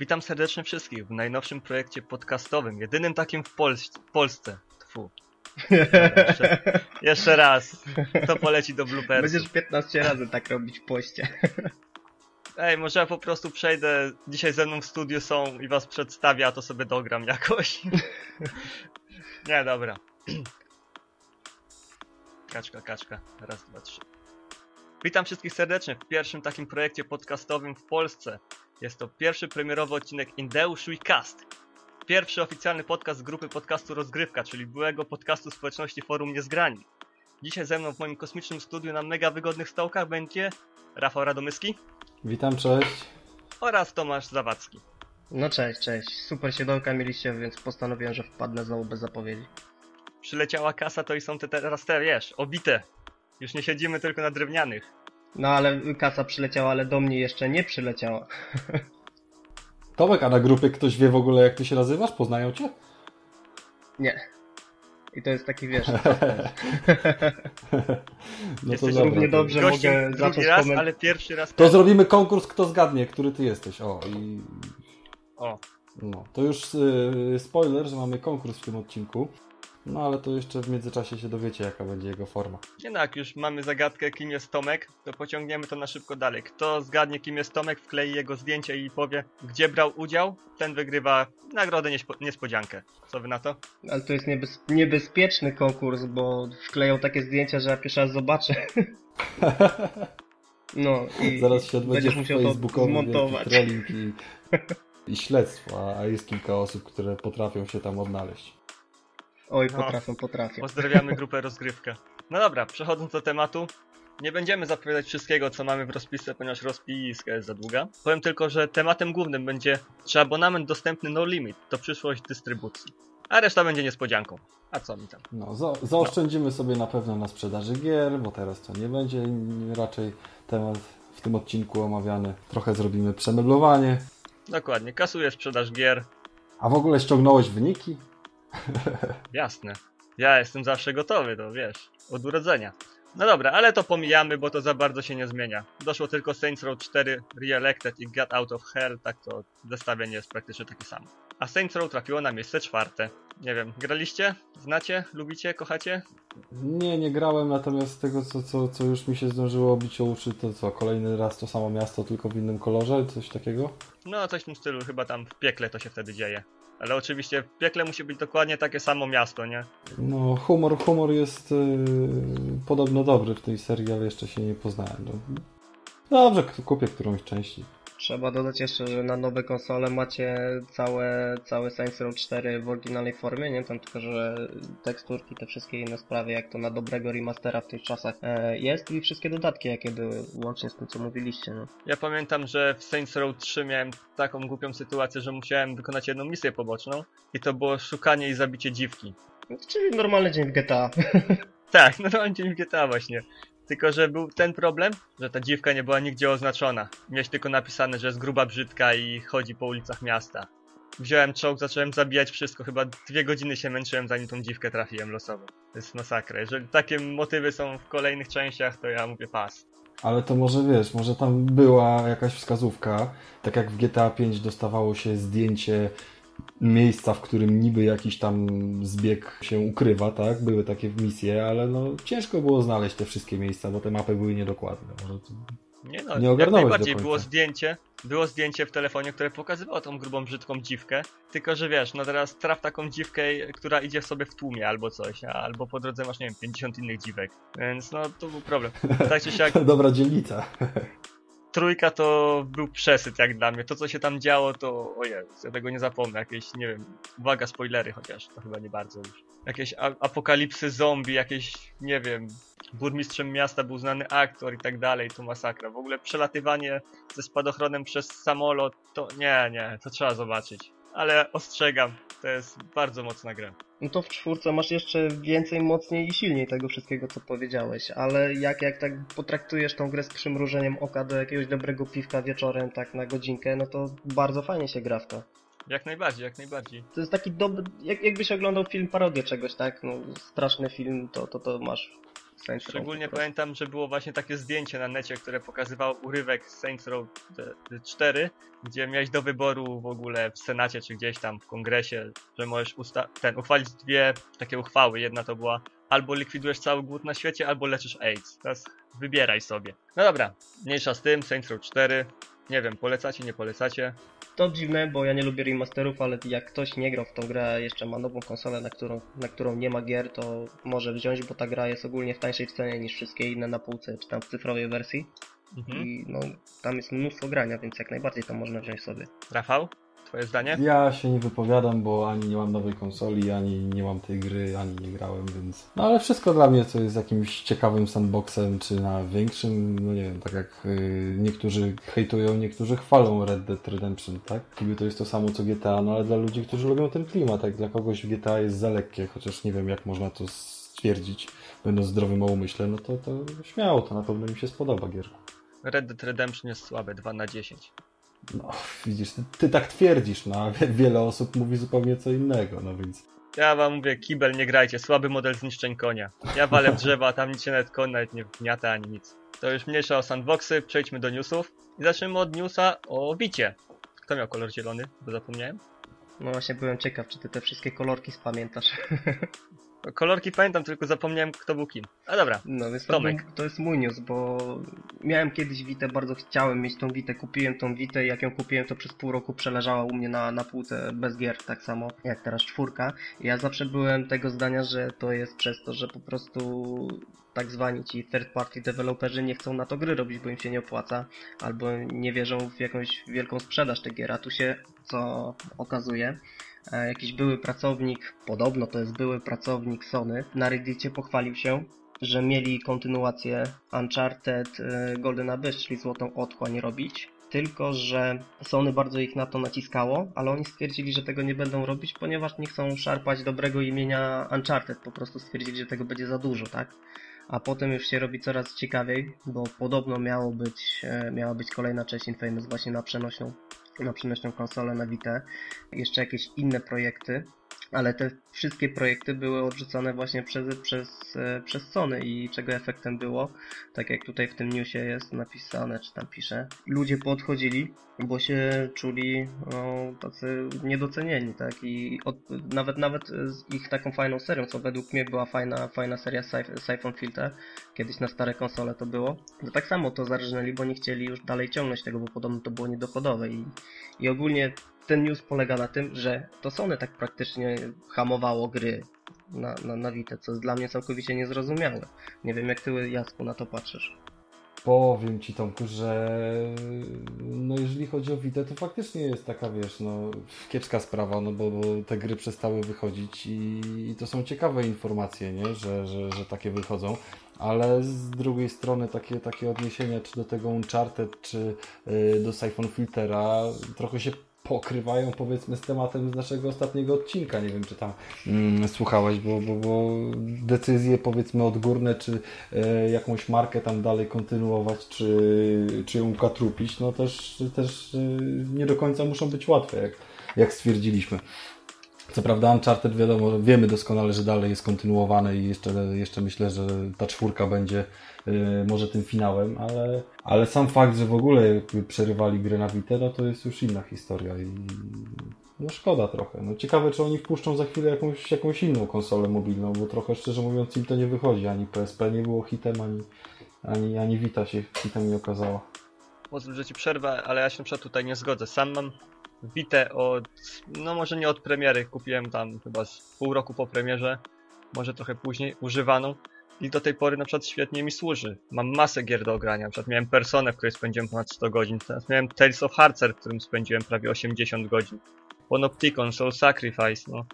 Witam serdecznie wszystkich w najnowszym projekcie podcastowym, jedynym takim w Pols Polsce. Tfu. Jeszcze, jeszcze raz. To poleci do bloopersów. Będziesz 15 razy tak robić w poście. Ej, może ja po prostu przejdę. Dzisiaj ze mną w studiu są i was przedstawię, a to sobie dogram jakoś. Nie, dobra. Kaczka, kaczka. Raz, dwa, trzy. Witam wszystkich serdecznie w pierwszym takim projekcie podcastowym w Polsce. Jest to pierwszy premierowy odcinek Indeusz Cast. Pierwszy oficjalny podcast grupy podcastu Rozgrywka, czyli byłego podcastu społeczności Forum Niezgrani. Dzisiaj ze mną w moim kosmicznym studiu na mega wygodnych stołkach będzie Rafał Radomyski Witam, cześć. oraz Tomasz Zawadzki. No cześć, cześć. Super się dołka mieliście, więc postanowiłem, że wpadnę znowu bez zapowiedzi. Przyleciała kasa, to i są te teraz te, wiesz, obite. Już nie siedzimy tylko na drewnianych. No ale kasa przyleciała, ale do mnie jeszcze nie przyleciała. Tomek, a na grupie ktoś wie w ogóle jak ty się nazywasz? Poznają cię? Nie. I to jest taki, wiesz, no Jesteś równie dobrze Gościem mogę drugi zacząć raz, koment- ale pierwszy raz... To zrobimy konkurs, kto zgadnie, który ty jesteś. O, i O, no. To już y, spoiler, że mamy konkurs w tym odcinku. No ale to jeszcze w międzyczasie się dowiecie, jaka będzie jego forma. nie no, jak już mamy zagadkę, kim jest Tomek, to pociągniemy to na szybko dalej. Kto zgadnie, kim jest Tomek, wklei jego zdjęcie i powie, gdzie brał udział, ten wygrywa nagrodę nieśpo- niespodziankę. Co wy na to? ale to jest niebez... niebezpieczny konkurs, bo wkleją takie zdjęcia, że ja pierwszy raz zobaczę. No i Zaraz się odbędzie facebookowy zmontować. trolling i, i śledztwo, a jest kilka osób, które potrafią się tam odnaleźć. Oj, No. potrafię, potrafię. Pozdrawiamy grupę rozgrywkę. No dobra, przechodząc do tematu. Nie będziemy zapowiadać wszystkiego, co mamy w rozpisce, ponieważ rozpiska jest za długa. Powiem tylko, że tematem głównym będzie, czy abonament dostępny no limit to przyszłość dystrybucji. A reszta będzie niespodzianką. A co mi tam? No, za, zaoszczędzimy sobie na pewno na sprzedaży gier, bo teraz to nie będzie raczej temat w tym odcinku omawiany. Trochę zrobimy przemeblowanie. Dokładnie, kasuje sprzedaż gier. A w ogóle ściągnąłeś wyniki? Jasne. Ja jestem zawsze gotowy, to wiesz, od urodzenia. No dobra, ale to pomijamy, bo to za bardzo się nie zmienia. Doszło tylko Saints Row 4 Re-Elected i Get Out of Hell, tak to zestawienie jest praktycznie takie samo. A Saints Row trafiło na miejsce czwarte. Nie wiem, graliście? Znacie? Lubicie? Kochacie? Nie, nie grałem, natomiast z tego, co, co, co już mi się zdążyło obić o uszy, to co, kolejny raz to samo miasto, tylko w innym kolorze, coś takiego? No, coś w tym stylu, chyba tam w piekle to się wtedy dzieje. Ale oczywiście w piekle musi być dokładnie takie samo miasto, nie? No, humor, humor jest yy, podobno dobry w tej serii, ale jeszcze się nie poznałem. No. Dobrze, kupię którąś część. Trzeba dodać jeszcze, że na nowe konsole macie całe, całe Saints Row 4 w oryginalnej formie, nie? Tam tylko, że teksturki, te wszystkie inne sprawy, jak to na dobrego remastera w tych czasach e, jest i wszystkie dodatki, jakie były, łącznie z tym, co mówiliście, no. Ja pamiętam, że w Saints Row 3 miałem taką głupią sytuację, że musiałem wykonać jedną misję poboczną i to było szukanie i zabicie dziwki. No, Czyli normalny dzień w GTA. Tak, no to dzień w GTA właśnie. Tylko, że był ten problem, że ta dziwka nie była nigdzie oznaczona. Miałeś tylko napisane, że jest gruba, brzydka i chodzi po ulicach miasta. Wziąłem czołg, zacząłem zabijać wszystko. Chyba dwie godziny się męczyłem, zanim tą dziwkę trafiłem losowo. To jest masakra. Jeżeli takie motywy są w kolejnych częściach, to ja mówię pas. Ale to może wiesz, może tam była jakaś wskazówka, tak jak w GTA 5 dostawało się zdjęcie miejsca, w którym niby jakiś tam zbieg się ukrywa, tak? Były takie misje, ale no ciężko było znaleźć te wszystkie miejsca, bo te mapy były niedokładne. Może. Nie no, Nie jak najbardziej było zdjęcie, było zdjęcie w telefonie, które pokazywało tą grubą, brzydką dziwkę, tylko że wiesz, no teraz traf taką dziwkę, która idzie sobie w tłumie albo coś, albo po drodze masz, nie wiem, 50 innych dziwek, więc no to był problem. Tak czy siak, Dobra dzielnica. Trójka to był przesyt jak dla mnie, to co się tam działo to, o Jezus, ja tego nie zapomnę, jakieś, nie wiem, uwaga, spoilery chociaż, to chyba nie bardzo już. Jakieś apokalipsy zombie, jakieś, nie wiem, burmistrzem miasta był znany aktor i tak dalej, to masakra. W ogóle przelatywanie ze spadochronem przez samolot, to nie, nie, to trzeba zobaczyć. Ale ostrzegam, to jest bardzo mocna gra. No to w czwórce masz jeszcze więcej, mocniej i silniej tego wszystkiego, co powiedziałeś, ale jak, jak tak potraktujesz tą grę z przymrużeniem oka do jakiegoś dobrego piwka wieczorem, tak na godzinkę, no to bardzo fajnie się gra w to. Jak najbardziej, jak najbardziej. To jest taki dobry, jak, jakbyś oglądał film parodię czegoś, tak? No, straszny film, to, to, to masz Saints Szczególnie pamiętam, że było właśnie takie zdjęcie na necie, które pokazywało urywek z Saints Row 4, gdzie miałeś do wyboru w ogóle w Senacie czy gdzieś tam w kongresie, że możesz usta- ten, uchwalić dwie takie uchwały. Jedna to była albo likwidujesz cały głód na świecie, albo leczysz AIDS. Teraz wybieraj sobie. No dobra, mniejsza z tym, Saints Row 4. Nie wiem, polecacie, nie polecacie. To dziwne, bo ja nie lubię remasterów, ale jak ktoś nie grał w tą grę, jeszcze ma nową konsolę, na którą, na którą nie ma gier, to może wziąć, bo ta gra jest ogólnie w tańszej cenie niż wszystkie inne na półce, czy tam w cyfrowej wersji. Mhm. I no, tam jest mnóstwo grania, więc jak najbardziej to można wziąć sobie. Rafał, twoje zdanie? Ja się nie wypowiadam, bo ani nie mam nowej konsoli, ani nie mam tej gry, ani nie grałem, więc... No ale wszystko dla mnie, co jest jakimś ciekawym sandboxem, czy na większym, no nie wiem, tak jak y, niektórzy hejtują, niektórzy chwalą Red Dead Redemption, tak? Niby to jest to samo co GTA, no ale dla ludzi, którzy lubią ten klimat, tak? Dla kogoś GTA jest za lekkie, chociaż nie wiem, jak można to stwierdzić, będąc zdrowym o umyśle, no to, to śmiało, to na pewno mi się spodoba gierku. Red Dead Redemption jest słabe, 2 na 10. No, widzisz, ty, ty tak twierdzisz, no a wie- wiele osób mówi zupełnie co innego, no więc... Ja wam mówię, kibel nie grajcie, słaby model zniszczeń konia. Ja walę w drzewa, a tam nic się nawet koń nawet nie wgniata ani nic. To już mniejsza o sandboxy, przejdźmy do newsów. I zaczniemy od newsa o Wicie. Kto miał kolor zielony? Bo zapomniałem. No właśnie byłem ciekaw, czy ty te wszystkie kolorki spamiętasz. Kolorki pamiętam, tylko zapomniałem kto był kim. A dobra, No więc to, Tomek. był- to jest mój news, bo miałem kiedyś Witę, bardzo chciałem mieć tą Witę, kupiłem tą Witę i jak ją kupiłem to przez pół roku przeleżała u mnie na, na półce bez gier, tak samo jak teraz czwórka. Ja zawsze byłem tego zdania, że to jest przez to, że po prostu tak zwani ci third party deweloperzy nie chcą na to gry robić, bo im się nie opłaca, albo nie wierzą w jakąś wielką sprzedaż tych gier, a tu się, co okazuje, jakiś były pracownik, podobno to jest były pracownik Sony, na Reddicie pochwalił się, że mieli kontynuację Uncharted e, Golden Abyss, czyli Złotą Otchłań robić, tylko że Sony bardzo ich na to naciskało, ale oni stwierdzili, że tego nie będą robić, ponieważ nie chcą szarpać dobrego imienia Uncharted, po prostu stwierdzili, że tego będzie za dużo, tak? A potem już się robi coraz ciekawiej, bo podobno miało być, e, miała być kolejna część Infamous właśnie na przenośną, na przenośną konsolę na Vita, jeszcze jakieś inne projekty, ale te wszystkie projekty były odrzucone właśnie przez, przez, e, przez Sony. I czego efektem było, tak jak tutaj w tym newsie jest napisane, czy tam pisze, ludzie podchodzili, bo się czuli no, tacy niedocenieni, tak, i od, nawet nawet z ich taką fajną serią, co według mnie była fajna, fajna seria Siphon Filter, kiedyś na stare konsole to było, to tak samo to zarżnęli, bo nie chcieli już dalej ciągnąć tego, bo podobno to było niedochodowe. I, i ogólnie ten news polega na tym, że to Sony tak praktycznie hamowało gry na, na, na Vita, co jest dla mnie całkowicie niezrozumiałe. Nie wiem jak ty, Jasku, na to patrzysz. Powiem Ci Tomku, że no jeżeli chodzi o Vita, to faktycznie jest taka, wiesz, no kiepska sprawa, no bo, bo te gry przestały wychodzić i, i to są ciekawe informacje, nie, że, że, że takie wychodzą, ale z drugiej strony takie, takie odniesienia czy do tego Uncharted, czy y, do Siphon Filtera trochę się pokrywają powiedzmy z tematem z naszego ostatniego odcinka. Nie wiem, czy tam mm, słuchałeś, bo, bo, bo decyzje powiedzmy odgórne, czy e, jakąś markę tam dalej kontynuować, czy, czy ją ukatrupić, no też, też e, nie do końca muszą być łatwe, jak, jak stwierdziliśmy. Co prawda Uncharted wiadomo, wiemy doskonale, że dalej jest kontynuowane i jeszcze, jeszcze myślę, że ta czwórka będzie może tym finałem, ale, ale sam fakt, że w ogóle przerywali grę na Vita, no to jest już inna historia i no szkoda trochę. No ciekawe, czy oni wpuszczą za chwilę jakąś, jakąś inną konsolę mobilną, bo trochę szczerze mówiąc im to nie wychodzi. Ani PSP nie było hitem, ani, ani, ani Vita się hitem nie okazała. pozwól, że ci przerwę, ale ja się na przykład tutaj nie zgodzę. Sam mam Witę od, no może nie od premiery, kupiłem tam chyba z pół roku po premierze, może trochę później, używaną. I do tej pory na przykład świetnie mi służy. Mam masę gier do ogrania. Na przykład miałem Personę, w której spędziłem ponad 100 godzin. Teraz miałem Tales of Hearts, w którym spędziłem prawie 80 godzin. Panopticon, Soul Sacrifice, no.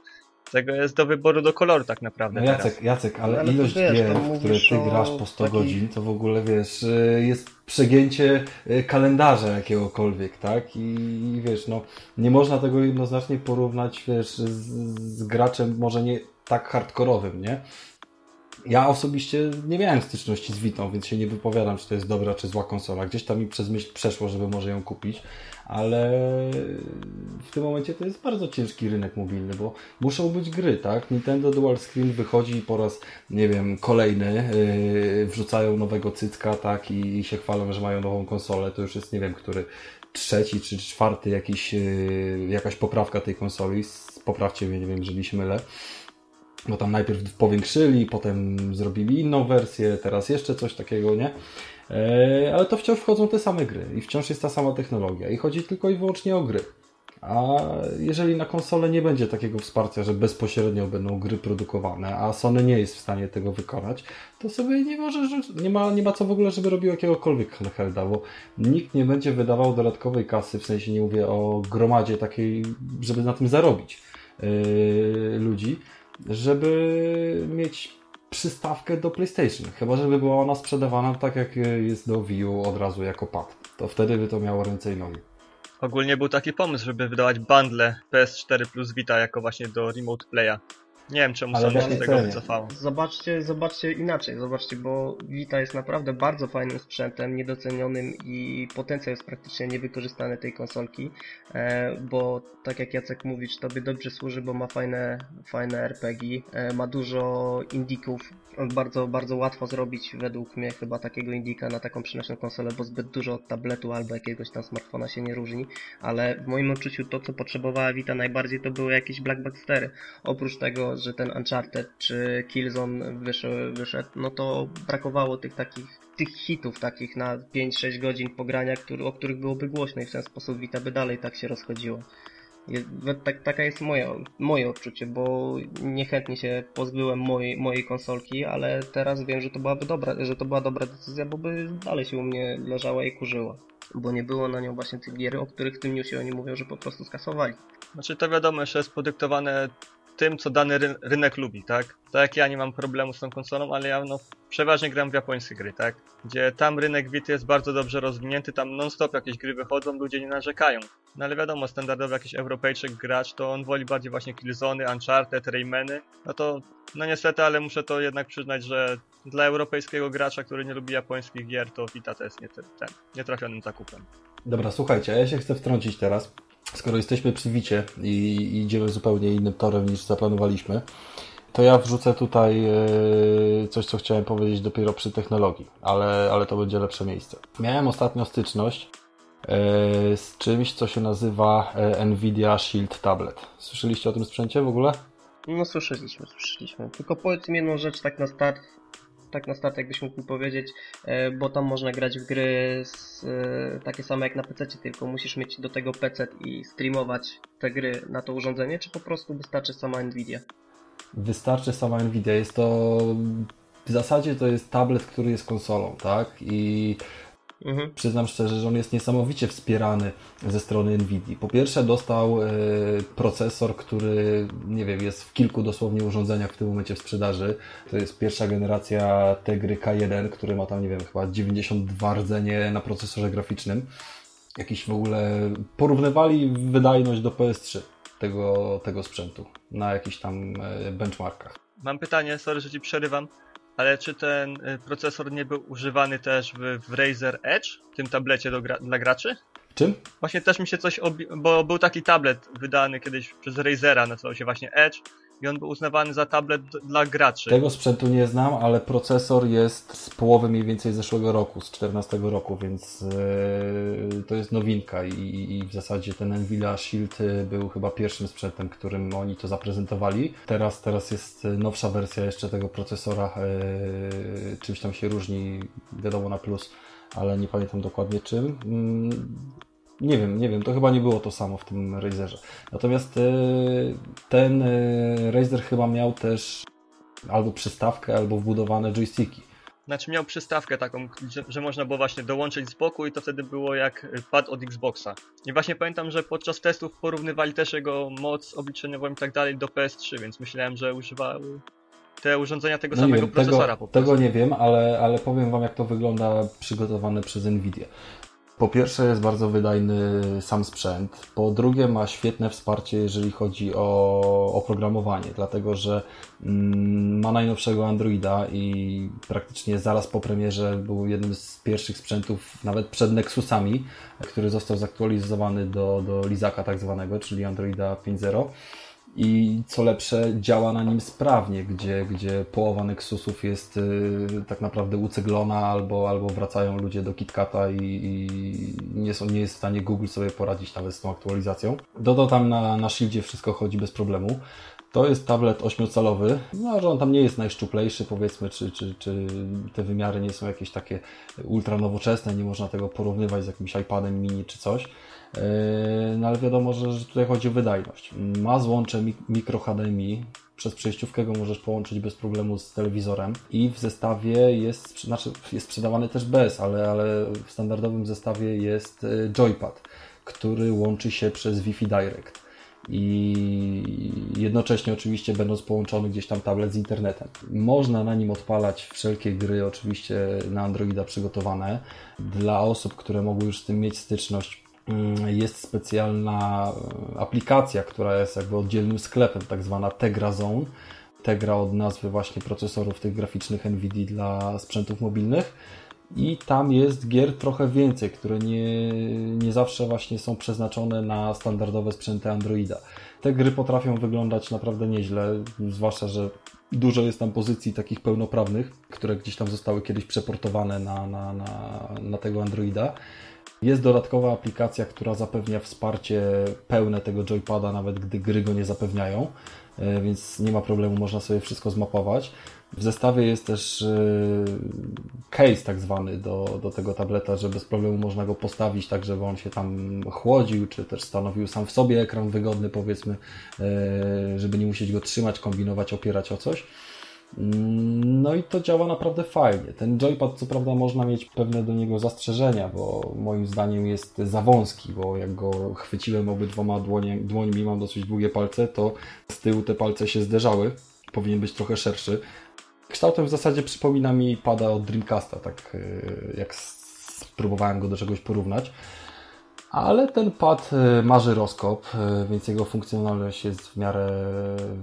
Tego jest do wyboru do koloru tak naprawdę No teraz. Jacek, Jacek, ale, No, ale ilość wiesz, gier, w które ty grasz po 100 takich- godzin, to w ogóle wiesz, y, jest przegięcie y, kalendarza jakiegokolwiek, tak? I, I wiesz, no nie można tego jednoznacznie porównać, wiesz, z, z graczem może nie tak hardkorowym, nie? Ja osobiście nie miałem styczności z Witą, więc się nie wypowiadam, czy to jest dobra, czy zła konsola. Gdzieś tam mi przez myśl przeszło, żeby może ją kupić, ale w tym momencie to jest bardzo ciężki rynek mobilny, bo muszą być gry, tak? Nintendo Dual Screen wychodzi po raz, nie wiem, kolejny, yy, wrzucają nowego cycka, tak? I, I się chwalą, że mają nową konsolę. To już jest, nie wiem, który trzeci czy czwarty jakiś, yy, jakaś poprawka tej konsoli. Poprawcie mnie, nie wiem, jeżeli się mylę bo tam najpierw powiększyli, potem zrobili inną wersję, teraz jeszcze coś takiego, nie? E, ale to wciąż wchodzą te same gry i wciąż jest ta sama technologia i chodzi tylko i wyłącznie o gry. A jeżeli na konsolę nie będzie takiego wsparcia, że bezpośrednio będą gry produkowane, a Sony nie jest w stanie tego wykonać, to sobie nie, może, nie, ma, nie ma co w ogóle, żeby robił jakiegokolwiek handhelda, bo nikt nie będzie wydawał dodatkowej kasy, w sensie nie mówię o gromadzie takiej, żeby na tym zarobić yy, ludzi, żeby mieć przystawkę do PlayStation. Chyba, żeby była ona sprzedawana tak jak jest do Wii U od razu jako pad. To wtedy by to miało ręce i nogi. Ogólnie był taki pomysł, żeby wydawać bundle PS4 plus Vita jako właśnie do Remote Playa. Nie wiem czemu Sony się z tego wycofało. Zobaczcie, zobaczcie inaczej, zobaczcie, bo Vita jest naprawdę bardzo fajnym sprzętem, niedocenionym i potencjał jest praktycznie niewykorzystany tej konsolki, e, bo tak jak Jacek mówisz, tobie dobrze służy, bo ma fajne, fajne RPG, e, ma dużo indików, bardzo, bardzo łatwo zrobić według mnie chyba takiego indika na taką przynośną konsolę, bo zbyt dużo od tabletu albo jakiegoś tam smartfona się nie różni, ale w moim odczuciu to, co potrzebowała Vita najbardziej, to były jakieś Blackbustery. Oprócz tego, że ten Uncharted czy Killzone wyszedł, wyszedł no to brakowało tych takich tych hitów takich na 5-6 godzin pogrania, który, o których byłoby głośno i w ten sposób Vita by dalej tak się rozchodziło. Tak, taka jest moje, moje odczucie, bo niechętnie się pozbyłem mojej, mojej konsolki, ale teraz wiem, że to, byłaby dobra, że to była dobra decyzja, bo by dalej się u mnie leżała i kurzyła. Bo nie było na nią właśnie tych gier, o których w tym newsie oni mówią, że po prostu skasowali. Znaczy to wiadomo, że jest podyktowane tym, co dany ry rynek lubi, tak? Tak jak ja nie mam problemu z tą konsolą, ale ja no, przeważnie gram w japońskie gry, tak? Gdzie tam rynek Vita jest bardzo dobrze rozwinięty, tam non-stop jakieś gry wychodzą, ludzie nie narzekają. No ale wiadomo, standardowy jakiś Europejczyk gracz, to on woli bardziej właśnie Killzony, Uncharted, Raymany. No to, no niestety, ale muszę to jednak przyznać, że dla europejskiego gracza, który nie lubi japońskich gier, to Vita to jest nie, ten, nietrafionym zakupem. Dobra, słuchajcie, ja się chcę wtrącić teraz skoro jesteśmy przy Wicie i idziemy zupełnie innym torem niż zaplanowaliśmy, to ja wrzucę tutaj e, coś, co chciałem powiedzieć dopiero przy technologii, ale, ale to będzie lepsze miejsce. Miałem ostatnio styczność e, z czymś, co się nazywa e, Nvidia Shield Tablet. Słyszeliście o tym sprzęcie w ogóle? No słyszeliśmy, słyszeliśmy. Tylko powiedz mi jedną rzecz tak na start tak na start, jakbyś mógł powiedzieć, e, bo tam można grać w gry z, e, takie same jak na PC, tylko musisz mieć do tego PC i streamować te gry na to urządzenie, czy po prostu wystarczy sama Nvidia? Wystarczy sama Nvidia. Jest to w zasadzie to jest tablet, który jest konsolą, tak? I Mhm. Przyznam szczerze, że on jest niesamowicie wspierany ze strony Nvidia. Po pierwsze dostał e, procesor, który, nie wiem, jest w kilku dosłownie urządzeniach w tym momencie w sprzedaży. To jest pierwsza generacja Tegry K1, który ma tam, nie wiem, chyba 92 rdzenie na procesorze graficznym. Jakiś w ogóle porównywali wydajność do PS3 tego, tego sprzętu na jakichś tam e, benchmarkach. Mam pytanie, sorry, że Ci przerywam. Ale czy ten y, procesor nie był używany też w, w Razer Edge, tym tablecie gra dla graczy? Czym? Właśnie też mi się coś, bo był taki tablet wydany kiedyś przez Razera, nazywał się właśnie Edge i on był uznawany za tablet dla graczy. Tego sprzętu nie znam, ale procesor jest z połowy mniej więcej zeszłego roku, z 14 roku, więc yy, to jest nowinka i, i, w zasadzie ten Nvidia Shield e, był chyba pierwszym sprzętem, którym oni to zaprezentowali. Teraz, teraz jest nowsza wersja jeszcze tego procesora, yy, czymś tam się różni, wiadomo na plus, ale nie pamiętam dokładnie czym. Nie wiem, nie wiem, to chyba nie było to samo w tym Razerze. Natomiast e, ten e, Razer chyba miał też albo przystawkę, albo wbudowane joysticki. Znaczy miał przystawkę taką, że, że, można było właśnie dołączyć z boku i to wtedy było jak pad od Xboxa. I właśnie pamiętam, że podczas testów porównywali też jego moc obliczeniową i tak dalej do PS3, więc myślałem, że używały te urządzenia tego no samego wiem, procesora tego, po prostu. Tego nie wiem, ale, ale powiem Wam jak to wygląda przygotowane przez Nvidia. Po pierwsze jest bardzo wydajny sam sprzęt, po drugie ma świetne wsparcie, jeżeli chodzi o oprogramowanie, dlatego że mm, ma najnowszego Androida i praktycznie zaraz po premierze był jednym z pierwszych sprzętów, nawet przed Nexusami, który został zaktualizowany do, do Lizaka tak zwanego, czyli Androida 5.0 i co lepsze, działa na nim sprawnie, gdzie, gdzie połowa Nexusów jest y, tak naprawdę uceglona, albo, albo wracają ludzie do KitKata i, i nie, są, nie jest w stanie Google sobie poradzić nawet z tą aktualizacją. Dodo tam na, na Shieldzie wszystko chodzi bez problemu. To jest tablet 8-calowy, no, że on tam nie jest najszczuplejszy, powiedzmy, czy, czy, czy te wymiary nie są jakieś takie ultra nowoczesne, nie można tego porównywać z jakimś iPadem mini czy coś. Yy, no ale wiadomo, że, że tutaj chodzi o wydajność. Ma złącze mikro HDMI, przez przejściówkę go możesz połączyć bez problemu z telewizorem i w zestawie jest, znaczy jest sprzedawany też bez, ale, ale w standardowym zestawie jest yy, joypad, który łączy się przez Wi-Fi Direct i jednocześnie oczywiście będąc połączony gdzieś tam tablet z internetem. Można na nim odpalać wszelkie gry oczywiście na Androida przygotowane. Dla osób, które mogły już z tym mieć styczność, jest specjalna e, aplikacja, która jest jakby oddzielnym sklepem, tak zwana Tegra Zone. Tegra od nazwy właśnie procesorów tych graficznych NVIDIA dla sprzętów mobilnych i tam jest gier trochę więcej, które nie, nie zawsze właśnie są przeznaczone na standardowe sprzęty Androida. Te gry potrafią wyglądać naprawdę nieźle, zwłaszcza, że dużo jest tam pozycji takich pełnoprawnych, które gdzieś tam zostały kiedyś przeportowane na, na, na, na tego Androida. Jest dodatkowa aplikacja, która zapewnia wsparcie pełne tego joypada, nawet gdy gry go nie zapewniają, e, więc nie ma problemu, można sobie wszystko zmapować. W zestawie jest też e, case tak zwany do, do tego tableta, że bez problemu można go postawić tak, żeby on się tam chłodził, czy też stanowił sam w sobie ekran wygodny powiedzmy, e, żeby nie musieć go trzymać, kombinować, opierać o coś. No i to działa naprawdę fajnie. Ten joypad, co prawda, można mieć pewne do niego zastrzeżenia, bo moim zdaniem jest za wąski, bo jak go chwyciłem obydwoma dłonie, dłońmi, mam dosyć długie palce, to z tyłu te palce się zderzały. Powinien być trochę szerszy. Kształtem w zasadzie przypomina mi pada od Dreamcasta, tak y, jak spróbowałem go do czegoś porównać. Ale ten pad y, ma żyroskop, y, więc jego funkcjonalność jest w miarę,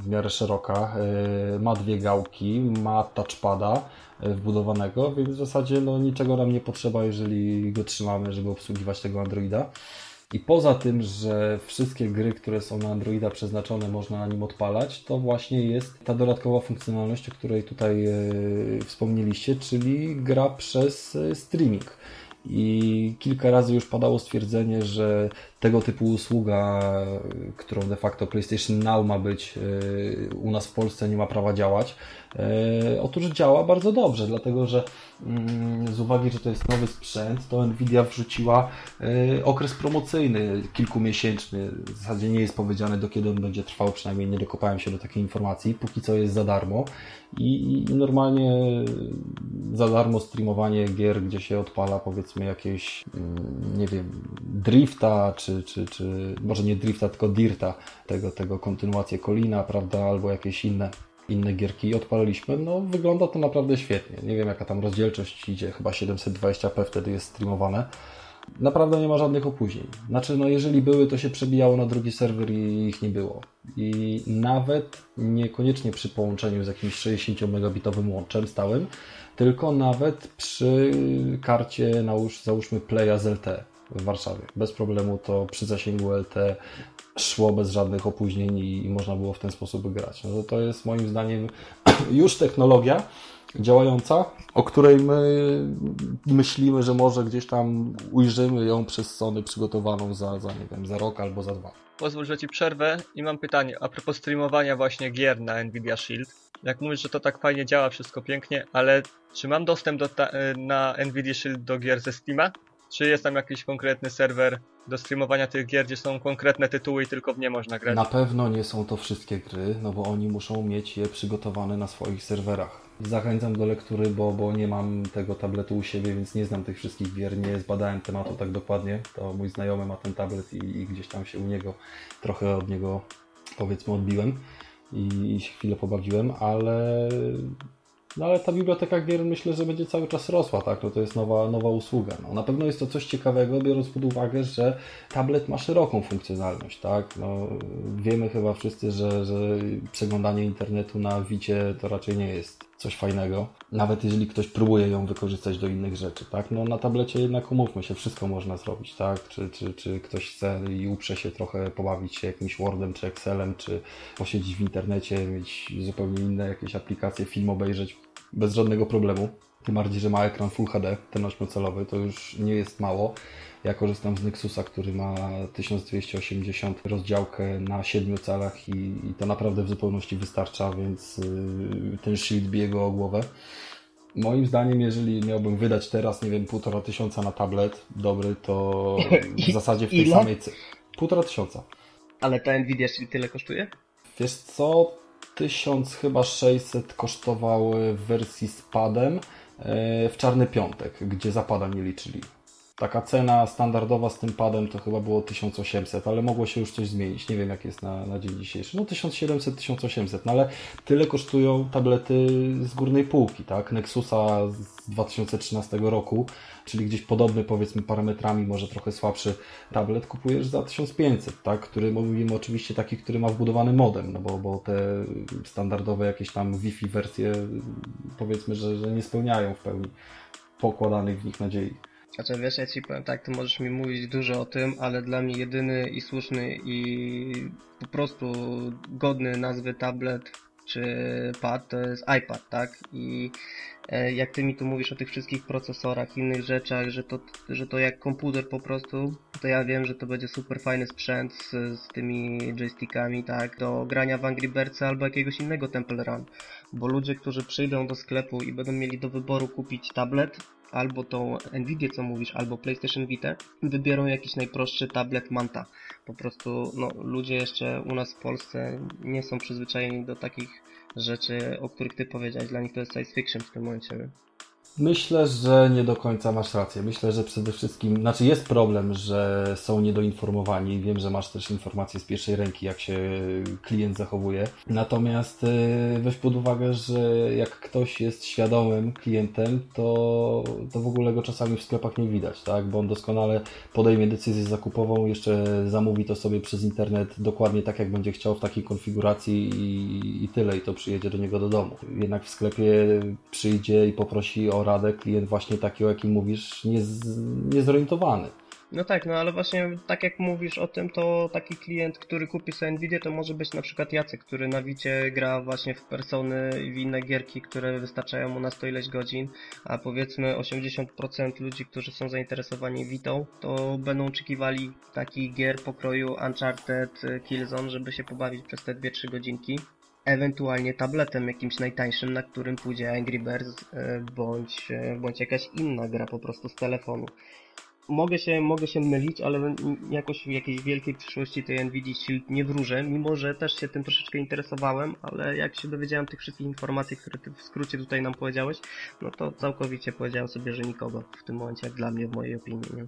w miarę szeroka. Ma dwie gałki, ma touchpada wbudowanego, więc w zasadzie no, niczego nam nie potrzeba, jeżeli go trzymamy, żeby obsługiwać tego Androida. I poza tym, że wszystkie gry, które są na Androida przeznaczone, można na nim odpalać, to właśnie jest ta dodatkowa funkcjonalność, o której tutaj wspomnieliście, czyli gra przez streaming. I kilka razy już padało stwierdzenie, że tego typu usługa, którą de facto PlayStation Now ma być e, u nas w Polsce, nie ma prawa działać. E, otóż działa bardzo dobrze, dlatego że z uwagi, że to jest nowy sprzęt, to Nvidia wrzuciła e, okres promocyjny kilkumiesięczny. W zasadzie nie jest powiedziane do kiedy on będzie trwał, przynajmniej nie dokopałem się do takiej informacji. Póki co jest za darmo i, i normalnie za darmo streamowanie gier, gdzie się odpala powiedzmy jakieś, mm, nie wiem, drifta, czy, czy, czy może nie drifta, tylko dirta, tego, tego kontynuację Kolina, prawda, albo jakieś inne inne gierki odpaliliśmy, no wygląda to naprawdę świetnie. Nie wiem jaka tam rozdzielczość idzie, chyba 720p wtedy jest streamowane. Naprawdę nie ma żadnych opóźnień. Znaczy, no jeżeli były, to się przebijało na drugi serwer i ich nie było. I nawet niekoniecznie przy połączeniu z jakimś 60 megabitowym łączem stałym, tylko nawet przy karcie, załóżmy Playa z LTE w Warszawie. Bez problemu to przy zasięgu LTE szło bez żadnych opóźnień i, i można było w ten sposób grać. No to, jest moim zdaniem już technologia działająca, o której my myślimy, że może gdzieś tam ujrzymy ją przez Sony przygotowaną za, za, nie wiem, za rok albo za dwa. Pozwól, że Ci przerwę i mam pytanie a propos streamowania właśnie gier na Nvidia Shield. Jak mówisz, że to tak fajnie działa, wszystko pięknie, ale czy mam dostęp do na Nvidia Shield do gier ze Steama? Czy jest tam jakiś konkretny serwer do streamowania tych gier, gdzie są konkretne tytuły i tylko w nie można grać? Na pewno nie są to wszystkie gry, no bo oni muszą mieć je przygotowane na swoich serwerach. Zachęcam do lektury, bo, bo nie mam tego tabletu u siebie, więc nie znam tych wszystkich gier, nie zbadałem tematu tak dokładnie. To mój znajomy ma ten tablet i, i gdzieś tam się u niego trochę od niego powiedzmy odbiłem i, i chwilę pobawiłem, ale No ale ta biblioteka gier myślę, że będzie cały czas rosła, tak? No to jest nowa, nowa usługa. No, na pewno jest to coś ciekawego, biorąc pod uwagę, że tablet ma szeroką funkcjonalność, tak? No, wiemy chyba wszyscy, że, że przeglądanie internetu na Wicie to raczej nie jest coś fajnego. Nawet jeżeli ktoś próbuje ją wykorzystać do innych rzeczy, tak? No na tablecie jednak umówmy się, wszystko można zrobić, tak? Czy, czy, czy ktoś chce i uprze się trochę pobawić się jakimś Wordem czy Excelem, czy posiedzieć w internecie, mieć zupełnie inne jakieś aplikacje, film obejrzeć bez żadnego problemu. Tym bardziej, że ma ekran Full HD, ten 8-calowy, to już nie jest mało. Ja korzystam z Nexusa, który ma 1280 rozdziałkę na 7 calach i, i to naprawdę w zupełności wystarcza, więc yy, ten shield bije go o głowę. Moim zdaniem, jeżeli miałbym wydać teraz, nie wiem, półtora tysiąca na tablet dobry, to w zasadzie w tej Ile? samej cenie. Półtora tysiąca. Ale ta Nvidia Shield tyle kosztuje? Wiesz co? 1000 chyba 600 kosztowały w wersji z padem e, w czarny piątek, gdzie zapada nie liczyli. Taka cena standardowa z tym padem to chyba było 1800, ale mogło się już coś zmienić. Nie wiem jak jest na, na dzień dzisiejszy. No 1700-1800, no ale tyle kosztują tablety z górnej półki, tak? Nexusa z 2013 roku, czyli gdzieś podobny powiedzmy parametrami, może trochę słabszy tablet kupujesz za 1500, tak? Który mówimy oczywiście taki, który ma wbudowany modem, no bo, bo te standardowe jakieś tam Wi-Fi wersje powiedzmy, że, że nie spełniają w pełni pokładanych w nich nadziei. Znaczy wiesz, ja ci powiem tak, ty możesz mi mówić dużo o tym, ale dla mnie jedyny i słuszny i po prostu godny nazwy tablet czy pad to jest iPad, tak? I e, jak ty mi tu mówisz o tych wszystkich procesorach, innych rzeczach, że to, że to jak komputer po prostu, to ja wiem, że to będzie super fajny sprzęt z, z tymi joystickami, tak? Do grania w Angry Birds albo jakiegoś innego Temple Run. Bo ludzie, którzy przyjdą do sklepu i będą mieli do wyboru kupić tablet, albo tą Nvidia, co mówisz, albo PlayStation Vita, wybiorą jakiś najprostszy tablet Manta. Po prostu, no, ludzie jeszcze u nas w Polsce nie są przyzwyczajeni do takich rzeczy, o których ty powiedziałeś. Dla nich to jest science fiction w tym momencie. Myślę, że nie do końca masz rację. Myślę, że przede wszystkim, znaczy jest problem, że są niedoinformowani. Wiem, że masz też informacje z pierwszej ręki, jak się klient zachowuje. Natomiast y, weź pod uwagę, że jak ktoś jest świadomym klientem, to, to w ogóle go czasami w sklepach nie widać, tak? Bo on doskonale podejmie decyzję zakupową, jeszcze zamówi to sobie przez internet dokładnie tak, jak będzie chciał w takiej konfiguracji i, i tyle, i to przyjedzie do niego do domu. Jednak w sklepie przyjdzie i poprosi o radę klient właśnie taki, o jakim mówisz, niez, niezorientowany. No tak, no ale właśnie tak jak mówisz o tym, to taki klient, który kupi sobie Nvidia, to może być na przykład Jacek, który na Wicie gra właśnie w persony i w inne gierki, które wystarczają mu na 100 ileś godzin, a powiedzmy 80% ludzi, którzy są zainteresowani Witą, to będą oczekiwali takich gier pokroju Uncharted, Killzone, żeby się pobawić przez te 2-3 godzinki. Ewentualnie tabletem jakimś najtańszym, na którym pójdzie Angry Birds, e, bądź, e, bądź jakaś inna gra po prostu z telefonu mogę się, mogę się mylić, ale jakoś w jakiejś wielkiej przyszłości tej Nvidia Shield nie wróżę, mimo że też się tym troszeczkę interesowałem, ale jak się dowiedziałem tych wszystkich informacji, które ty w skrócie tutaj nam powiedziałeś, no to całkowicie powiedziałem sobie, że nikogo w tym momencie, jak dla mnie, w mojej opinii. Nie?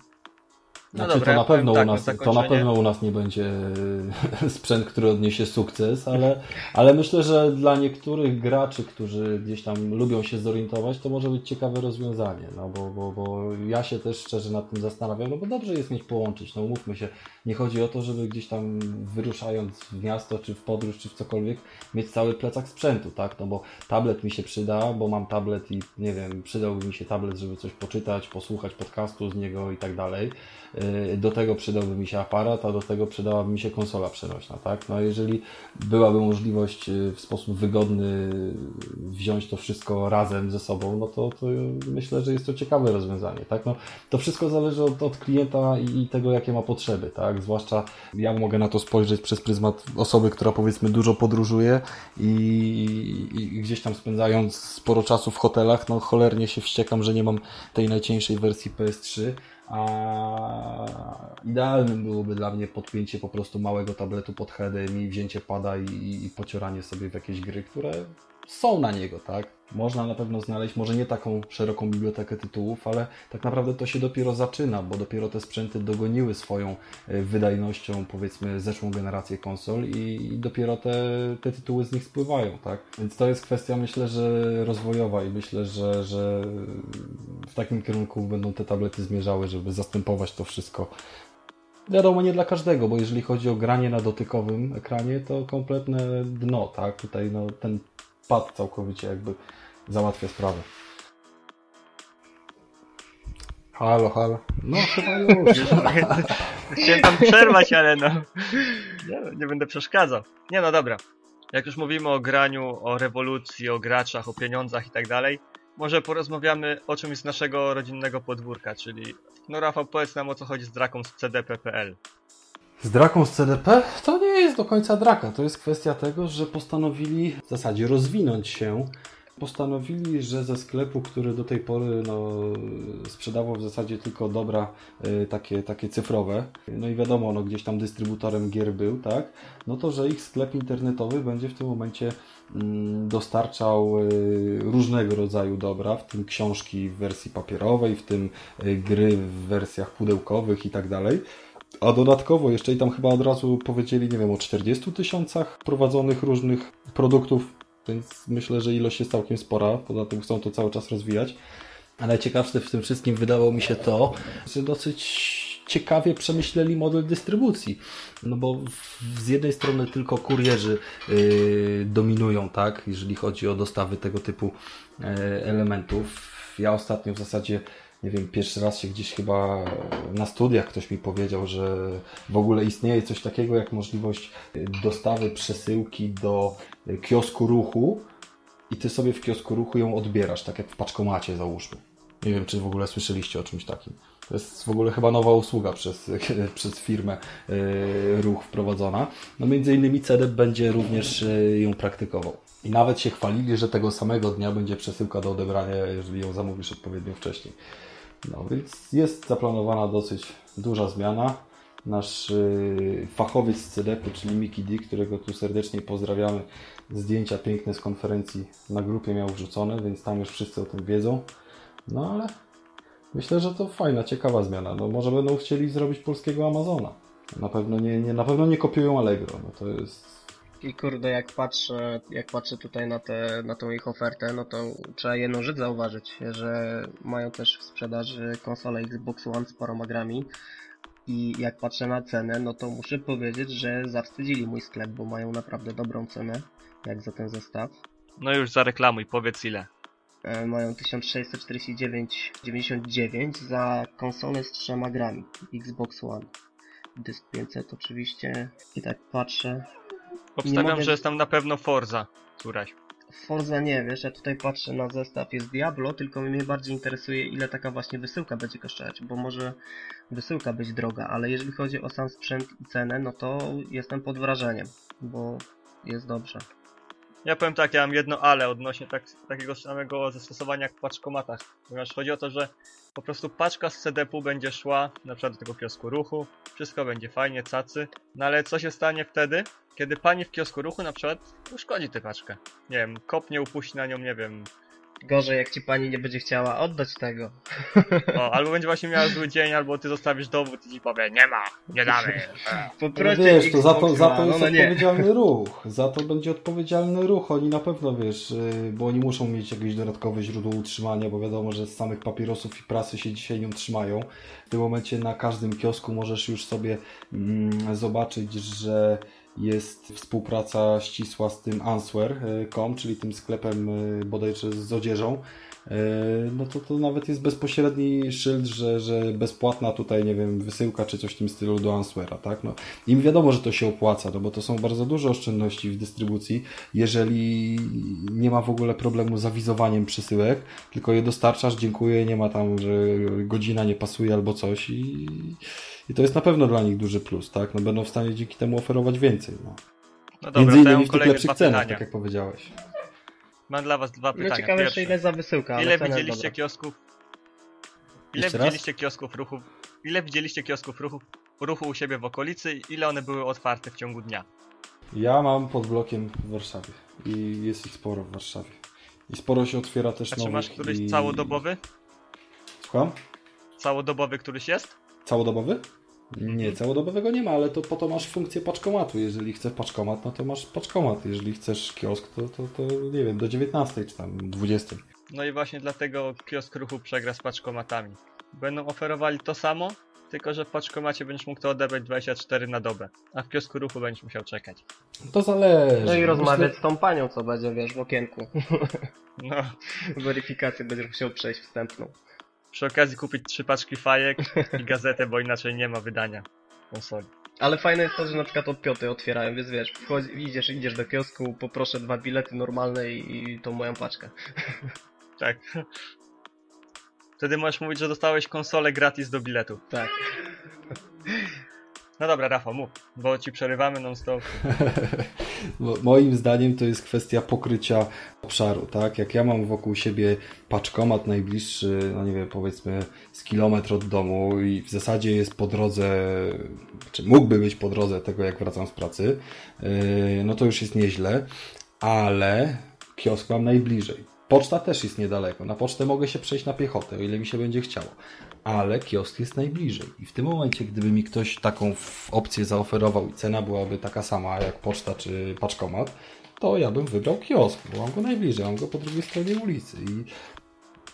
No Znaczy, dobra, to, na pewno tak u na nas, to na pewno u nas nie będzie sprzęt, który odniesie sukces, ale, ale myślę, że dla niektórych graczy, którzy gdzieś tam lubią się zorientować, to może być ciekawe rozwiązanie, no bo, bo, bo ja się też szczerze nad tym zastanawiam, no bo dobrze jest mieć połączyć, no umówmy się, nie chodzi o to, żeby gdzieś tam wyruszając w miasto, czy w podróż, czy w cokolwiek, mieć cały plecak sprzętu, tak, no bo tablet mi się przyda, bo mam tablet i nie wiem, przydałby mi się tablet, żeby coś poczytać, posłuchać podcastu z niego i tak dalej, Yy, do tego przydałby mi się aparat, a do tego przydałaby mi się konsola przenośna, tak? No jeżeli byłaby możliwość yy, w sposób wygodny wziąć to wszystko razem ze sobą, no to, to myślę, że jest to ciekawe rozwiązanie, tak? No, to wszystko zależy od, od klienta i, i tego, jakie ma potrzeby, tak? Zwłaszcza ja mogę na to spojrzeć przez pryzmat osoby, która powiedzmy dużo podróżuje i, i, i gdzieś tam spędzając sporo czasu w hotelach, no cholernie się wściekam, że nie mam tej najcieńszej wersji PS3, a idealnym byłoby dla mnie podpięcie po prostu małego tabletu pod headem i wzięcie pada i, i pocioranie sobie w jakieś gry, które są na niego, tak? Można na pewno znaleźć, może nie taką szeroką bibliotekę tytułów, ale tak naprawdę to się dopiero zaczyna, bo dopiero te sprzęty dogoniły swoją e, wydajnością, powiedzmy, zeszłą generację konsol i, dopiero te, te tytuły z nich spływają, tak? Więc to jest kwestia, myślę, że rozwojowa i myślę, że, że w takim kierunku będą te tablety zmierzały, żeby zastępować to wszystko Wiadomo, nie dla każdego, bo jeżeli chodzi o granie na dotykowym ekranie, to kompletne dno, tak? Tutaj no, ten pad całkowicie jakby załatwia sprawę. Halo, halo. No chyba już. Chciałem tam przerwać, ale no. Nie, nie będę przeszkadzał. Nie no dobra. Jak już mówimy o graniu, o rewolucji, o graczach, o pieniądzach i tak dalej, może porozmawiamy o czymś z naszego rodzinnego podwórka, czyli no Rafał, powiedz nam o co chodzi z draką z CDP.pl. Z draką z CDP to nie jest do końca draka. To jest kwestia tego, że postanowili w zasadzie rozwinąć się. Postanowili, że ze sklepu, który do tej pory no, sprzedawał w zasadzie tylko dobra y, takie, takie cyfrowe, no i wiadomo, no, gdzieś tam dystrybutorem gier był, tak? No to, że ich sklep internetowy będzie w tym momencie mm, dostarczał y, różnego rodzaju dobra, w tym książki w wersji papierowej, w tym y, gry w wersjach pudełkowych i tak dalej. A dodatkowo jeszcze i tam chyba od razu powiedzieli, nie wiem, o 40 tysiącach prowadzonych różnych produktów, więc myślę, że ilość jest całkiem spora, poza tym chcą to cały czas rozwijać. Ale najciekawsze w tym wszystkim wydało mi się to, że dosyć ciekawie przemyśleli model dystrybucji. No bo z jednej strony tylko kurierzy yy, dominują, tak, jeżeli chodzi o dostawy tego typu yy, elementów. Ja ostatnio w zasadzie nie wiem, pierwszy raz się gdzieś chyba na studiach ktoś mi powiedział, że w ogóle istnieje coś takiego jak możliwość dostawy przesyłki do kiosku ruchu i ty sobie w kiosku ruchu ją odbierasz, tak jak w paczkomacie załóżmy. Nie wiem, czy w ogóle słyszeliście o czymś takim. To jest w ogóle chyba nowa usługa przez, przez firmę yy, ruch wprowadzona. No między innymi CDEP będzie również yy, ją praktykował. I nawet się chwalili, że tego samego dnia będzie przesyłka do odebrania, jeżeli ją zamówisz odpowiednio wcześniej. No więc jest zaplanowana dosyć duża zmiana. Nasz yy, fachowiec z CDP, czyli Miki D, którego tu serdecznie pozdrawiamy, zdjęcia piękne z konferencji na grupie miał wrzucone, więc tam już wszyscy o tym wiedzą. No ale myślę, że to fajna, ciekawa zmiana. No może będą chcieli zrobić polskiego Amazona. Na pewno nie, nie, na pewno nie kopiują Allegro. No to jest i kurde, jak patrzę, jak patrzę tutaj na, te, na tą ich ofertę, no to trzeba jedną rzecz zauważyć, że mają też w sprzedaży konsolę Xbox One z paroma grami. I jak patrzę na cenę, no to muszę powiedzieć, że zawstydzili mój sklep, bo mają naprawdę dobrą cenę, jak za ten zestaw. No już zareklamuj, powiedz ile. E, mają 1649,99 za konsolę z trzema grami Xbox One. Dysk 500 oczywiście. I tak patrzę, Obstawiam, mogę- że jest tam na pewno Forza, któraś. Forza nie, wiesz, ja tutaj patrzę na zestaw, jest Diablo, tylko mnie bardziej interesuje ile taka właśnie wysyłka będzie kosztować, bo może wysyłka być droga, ale jeżeli chodzi o sam sprzęt i cenę, no to jestem pod wrażeniem, bo jest dobrze. Ja powiem tak, ja mam jedno ale odnośnie tak, takiego samego zastosowania jak w paczkomatach. Ponieważ chodzi o to, że po prostu paczka z CDP-u będzie szła na przykład do tego kiosku ruchu, wszystko będzie fajnie, cacy, no ale co się stanie wtedy, kiedy pani w kiosku ruchu na przykład uszkodzi tę paczkę? Nie wiem, kopnie, upuści na nią, nie wiem, Gorzej jak ci pani nie będzie chciała oddać tego. o, albo będzie właśnie miała zły dzień, albo ty zostawisz dowód i ci powie, nie ma, nie damy. E. Poproście wiesz, to za to, za to One, jest no nie. odpowiedzialny ruch. Za to będzie odpowiedzialny ruch. Oni na pewno, wiesz, yy, bo oni muszą mieć jakieś dodatkowe źródło utrzymania, bo wiadomo, że z samych papierosów i prasy się dzisiaj nie trzymają. W tym momencie na każdym kiosku możesz już sobie mm, zobaczyć, że jest współpraca ścisła z tym Answer.com, czyli tym sklepem yy, bodajże z odzieżą. Yy, no to, to nawet jest bezpośredni szyld, że, że bezpłatna tutaj, nie wiem, wysyłka czy coś w tym stylu do Answera, tak? No, im wiadomo, że to się opłaca, no bo to są bardzo duże oszczędności w dystrybucji, jeżeli nie ma w ogóle problemu z awizowaniem przesyłek, tylko je dostarczasz, dziękuję, nie ma tam, że godzina nie pasuje albo coś i, i to jest na pewno dla nich duży plus, tak? No będą w stanie dzięki temu oferować więcej, no. No dobra, Między innymi w tych kolejne lepszych cenach, tak jak powiedziałeś. Mam dla was dwa No pytania. ciekawe jeszcze Pierwsze. ile za wysyłkę, ale Ile widzieliście dobra. kiosków? Ile Jeszcze raz? widzieliście kiosków ruchu? Ile widzieliście kiosków ruchu, ruchu u siebie w okolicy i ile one były otwarte w ciągu dnia? Ja mam pod blokiem w Warszawie i jest ich sporo w Warszawie. I sporo się otwiera też A czy nowych. masz któryś i... całodobowy? Słucham? Całodobowy któryś jest? Całodobowy? Nie, całodobowego nie ma, ale to po to masz funkcję paczkomatu. Jeżeli chcesz paczkomat, no to masz paczkomat. Jeżeli chcesz kiosk, to, to, to nie wiem, do 19 czy tam 20. No i właśnie dlatego kiosk ruchu przegra z paczkomatami. Będą oferowali to samo, tylko że w paczkomacie będziesz mógł to odebrać 24 na dobę, a w kiosku ruchu będziesz musiał czekać. To zależy. No i Myślę- rozmawiać z tą panią, co będzie, wiesz, w okienku. No, Weryfikację będziesz musiał przejść wstępną. Przy okazji kupić trzy paczki fajek i gazetę, bo inaczej nie ma wydania konsoli. Ale fajne jest to, że na przykład odpioty otwierają, więc wiesz, wchodzi, idziesz, idziesz do kiosku, poproszę dwa bilety normalne i, i tą moją paczkę. Tak. Wtedy możesz mówić, że dostałeś konsolę gratis do biletu. Tak. No dobra, Rafał, mów, bo ci przerywamy non stop. Mo- Moim zdaniem to jest kwestia pokrycia obszaru, tak? Jak ja mam wokół siebie paczkomat najbliższy, no nie wiem, powiedzmy z kilometr od domu i w zasadzie jest po drodze, czy mógłby być po drodze tego, jak wracam z pracy, yy, no to już jest nieźle, ale kiosk mam najbliżej. Poczta też jest niedaleko. Na pocztę mogę się przejść na piechotę, o ile mi się będzie chciało. Ale kiosk jest najbliżej. I w tym momencie, gdyby mi ktoś taką opcję zaoferował i cena byłaby taka sama jak poczta czy paczkomat, to ja bym wybrał kiosk, bo mam go najbliżej, mam go po drugiej stronie ulicy. I,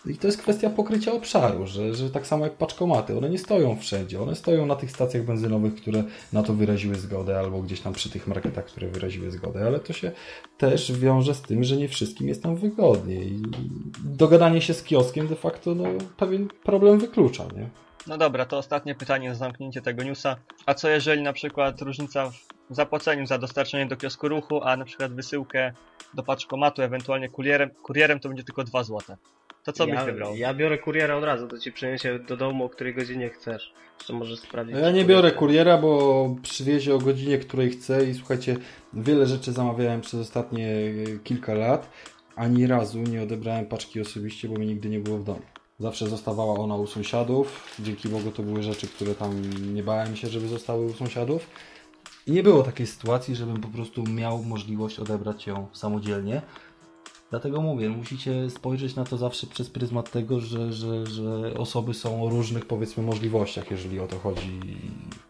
i to jest kwestia pokrycia obszaru, że, że tak samo jak paczkomaty, one nie stoją wszędzie. One stoją na tych stacjach benzynowych, które na to wyraziły zgodę, albo gdzieś tam przy tych marketach, które wyraziły zgodę, ale to się też wiąże z tym, że nie wszystkim jest tam wygodnie. I dogadanie się z kioskiem de facto no, pewien problem wyklucza, nie? No dobra, to ostatnie pytanie na zamknięcie tego newsa. A co jeżeli na przykład różnica w zapłaceniu za dostarczenie do kiosku ruchu, a na przykład wysyłkę do paczkomatu, ewentualnie kurierem, kurierem to będzie tylko 2 zł. To co byś ja, wybrał? ja biorę kuriera od razu, to ci przyniesie do domu, o której godzinie chcesz. Jeszcze możesz sprawdzić. Ja czy nie biorę kuriera, bo przywiezie o godzinie, której chcę i słuchajcie, wiele rzeczy zamawiałem przez ostatnie e, kilka lat. Ani razu nie odebrałem paczki osobiście, bo mi nigdy nie było w domu. Zawsze zostawała ona u sąsiadów. Dzięki Bogu to były rzeczy, które tam nie bałem się, żeby zostały u sąsiadów. I nie było takiej sytuacji, żebym po prostu miał możliwość odebrać ją samodzielnie. Dlatego mówię, musicie spojrzeć na to zawsze przez pryzmat tego, że, że, że osoby są o różnych powiedzmy możliwościach, jeżeli o to chodzi.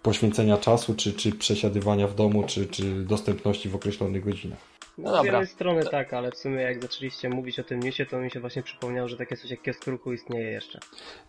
Poświęcenia czasu, czy, czy przesiadywania w domu, czy, czy dostępności w określonych godzinach. No Z dobra. jednej strony tak, ale w sumie jak zaczęliście mówić o tym newsie, to mi się właśnie przypomniało, że takie coś jak kiosk ruchu istnieje jeszcze.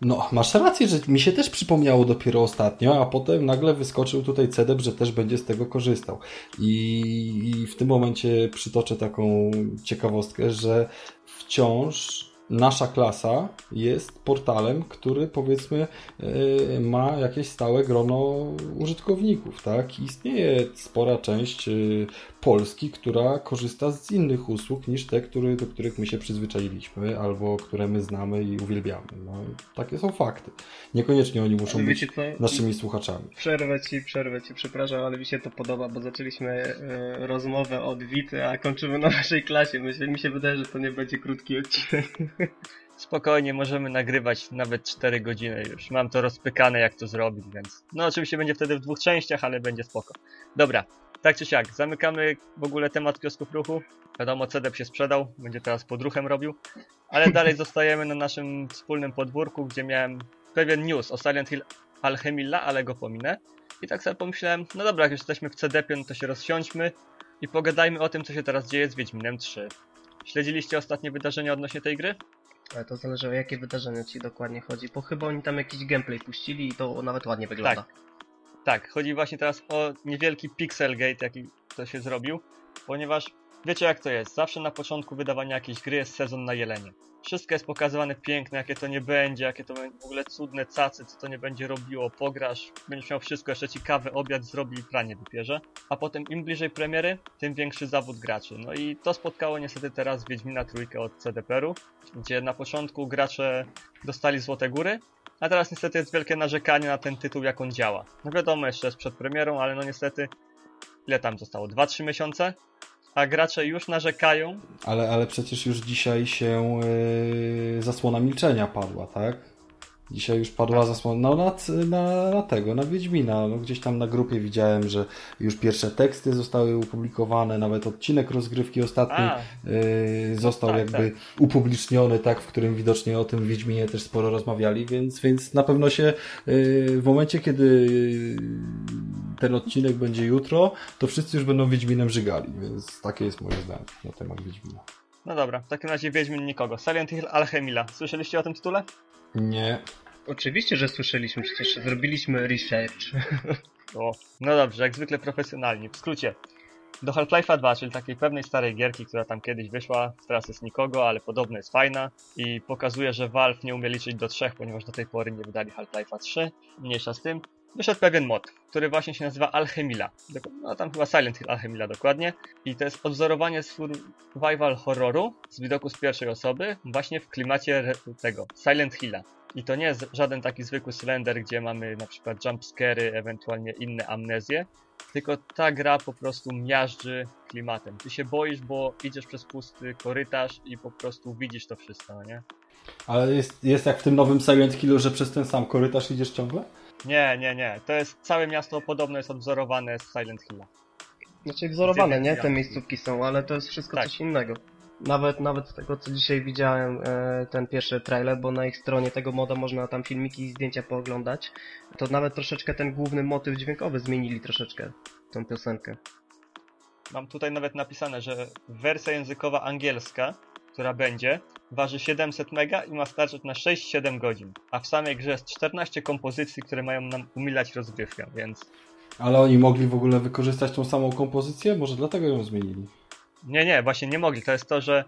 No, masz rację, że mi się też przypomniało dopiero ostatnio, a potem nagle wyskoczył tutaj CEDEP, że też będzie z tego korzystał. I, I w tym momencie przytoczę taką ciekawostkę, że wciąż nasza klasa jest portalem, który powiedzmy yy, ma jakieś stałe grono użytkowników, tak? I Istnieje spora część yy, Polski, która korzysta z innych usług niż te, które, do których my się przyzwyczailiśmy, albo które my znamy i uwielbiamy. No, takie są fakty. Niekoniecznie oni muszą Ale być naszymi słuchaczami. Przerwę ci, przerwę ci, przepraszam, ale mi się to podoba, bo zaczęliśmy e, rozmowę od Wity, a kończymy na naszej klasie. Myślę, mi się wydaje, że to nie będzie krótki odcinek. Spokojnie, możemy nagrywać nawet 4 godziny już. Mam to rozpykane, jak to zrobić, więc. No, oczywiście będzie wtedy w dwóch częściach, ale będzie spoko. Dobra, tak czy siak, zamykamy w ogóle temat kiosków ruchu. Wiadomo, CDEP się sprzedał, będzie teraz podruchem robił. Ale dalej zostajemy na naszym wspólnym podwórku, gdzie miałem pewien news o Silent Hill Alchemilla, ale go pominę. I tak sobie pomyślałem, no dobra, jak już jesteśmy w CDEP-ie, no to się rozsiądźmy i pogadajmy o tym, co się teraz dzieje z Wiedźminem 3. Śledziliście ostatnie wydarzenia odnośnie tej gry? Ale to zależy o jakie wydarzenia ci dokładnie chodzi, bo chyba oni tam jakiś gameplay puścili i to nawet ładnie wygląda. Tak, chodzi właśnie teraz o niewielki pixelgate, jaki to się zrobił, ponieważ wiecie jak to jest, zawsze na początku wydawania jakiejś gry jest sezon na jelenie. Wszystko jest pokazywane piękne, jakie to nie będzie, jakie to w ogóle cudne cacy, co to nie będzie robiło, pograsz, będziesz miał wszystko, jeszcze ci kawę, obiad zrobi i pranie wypierze. A potem im bliżej premiery, tym większy zawód graczy. No i to spotkało niestety teraz Wiedźmina trójkę od CDPR-u, gdzie na początku gracze dostali złote góry, a teraz niestety jest wielkie narzekanie na ten tytuł, jak on działa. No wiadomo, jeszcze jest przed premierą, ale no niestety, ile tam zostało? 2-3 miesiące? A gracze już narzekają. Ale, ale przecież już dzisiaj się yy, zasłona milczenia padła, tak? Dzisiaj już padła zasłona no, na, na, na tego, na Wiedźmina. No, gdzieś tam na grupie widziałem, że już pierwsze teksty zostały opublikowane, nawet odcinek rozgrywki ostatni y, został tak, jakby tak. upubliczniony, tak, w którym widocznie o tym Wiedźminie też sporo rozmawiali, więc, więc na pewno się y, w momencie, kiedy ten odcinek będzie jutro, to wszyscy już będą Wiedźminem żygali, więc takie jest moje zdanie na temat Wiedźmina. No dobra, w takim razie Wiedźmin nikogo. Silent Hill Alchemila. Słyszeliście o tym tytule? Nie. Oczywiście, że słyszeliśmy, przecież zrobiliśmy research. O, no dobrze, jak zwykle profesjonalnie. W skrócie, do Half-Life'a 2, czyli takiej pewnej starej gierki, która tam kiedyś wyszła, teraz jest nikogo, ale podobno jest fajna i pokazuje, że Valve nie umie liczyć do trzech, ponieważ do tej pory nie wydali Half-Life'a 3. Mniejsza z tym wyszedł pewien mod, który właśnie się nazywa Alchemila. No tam chyba Silent Hill Alchemila dokładnie. I to jest odzorowanie survival horroru z widoku z pierwszej osoby właśnie w klimacie tego Silent Hilla. I to nie jest żaden taki zwykły Slender, gdzie mamy na przykład jumpscary, ewentualnie inne amnezje, tylko ta gra po prostu miażdży klimatem. Ty się boisz, bo idziesz przez pusty korytarz i po prostu widzisz to wszystko, no nie? Ale jest, jest jak w tym nowym Silent Hillu, że przez ten sam korytarz idziesz ciągle? Nie, nie, nie. To jest całe miasto podobno jest odwzorowane z Silent Hilla. Znaczy wzorowane, nie? Te miejscówki są, ale to jest wszystko tak. coś innego. Nawet, nawet z tego, co dzisiaj widziałem, e, ten pierwszy trailer, bo na ich stronie tego moda można tam filmiki i zdjęcia pooglądać, to nawet troszeczkę ten główny motyw dźwiękowy zmienili troszeczkę, tą piosenkę. Mam tutaj nawet napisane, że wersja językowa angielska, która będzie, waży 700 mega i ma starczyć na 6-7 godzin. A w samej grze jest 14 kompozycji, które mają nam umilać rozgrywkę, więc... Ale oni mogli w ogóle wykorzystać tą samą kompozycję? Może dlatego ją zmienili? Nie, nie, właśnie nie mogli. To jest to, że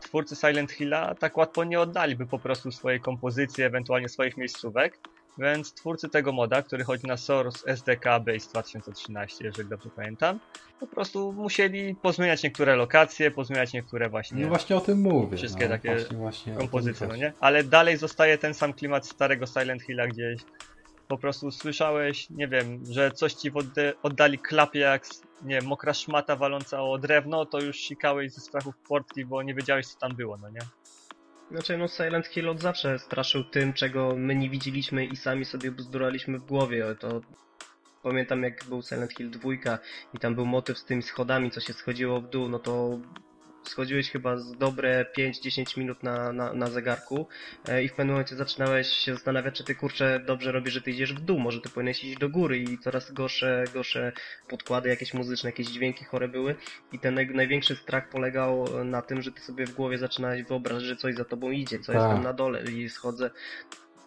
twórcy Silent Hilla tak łatwo nie oddaliby po prostu swojej kompozycji, ewentualnie swoich miejscówek. Więc twórcy tego moda, który chodzi na Source SDK Base 2013, jeżeli dobrze pamiętam, po prostu musieli pozmieniać niektóre lokacje, pozmieniać niektóre właśnie. No właśnie o tym mówię. Wszystkie no, takie właśnie, właśnie kompozycje, no nie? Ale dalej zostaje ten sam klimat starego Silent Hilla gdzieś. Po prostu słyszałeś, nie wiem, że coś ci oddali klapie jak, nie wiem, mokra szmata waląca o drewno, to już sikałeś ze strachu w portki, bo nie wiedziałeś co tam było, no nie? Znaczy, no Silent Hill od zawsze straszył tym, czego my nie widzieliśmy i sami sobie bzduraliśmy w głowie. To pamiętam jak był Silent Hill 2 i tam był motyw z tymi schodami, co się schodziło w dół, no to schodziłeś chyba z dobre 5-10 minut na, na, na zegarku e, i w pewnym momencie zaczynałeś się zastanawiać, czy ty kurczę dobrze robisz, że ty idziesz w dół, może ty powinieneś iść do góry i coraz gorsze, gorsze podkłady jakieś muzyczne, jakieś dźwięki chore były. I ten naj, największy strach polegał na tym, że ty sobie w głowie zaczynałeś wyobrażać, że coś za tobą idzie, co jest tam na dole i schodzę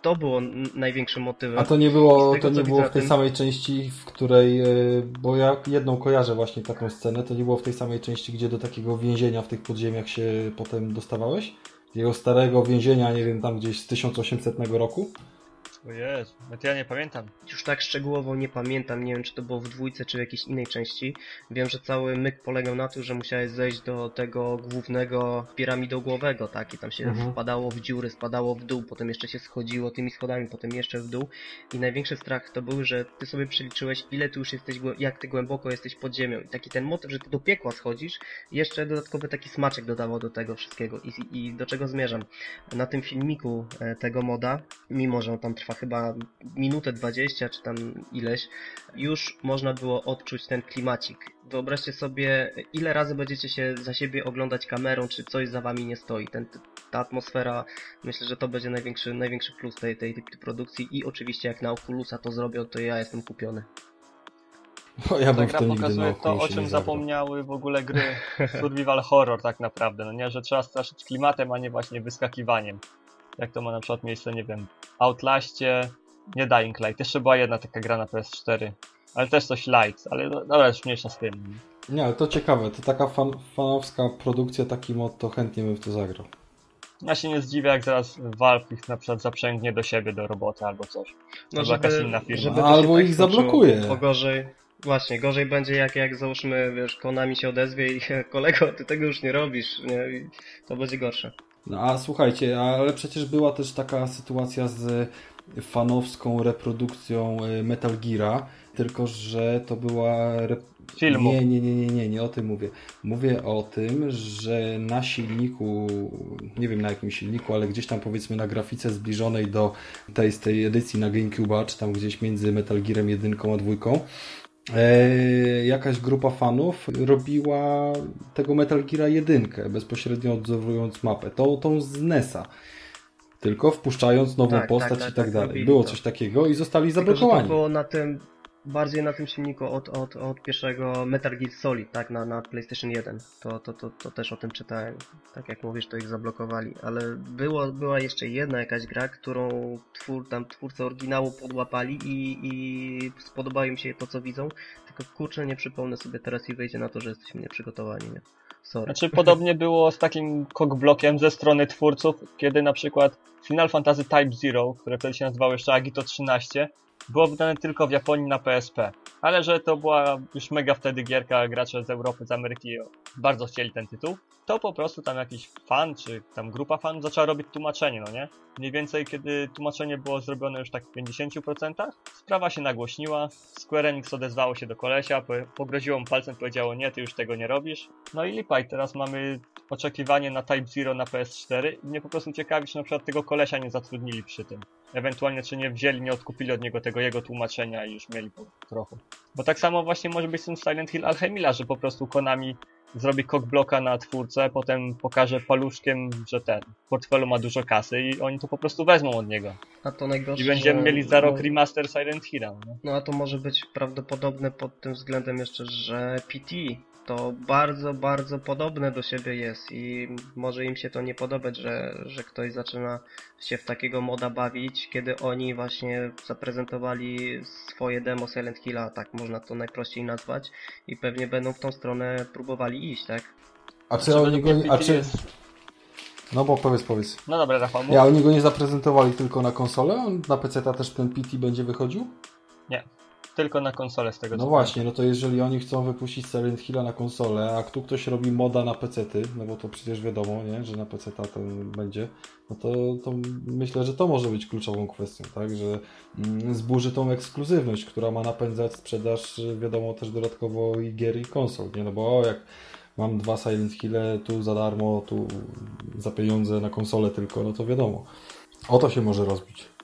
to było największym motywem. A to nie było, tego, to nie było w tej tym... samej części, w której, e, bo ja jedną kojarzę właśnie taką scenę, to nie było w tej samej części, gdzie do takiego więzienia w tych podziemiach się potem dostawałeś? Jego starego więzienia, nie wiem, tam gdzieś z 1800 roku? O Jezu, no to ja nie pamiętam. Już tak szczegółowo nie pamiętam, nie wiem czy to było w dwójce czy w jakiejś innej części. Wiem, że cały myk polegał na tym, że musiałeś zejść do tego głównego piramidogłowego, tak? I tam się mhm. wpadało w dziury, spadało w dół, potem jeszcze się schodziło tymi schodami, potem jeszcze w dół. I największy strach to był, że ty sobie przeliczyłeś, ile ty już jesteś, jak ty głęboko jesteś pod ziemią. I taki ten motyw, że ty do piekła schodzisz, jeszcze dodatkowy taki smaczek dodawał do tego wszystkiego. I, i do czego zmierzam? Na tym filmiku e, tego moda, mimo że on tam trwa trwa chyba minutę 20 czy tam ileś, już można było odczuć ten klimacik. Wyobraźcie sobie, ile razy będziecie się za siebie oglądać kamerą, czy coś za wami nie stoi. Ten, ta atmosfera, myślę, że to będzie największy, największy plus tej, tej, tej produkcji i oczywiście jak na Oculusa to zrobią, to ja jestem kupiony. No, ja Ta gra pokazuje to, o czym zapomniały w ogóle gry survival horror tak naprawdę, no nie, że trzeba straszyć klimatem, a nie właśnie wyskakiwaniem jak to ma na przykład miejsce, nie wiem, Outlaście, nie Dying Light. Jeszcze była jedna taka gra na PS4, ale też coś light, ale no, dobra, już mniejsza z tym. Nie, ale to ciekawe, to taka fan, fanowska produkcja, taki mod, to chętnie bym w to zagrał. Ja się nie zdziwię, jak zaraz Valve ich na przykład zaprzęgnie do siebie, do roboty albo coś. No, żeby, jakaś inna firma. Żeby albo tak ich zablokuje. Bo gorzej, Właśnie, gorzej będzie jak, jak załóżmy, wiesz, Konami się odezwie i kolego, ty tego już nie robisz, nie? I to będzie gorsze. No a słuchajcie, ale przecież była też taka sytuacja z fanowską reprodukcją e, Metal Geara, tylko że to była Filmu. Nie, nie, nie, nie, nie, nie o tym mówię. Mówię o tym, że na silniku, nie wiem na jakim silniku, ale gdzieś tam powiedzmy na grafice zbliżonej do tej, z tej edycji na GameCube, czy tam gdzieś między Metal Gearem 1 a 2, e, jakaś grupa fanów robiła tego Metal Geara 1, bezpośrednio odzorowując mapę, tą, tą z NES-a. Tylko wpuszczając nową Tak, tak, postać tak, i tak, tak, dalej. Było to. coś takiego i zostali Tylko, zablokowani. to było na tym, bardziej na tym silniku od, od, od pierwszego Metal Gear Solid, tak, na, na PlayStation 1. To, to, to, to też o tym czytałem. Tak jak mówisz, to ich zablokowali. Ale było, była jeszcze jedna jakaś gra, którą twór, tam twórcy oryginału podłapali i, i spodobało im się to, co widzą. Tylko kurczę, nie przypomnę sobie teraz i wejdzie na to, że jesteśmy nieprzygotowani, nie? Sorry. Znaczy podobnie było z takim cockblockiem ze strony twórców, kiedy na przykład Final Fantasy Type Zero, które wtedy się nazywało jeszcze Agito 13, było wydane tylko w Japonii na PSP. Ale że to była już mega wtedy gierka, gracze z Europy, z Ameryki bardzo chcieli ten tytuł, to po prostu tam jakiś fan, czy tam grupa fanów zaczęła robić tłumaczenie, no nie? Mniej więcej kiedy tłumaczenie było zrobione już tak w 50%, sprawa się nagłośniła, Square Enix odezwało się do kolesia, po- pogroziło mu palcem, powiedziało nie, ty już tego nie robisz. No i lipa, i teraz mamy oczekiwanie na Type Zero na PS4 i mnie po prostu ciekawi, czy na przykład tego kolesia nie zatrudnili przy tym. Ewentualnie, czy nie wzięli, nie odkupili od niego tego jego tłumaczenia i już mieli po trochę. Bo tak samo właśnie może być z tym Silent Hill Alchemila, że po prostu Konami zrobi cockblocka na twórcę, potem pokaże paluszkiem, że ten w portfelu ma dużo kasy i oni to po prostu wezmą od niego. A to najgorsze, I będziemy że- mieli za rok no- remaster Silent Hilla. No. No a to może być prawdopodobne pod tym względem jeszcze, że PT to bardzo, bardzo podobne do siebie jest i może im się to nie podobać, że, że ktoś zaczyna się w takiego moda bawić, kiedy oni właśnie zaprezentowali swoje demo Silent Hilla, tak można to najprościej nazwać i pewnie będą w tą stronę próbowali iść, tak? A czy Znaczy, oni go nie... A czy... No bo powiedz, powiedz. no dobra, Rafał, mów. Ja, oni go nie zaprezentowali tylko na konsolę? On na PC też ten PT będzie wychodził? Tylko na konsolę z tego No właśnie, no to jeżeli oni chcą wypuścić Silent Hilla na konsolę, a tu ktoś robi moda na PC-ty, no bo to przecież wiadomo, nie, że na PC-ta to będzie, no to, to myślę, że to może być kluczową kwestią, tak, że mm, zburzy tą ekskluzywność, która ma napędzać sprzedaż, wiadomo, też dodatkowo i gier i konsol, nie, no bo o, jak mam dwa Silent Hille tu za darmo, tu za pieniądze na konsolę tylko, no to wiadomo. O to się może rozbić.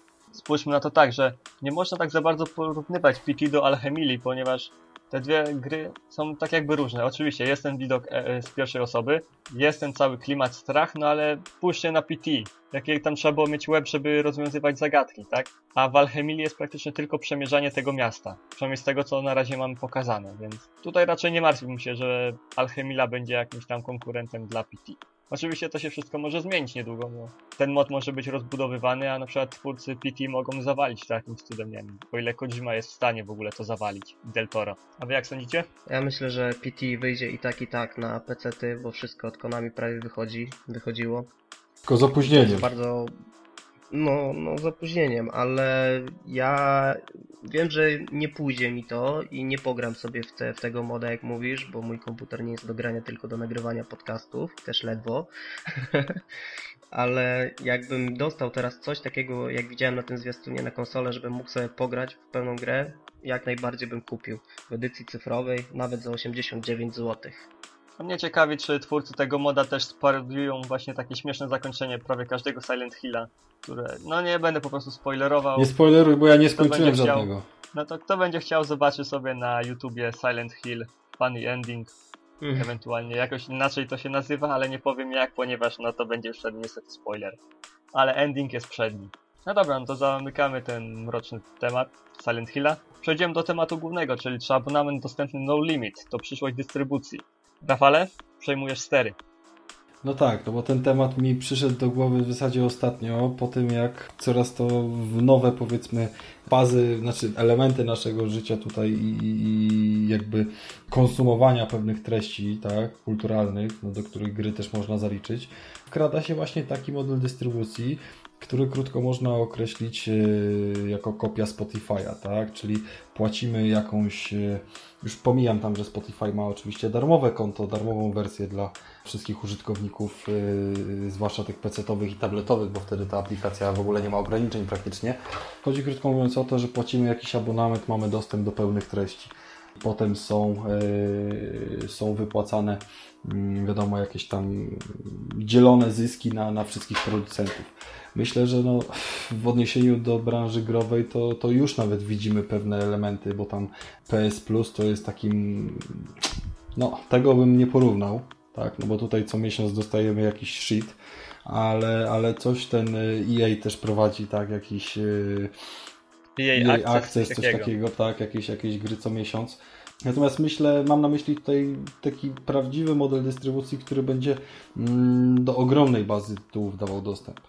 Spójrzmy na to tak, że nie można tak za bardzo porównywać PT do Alchemili, ponieważ te dwie gry są tak jakby różne. Oczywiście jest ten widok e, e, z pierwszej osoby, jest ten cały klimat strach, no ale spójrzcie na PT. Jakie tam trzeba było mieć web, żeby rozwiązywać zagadki, tak? A w Alchemili jest praktycznie tylko przemierzanie tego miasta. Przynajmniej z tego, co na razie mamy pokazane, więc tutaj raczej nie martwiłbym się, że Alchemila będzie jakimś tam konkurentem dla PT. Oczywiście to się wszystko może zmienić niedługo, bo ten mod może być rozbudowywany, a na przykład twórcy PT mogą zawalić to jakimś cudem, nie wiem, o ile Kojima jest w stanie w ogóle to zawalić, Del Toro. A wy jak sądzicie? Ja myślę, że PT wyjdzie i tak i tak na PC-ty, bo wszystko od Konami prawie wychodzi, wychodziło. Tylko z opóźnieniem. bardzo no, no z opóźnieniem, ale ja wiem, że nie pójdzie mi to i nie pogram sobie w, te, w tego moda, jak mówisz, bo mój komputer nie jest do grania, tylko do nagrywania podcastów, też ledwo. ale jakbym dostał teraz coś takiego, jak widziałem na tym zwiastunie na konsolę, żebym mógł sobie pograć w pełną grę, jak najbardziej bym kupił w edycji cyfrowej, nawet za 89 zł. A mnie ciekawi, czy twórcy tego moda też sparodiują właśnie takie śmieszne zakończenie prawie każdego Silent Hilla, które, no nie będę po prostu spoilerował. Nie spoileruj, bo ja nie skończyłem chciał? żadnego. No to kto będzie chciał, zobaczy sobie na YouTubie Silent Hill Funny Ending, Mhm. ewentualnie jakoś inaczej to się nazywa, ale nie powiem jak, ponieważ no to będzie już wtedy niestety spoiler. Ale ending jest przedni. No dobra, no to zamykamy ten mroczny temat Silent Hilla. Przejdziemy do tematu głównego, czyli czy abonament dostępny No Limit to przyszłość dystrybucji. Rafale, przejmujesz stery. No tak, no bo ten temat mi przyszedł do głowy w zasadzie ostatnio, po tym jak coraz to w nowe, powiedzmy, bazy, znaczy elementy naszego życia tutaj i, i jakby konsumowania pewnych treści, tak, kulturalnych, no, do których gry też można zaliczyć, wkrada się właśnie taki model dystrybucji, który krótko można określić e, jako kopia Spotify'a, tak? Czyli płacimy jakąś, e, już pomijam tam, że Spotify ma oczywiście darmowe konto, darmową wersję dla wszystkich użytkowników, e, zwłaszcza tych PC-owych i tabletowych, bo wtedy ta aplikacja w ogóle nie ma ograniczeń praktycznie. Chodzi krótko mówiąc o to, że płacimy jakiś abonament, mamy dostęp do pełnych treści. Potem są, są wypłacane, wiadomo, jakieś tam dzielone zyski na, na wszystkich producentów myślę, że no, w odniesieniu do branży growej to, to już nawet widzimy pewne elementy, bo tam PS Plus to jest takim, no tego bym nie porównał, tak, no bo tutaj co miesiąc dostajemy jakiś shit, ale, ale coś ten EA też prowadzi, tak, jakiś EA, EA Access, Access coś takiego. takiego, tak, jakieś, jakieś gry co miesiąc. Natomiast myślę, mam na myśli tutaj taki prawdziwy model dystrybucji, który będzie mm, do ogromnej bazy tytułów dawał dostęp.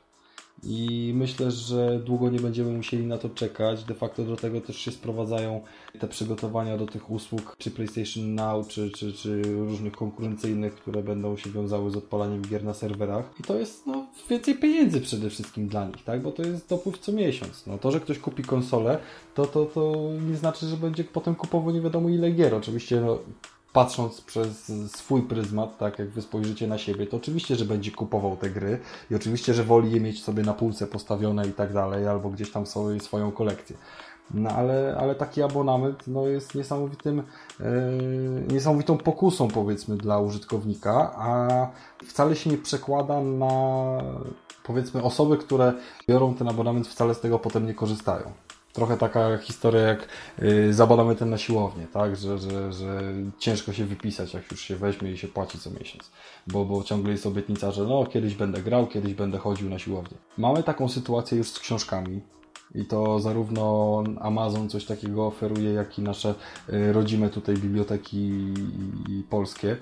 I myślę, że długo nie będziemy musieli na to czekać. De facto do tego też się sprowadzają te przygotowania do tych usług, czy PlayStation Now, czy, czy, czy różnych konkurencyjnych, które będą się wiązały z odpalaniem gier na serwerach. I to jest no, więcej pieniędzy przede wszystkim dla nich, tak? bo to jest dopływ co miesiąc. No, to, że ktoś kupi konsolę, to, to, to nie znaczy, że będzie potem kupował nie wiadomo ile gier. Oczywiście no, patrząc przez swój pryzmat, tak jak wy spojrzycie na siebie, to oczywiście, że będzie kupował te gry i oczywiście, że woli je mieć sobie na półce postawione i tak dalej, albo gdzieś tam sobie swoją kolekcję. No ale, ale taki abonament no, jest niesamowitym, yy, niesamowitą pokusą powiedzmy dla użytkownika, a wcale się nie przekłada na powiedzmy osoby, które biorą ten abonament, wcale z tego potem nie korzystają trochę taka historia jak yy, z abonamentem na siłownię, tak? Że, że, że ciężko się wypisać, jak już się weźmie i się płaci co miesiąc. Bo, bo ciągle jest obietnica, że no kiedyś będę grał, kiedyś będę chodził na siłownię. Mamy taką sytuację już z książkami. I to zarówno Amazon coś takiego oferuje, jak i nasze y, rodzime tutaj biblioteki polskie.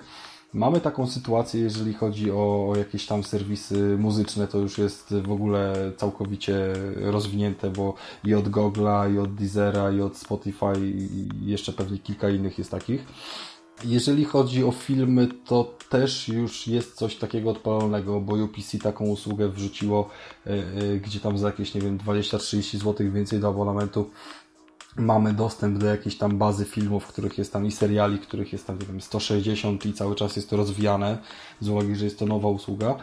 Mamy taką sytuację, jeżeli chodzi o, jakieś tam serwisy muzyczne, to już jest w ogóle całkowicie rozwinięte, bo i od Google'a, i od Deezera, i od Spotify, i jeszcze pewnie kilka innych jest takich. Jeżeli chodzi o filmy, to też już jest coś takiego odpalonego, bo UPC taką usługę wrzuciło, yy, yy, gdzie tam za jakieś, nie wiem, 20-30 zł więcej do abonamentu mamy dostęp do jakiejś tam bazy filmów, których jest tam i seriali, których jest tam, nie wiem, 160 i cały czas jest to rozwijane, z uwagi, że jest to nowa usługa.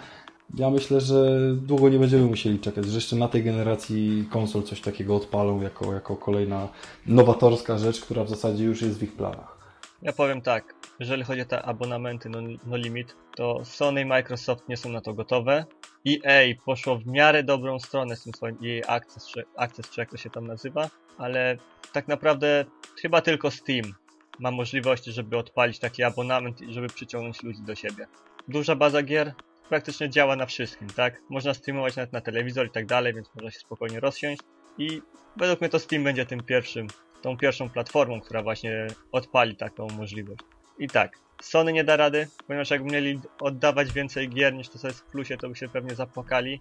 Ja myślę, że długo nie będziemy musieli czekać, że jeszcze na tej generacji konsol coś takiego odpalą jako, jako kolejna nowatorska rzecz, która w zasadzie już jest w ich planach. Ja powiem tak, jeżeli chodzi o te abonamenty no, no limit, to Sony i Microsoft nie są na to gotowe. EA poszło w miarę dobrą stronę z tym swoim EA Access, czy, Access, czy jak to się tam nazywa, ale tak naprawdę chyba tylko Steam ma możliwości, żeby odpalić taki abonament i żeby przyciągnąć ludzi do siebie. Duża baza gier praktycznie działa na wszystkim, tak? Można streamować nawet na telewizor i tak dalej, więc można się spokojnie rozsiąść i według mnie to Steam będzie tym pierwszym, tą pierwszą platformą, która właśnie odpali taką możliwość. I tak, Sony nie da rady, ponieważ jakby mieli oddawać więcej gier niż to co jest w plusie, to by się pewnie zapłakali.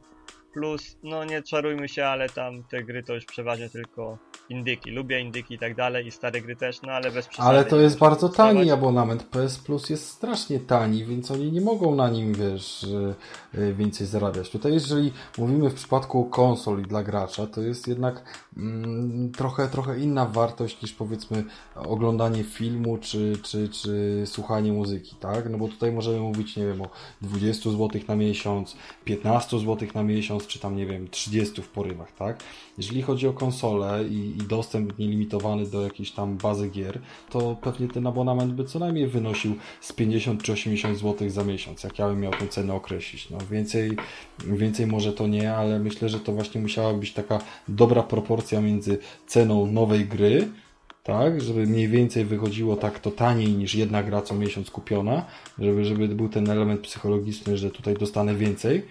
Plus, no nie czarujmy się, ale tam te gry to już przeważnie tylko indyki. Lubię indyki i tak dalej i stare gry też, no ale bez przesady. Ale to jest bardzo tani abonament. PS Plus jest strasznie tani, więc oni nie mogą na nim, wiesz, y, więcej zarabiać. Tutaj jeżeli mówimy w przypadku konsoli dla gracza, to jest jednak mm, trochę, trochę inna wartość niż powiedzmy oglądanie filmu czy, czy, czy słuchanie muzyki, tak? No bo tutaj możemy mówić, nie wiem, o 20 zł na miesiąc, 15 zł na miesiąc, czy tam, nie wiem, 30 w porywach, tak? Jeżeli chodzi o konsolę i, i dostęp nielimitowany do jakiejś tam bazy gier, to pewnie ten abonament by co najmniej wynosił z 50 czy 80 zł za miesiąc, jak ja bym miał tę cenę określić. No więcej, więcej może to nie, ale myślę, że to właśnie musiała być taka dobra proporcja między ceną nowej gry, tak, żeby mniej więcej wychodziło tak to taniej niż jedna gra co miesiąc kupiona, żeby, żeby był ten element psychologiczny, że tutaj dostanę więcej,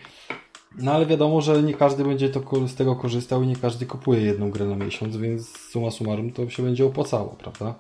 no ale wiadomo, że nie każdy będzie to, z tego korzystał i nie każdy kupuje jedną grę na miesiąc, więc suma summarum to się będzie opłacało, prawda?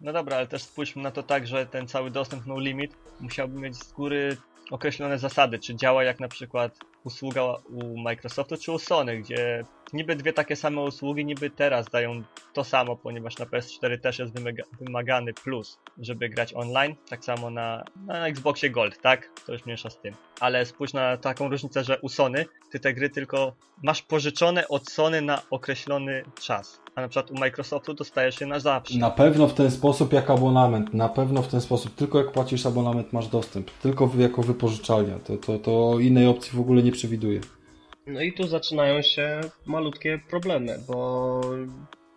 No dobra, ale też spójrzmy na to tak, że ten cały dostęp no limit musiałby mieć z góry określone zasady, czy działa jak na przykład usługa u Microsoftu czy u Sony, gdzie niby dwie takie same usługi, niby teraz dają to samo, ponieważ na PS4 też jest wymagany plus, żeby grać online, tak samo na, na Xboxie Gold, tak? To już mniejsza z tym. Ale spójrz na taką różnicę, że u Sony ty te gry tylko masz pożyczone od Sony na określony czas, a na przykład u Microsoftu dostajesz je na zawsze. Na pewno w ten sposób jak abonament, na pewno w ten sposób, tylko jak płacisz abonament masz dostęp, tylko jako wypożyczalnia, to, to, to innej opcji w ogóle nie przewiduje. No i tu zaczynają się malutkie problemy, bo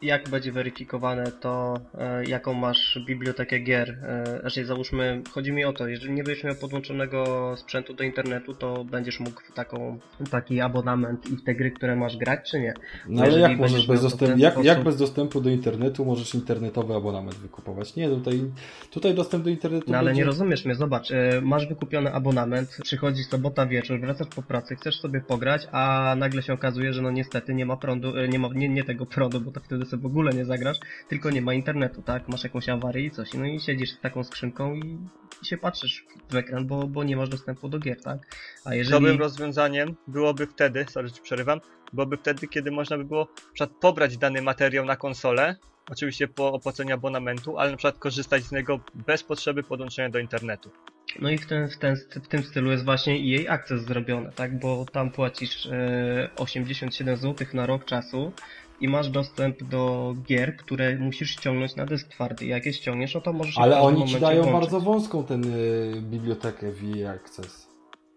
jak będzie weryfikowane to, e, jaką masz bibliotekę gier. Znaczy, załóżmy, chodzi mi o to, jeżeli nie będziesz miał podłączonego sprzętu do internetu, to będziesz mógł taką, taki abonament i w te gry, które masz grać, czy nie? No ale jak możesz bez dostępu, jak, sposób... jak bez dostępu do internetu możesz internetowy abonament wykupować? Nie, tutaj, tutaj dostęp do internetu No ale będzie... nie rozumiesz mnie, zobacz, e, masz wykupiony abonament, przychodzi sobota wieczór, wracasz po pracy, chcesz sobie pograć, a nagle się okazuje, że no niestety nie ma prądu, nie ma, nie, nie tego prądu, bo to wtedy sobie w ogóle nie zagrasz, tylko nie ma internetu, tak? Masz jakąś awarię i coś. No i siedzisz z taką skrzynką i, i się patrzysz w ekran, bo, bo nie masz dostępu do gier, tak? A jeżeli... Dobrym rozwiązaniem byłoby wtedy, sorry, że przerywam, byłoby wtedy, kiedy można by było na pobrać dany materiał na konsolę, oczywiście po opłaceniu abonamentu, ale na przykład korzystać z niego bez potrzeby podłączenia do internetu. No i w, ten, w, ten, w tym stylu jest właśnie jej Access zrobione, tak? Bo tam płacisz e, 87 zł na rok czasu i masz dostęp do gier, które musisz ściągnąć na dysk twardy. Jak je ściągniesz, no to możesz Ale oni ci dają włączyć. bardzo wąską ten y, bibliotekę w Access.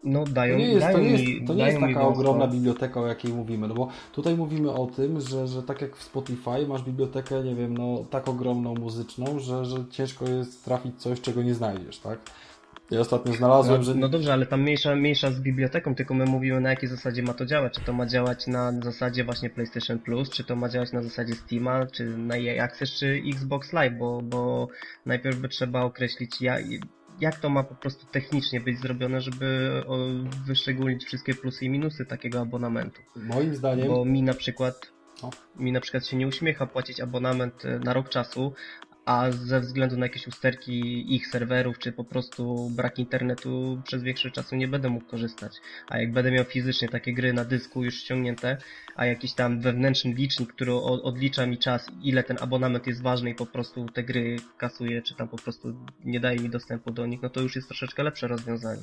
No dają, to nie jest, dają to nie jest, mi, to nie jest taka ogromna biblioteka, o jakiej mówimy, no bo tutaj mówimy o tym, że, że tak jak w Spotify masz bibliotekę, nie wiem, no tak ogromną muzyczną, że, że ciężko jest trafić coś, czego nie znajdziesz, tak? Ja ostatnio znalazłem, no, że... No dobrze, ale tam mniejsza, mniejsza z biblioteką, tylko my mówimy na jakiej zasadzie ma to działać. Czy to ma działać na zasadzie właśnie PlayStation Plus, czy to ma działać na zasadzie Steama, czy na EA Access, czy Xbox Live, bo, bo najpierw by trzeba określić jak, jak to ma po prostu technicznie być zrobione, żeby wyszczególnić wszystkie plusy i minusy takiego abonamentu. Moim zdaniem... Bo mi na przykład... Mi na przykład się nie uśmiecha płacić abonament e, na rok czasu, a ze względu na jakieś usterki ich serwerów, czy po prostu brak internetu przez większy czasu nie będę mógł korzystać. A jak będę miał fizycznie takie gry na dysku już ściągnięte, a jakiś tam wewnętrzny licznik, który odlicza mi czas, ile ten abonament jest ważny i po prostu te gry kasuje, czy tam po prostu nie daje mi dostępu do nich, no to już jest troszeczkę lepsze rozwiązanie.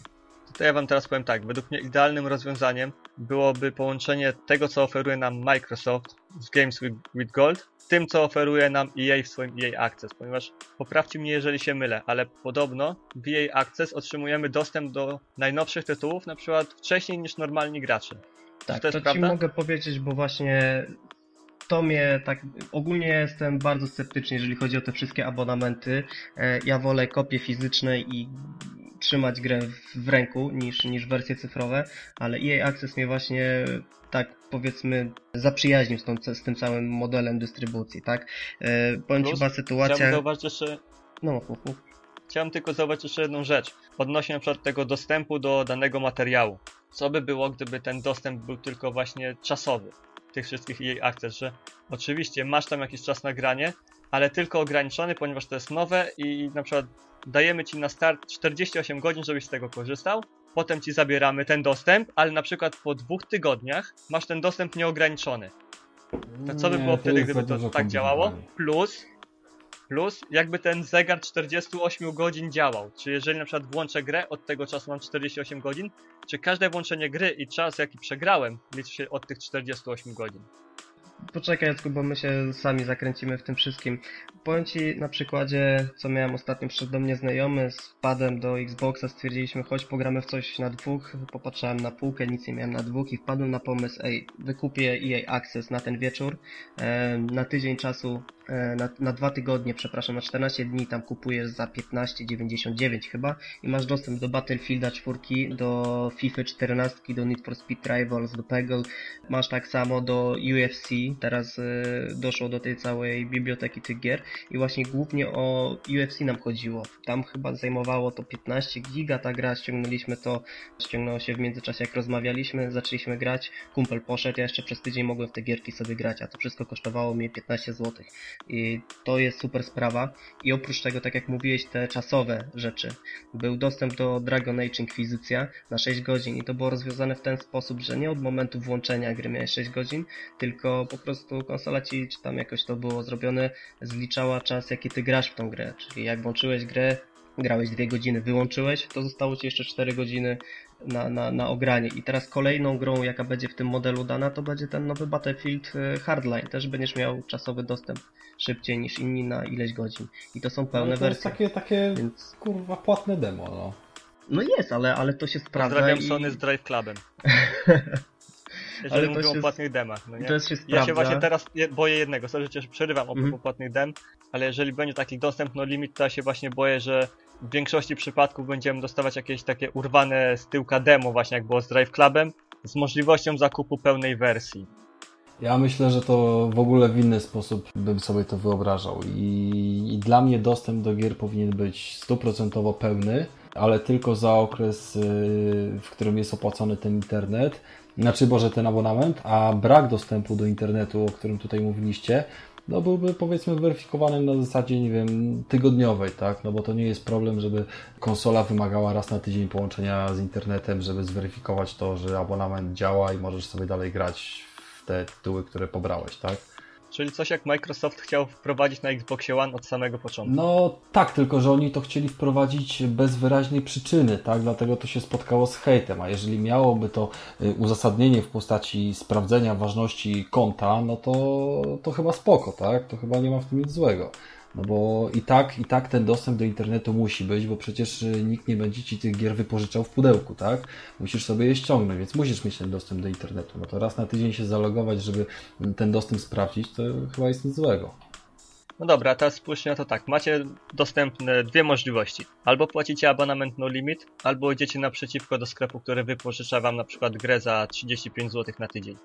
To ja wam teraz powiem tak, według mnie idealnym rozwiązaniem byłoby połączenie tego, co oferuje nam Microsoft z Games with, with Gold, tym, co oferuje nam EA w swoim EA Access, ponieważ poprawcie mnie, jeżeli się mylę, ale podobno w EA Access otrzymujemy dostęp do najnowszych tytułów, na przykład wcześniej niż normalni gracze. Tak, to, to ci mogę powiedzieć, bo właśnie to mnie tak, ogólnie jestem bardzo sceptyczny, jeżeli chodzi o te wszystkie abonamenty. E, ja wolę kopie fizyczne i trzymać grę w ręku niż, niż wersje cyfrowe, ale EA Access mnie właśnie tak powiedzmy zaprzyjaźnił z, tą, z tym całym modelem dystrybucji, tak? E, powiem Ci sytuacja... Chciałbym zauważyć jeszcze... No, mów, mów. Chciałem tylko zauważyć jeszcze jedną rzecz. Odnośnie na przykład tego dostępu do danego materiału. Co by było, gdyby ten dostęp był tylko właśnie czasowy? Tych wszystkich jej Access, że oczywiście masz tam jakiś czas na granie, ale tylko ograniczony, ponieważ to jest nowe i na przykład dajemy Ci na start 48 godzin, żebyś z tego korzystał, potem Ci zabieramy ten dostęp, ale na przykład po dwóch tygodniach masz ten dostęp nieograniczony. To co by było wtedy, gdyby to tak działało? Plus, plus jakby ten zegar 48 godzin działał. Czy jeżeli na przykład włączę grę, od tego czasu mam 48 godzin, czy każde włączenie gry i czas jaki przegrałem liczy się od tych 48 godzin? Poczekaj, bo my się sami zakręcimy w tym wszystkim. Powiem Ci na przykładzie, co miałem ostatnio przed do mnie znajomy, z padem do Xboxa stwierdziliśmy, chodź pogramy w coś na dwóch, popatrzałem na półkę, nic nie miałem na dwóch i wpadłem na pomysł, ej, wykupię EA Access na ten wieczór, e, na tydzień czasu na, na dwa tygodnie, przepraszam, na 14 dni tam kupujesz za 15,99 chyba i masz dostęp do Battlefielda 4, do FIFA 14, do Need for Speed Rivals, do Peggle, masz tak samo do UFC, teraz y, doszło do tej całej biblioteki tych gier i właśnie głównie o UFC nam chodziło. Tam chyba zajmowało to 15 giga ta gra, ściągnęliśmy to, ściągnęło się w międzyczasie jak rozmawialiśmy, zaczęliśmy grać, kumpel poszedł, ja jeszcze przez tydzień mogłem w te gierki sobie grać, a to wszystko kosztowało mnie 15 zł. I to jest super sprawa. I oprócz tego, tak jak mówiłeś, te czasowe rzeczy. Był dostęp do Dragon Age Inkwizycja na 6 godzin i to było rozwiązane w ten sposób, że nie od momentu włączenia gry miałeś 6 godzin, tylko po prostu konsola ci, czy tam jakoś to było zrobione, zliczała czas, jaki ty grasz w tą grę. Czyli jak włączyłeś grę, grałeś 2 godziny, wyłączyłeś, to zostało ci jeszcze 4 godziny na, na, na ogranie. I teraz kolejną grą, jaka będzie w tym modelu dana, to będzie ten nowy Battlefield e, Hardline. Też będziesz miał czasowy dostęp szybciej niż inni na ileś godzin. I to są pełne Ale to jest wersje. takie, takie Więc... kurwa płatne demo, no. No jest, ale, ale to się sprawdza. Pozdrawiam i... Sony z Drive Clubem. Jeżeli Ale mówią o płatnych demach, no nie? To się Ja się właśnie teraz boję jednego, sorry, że przerywam o propos płatnych dem, ale jeżeli będzie taki dostęp no limit, to ja się właśnie boję, że w większości przypadków będziemy dostawać jakieś takie urwane z tyłka demo, właśnie jak było z Drive Clubem, z możliwością zakupu pełnej wersji. Ja myślę, że to w ogóle w inny sposób bym sobie to wyobrażał. I, i dla mnie dostęp do gier powinien być stuprocentowo pełny, ale tylko za okres, yy, w którym jest opłacony ten internet, znaczy Boże ten abonament, a brak dostępu do internetu, o którym tutaj mówiliście, no byłby powiedzmy weryfikowany na zasadzie, nie wiem, tygodniowej, tak? No bo to nie jest problem, żeby konsola wymagała raz na tydzień połączenia z internetem, żeby zweryfikować to, że abonament działa i możesz sobie dalej grać w te tytuły, które pobrałeś, tak? Czyli coś jak Microsoft chciał wprowadzić na Xboxie One od samego początku. No tak, tylko że oni to chcieli wprowadzić bez wyraźnej przyczyny, tak? Dlatego to się spotkało z hejtem, a jeżeli miałoby to y, uzasadnienie w postaci sprawdzenia ważności konta, no to, to chyba spoko, tak? To chyba nie ma w tym nic złego. No bo i tak, i tak ten dostęp do internetu musi być, bo przecież y, nikt nie będzie ci tych gier wypożyczał w pudełku, tak? Musisz sobie je ściągnąć, więc musisz mieć ten dostęp do internetu. No to raz na tydzień się zalogować, żeby ten dostęp sprawdzić, to chyba jest nic złego. No dobra, teraz spójrzcie na to tak. Macie dostępne dwie możliwości. Albo płacicie abonament no limit, albo idziecie naprzeciwko do sklepu, który wypożycza wam na przykład grę za 35 zł na tydzień.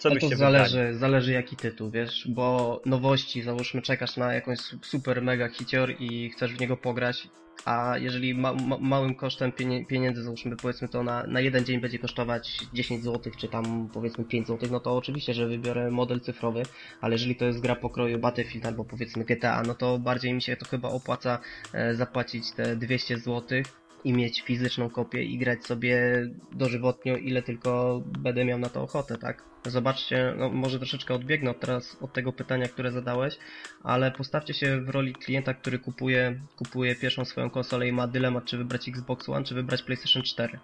Co No byście to wybrali? zależy, zależy jaki tytuł, wiesz, bo nowości, załóżmy czekasz na jakąś su- super mega hicior i chcesz w niego pograć, a jeżeli ma, ma, małym kosztem pieniędzy, załóżmy powiedzmy to na, na jeden dzień będzie kosztować 10 zł, czy tam powiedzmy 5 zł, no to oczywiście, że wybiorę model cyfrowy, ale jeżeli to jest gra pokroju Battlefield albo powiedzmy GTA, no to bardziej mi się to chyba opłaca e, zapłacić te 200 zł i mieć fizyczną kopię i grać sobie dożywotnio, ile tylko będę miał na to ochotę, tak? Zobaczcie, no może troszeczkę odbiegnę od teraz od tego pytania, które zadałeś, ale postawcie się w roli klienta, który kupuje, kupuje pierwszą swoją konsolę i ma dylemat, czy wybrać Xbox One, czy wybrać PlayStation 4.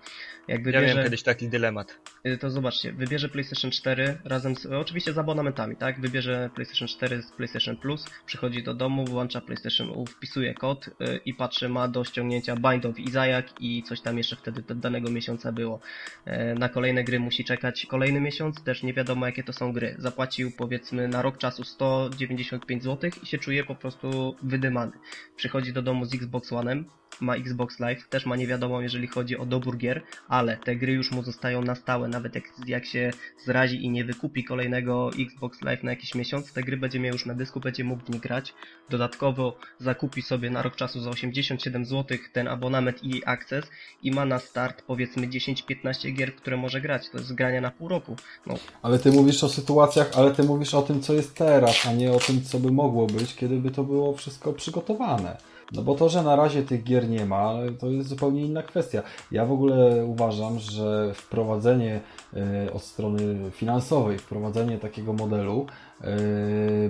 Jak Ja wybierze, miałem kiedyś taki dylemat. Y, to zobaczcie, wybierze PlayStation 4 razem z, oczywiście z abonamentami, tak? Wybierze PlayStation 4 z PlayStation Plus, przychodzi do domu, włącza PlayStation U, wpisuje kod y, i patrzy, ma do ściągnięcia Bind of Isaac i coś tam jeszcze wtedy danego miesiąca było. E, Na kolejne gry musi czekać kolejny miesiąc, też nie wiadomo jakie to są gry. Zapłacił powiedzmy na rok czasu 195 zł i się czuje po prostu wydymany. Przychodzi do domu z Xbox One'em, ma Xbox Live, też ma nie wiadomo jeżeli chodzi o dobór gier, ale te gry już mu zostają na stałe, nawet jak, jak się zrazi i nie wykupi kolejnego Xbox Live na jakiś miesiąc, te gry będzie miał już na dysku, będzie mógł w nie grać. Dodatkowo zakupi sobie na rok czasu za 87 zł ten abonament i Access i ma na start powiedzmy 10-15 gier, które może grać. To jest grania na pół roku. No, Ale ty mówisz o sytuacjach, ale ty mówisz o tym, co jest teraz, a nie o tym, co by mogło być, kiedy by to było wszystko przygotowane. No bo to, że na razie tych gier nie ma, to jest zupełnie inna kwestia. Ja w ogóle uważam, że wprowadzenie e, od strony finansowej, wprowadzenie takiego modelu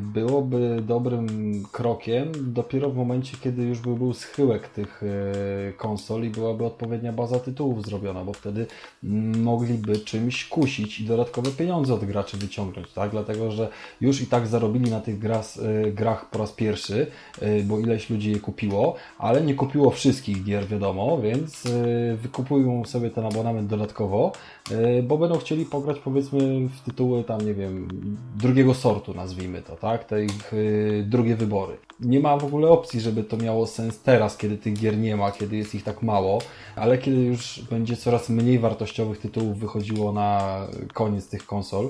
byłoby dobrym krokiem dopiero w momencie, kiedy już by był schyłek tych e, konsol i byłaby odpowiednia baza tytułów zrobiona, bo wtedy mm, mogliby czymś kusić i dodatkowe pieniądze od graczy wyciągnąć, tak? Dlatego, że już i tak zarobili na tych gras, e, grach po raz pierwszy, bo ileś ludzi je kupiło, ale nie kupiło wszystkich gier, wiadomo, więc wykupują sobie ten abonament dodatkowo, bo będą chcieli pograć powiedzmy w tytuły tam, nie wiem, drugiego sortu, nazwijmy to, tak? Te ich e, drugie wybory. Nie ma w ogóle opcji, żeby to miało sens teraz, kiedy tych gier nie ma, kiedy jest ich tak mało, ale kiedy już będzie coraz mniej wartościowych tytułów wychodziło na koniec tych konsol,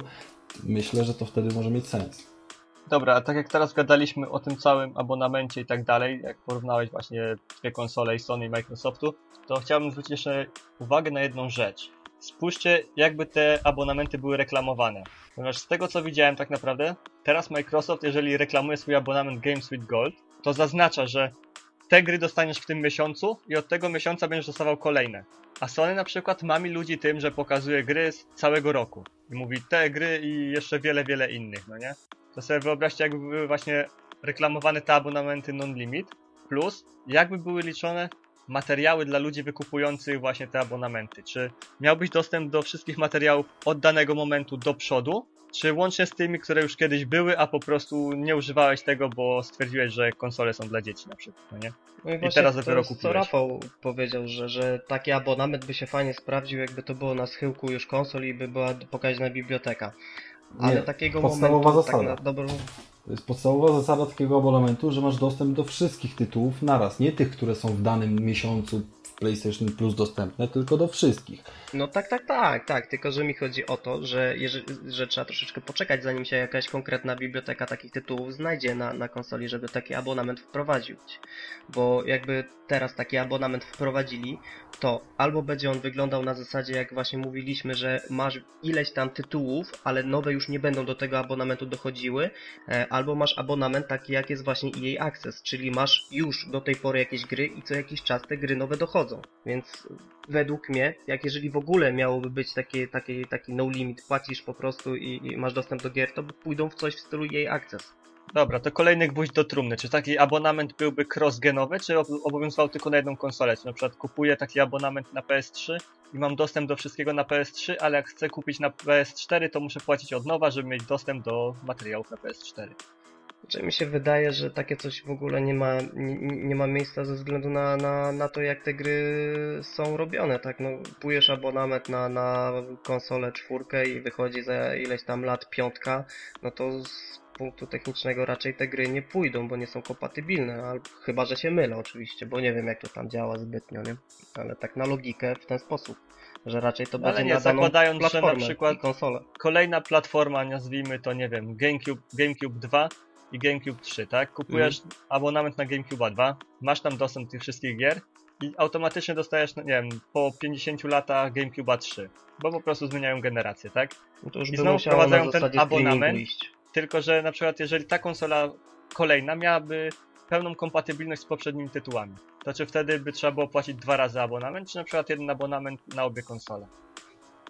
myślę, że to wtedy może mieć sens. Dobra, a tak jak teraz gadaliśmy o tym całym abonamencie i tak dalej, jak porównałeś właśnie dwie konsole i Sony i Microsoftu, to chciałbym zwrócić jeszcze uwagę na jedną rzecz. Spójrzcie, jakby te abonamenty były reklamowane. Ponieważ z tego co widziałem tak naprawdę, teraz Microsoft, jeżeli reklamuje swój abonament Games with Gold, to zaznacza, że te gry dostaniesz w tym miesiącu i od tego miesiąca będziesz dostawał kolejne. A Sony na przykład mami ludzi tym, że pokazuje gry z całego roku. I mówi te gry i jeszcze wiele, wiele innych, no nie? To sobie wyobraźcie, jakby były właśnie reklamowane te abonamenty non-limit, plus jakby były liczone materiały dla ludzi wykupujących właśnie te abonamenty. Czy miałbyś dostęp do wszystkich materiałów od danego momentu do przodu, czy łącznie z tymi, które już kiedyś były, a po prostu nie używałeś tego, bo stwierdziłeś, że konsole są dla dzieci na przykład, no nie? No i, I teraz dopiero jest, co kupiłeś. Rafał powiedział, że, że taki abonament by się fajnie sprawdził, jakby to było na schyłku już konsol i by była pokaźna biblioteka. Ale Nie, takiego podstawowa momentu, zasada. tak na dobrą... To jest podstawowa zasada takiego abonamentu, że masz dostęp do wszystkich tytułów naraz. Nie tych, które są w danym miesiącu w PlayStation Plus dostępne, tylko do wszystkich. No tak, tak, tak, tak, tylko że mi chodzi o to, że, że trzeba troszeczkę poczekać, zanim się jakaś konkretna biblioteka takich tytułów znajdzie na, na konsoli, żeby taki abonament wprowadzić. Bo jakby teraz taki abonament wprowadzili, to albo będzie on wyglądał na zasadzie, jak właśnie mówiliśmy, że masz ileś tam tytułów, ale nowe już nie będą do tego abonamentu dochodziły, e, albo masz abonament taki, jak jest właśnie EA Access, czyli masz już do tej pory jakieś gry i co jakiś czas te gry nowe dochodzą. Więc według mnie, jak jeżeli w ogóle miałoby być taki, taki, taki no limit, płacisz po prostu i, i masz dostęp do gier, to pójdą w coś w stylu EA Access. Dobra, to kolejny gwóźdź do trumny. Czy taki abonament byłby cross-genowy, czy ob- obowiązywał tylko na jedną konsolę? Czy na przykład kupuję taki abonament na PS3 i mam dostęp do wszystkiego na PS3, ale jak chcę kupić na PS4, to muszę płacić od nowa, żeby mieć dostęp do materiałów na PS4. Znaczy mi się wydaje, że takie coś w ogóle nie ma, nie, nie ma miejsca ze względu na, na, na to, jak te gry są robione, tak? No, kupujesz abonament na, na konsolę czwórkę i wychodzi za ileś tam lat piątka, no to z punktu technicznego raczej te gry nie pójdą, bo nie są kompatybilne, albo, chyba, że się mylę oczywiście, bo nie wiem, jak to tam działa zbytnio, nie? Ale tak na logikę w ten sposób, że raczej to będzie nie, na zakładając, że na przykład- konsolę. Kolejna platforma, nazwijmy to, nie wiem, GameCube, GameCube 2 i GameCube 3, tak? Kupujesz abonament na GameCube 2, masz tam dostęp do tych wszystkich gier i automatycznie dostajesz, no nie wiem, po 50 latach GameCube 3, bo po prostu zmieniają generację, tak? No to już I znowu wprowadzają ten abonament. iść. Tylko, że na przykład jeżeli ta konsola kolejna miałaby pełną kompatybilność z poprzednimi tytułami, to czy wtedy by trzeba było płacić dwa razy abonament, czy na przykład jeden abonament na obie konsole?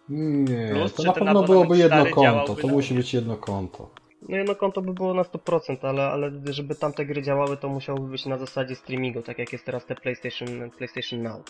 Nie, Plus, to na pewno byłoby jedno konto. To musi być jedno konto. No jedno konto by było na 100%, ale, ale żeby tamte gry działały, to musiałoby być na zasadzie streamingu, tak jak jest teraz te PlayStation, PlayStation Now,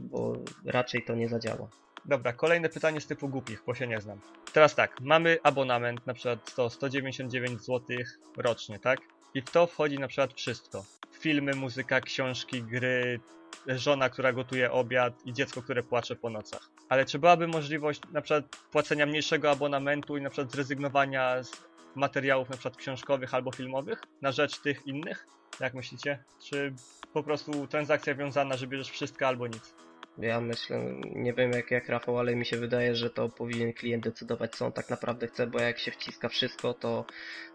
bo raczej to nie zadziała. Dobra, kolejne pytanie z typu głupich, bo się nie znam. Teraz tak, mamy abonament na przykład 100, 199 zł rocznie, tak? I w to wchodzi na przykład wszystko. Filmy, muzyka, książki, gry, żona, która gotuje obiad i dziecko, które płacze po nocach. Ale czy byłaby możliwość na przykład płacenia mniejszego abonamentu i na przykład zrezygnowania z materiałów na przykład książkowych albo filmowych na rzecz tych innych? Jak myślicie? Czy po prostu transakcja wiązana, że bierzesz wszystko albo nic? Ja myślę, nie wiem jak, jak Rafał, ale mi się wydaje, że to powinien klient decydować, co on tak naprawdę chce, bo jak się wciska wszystko, to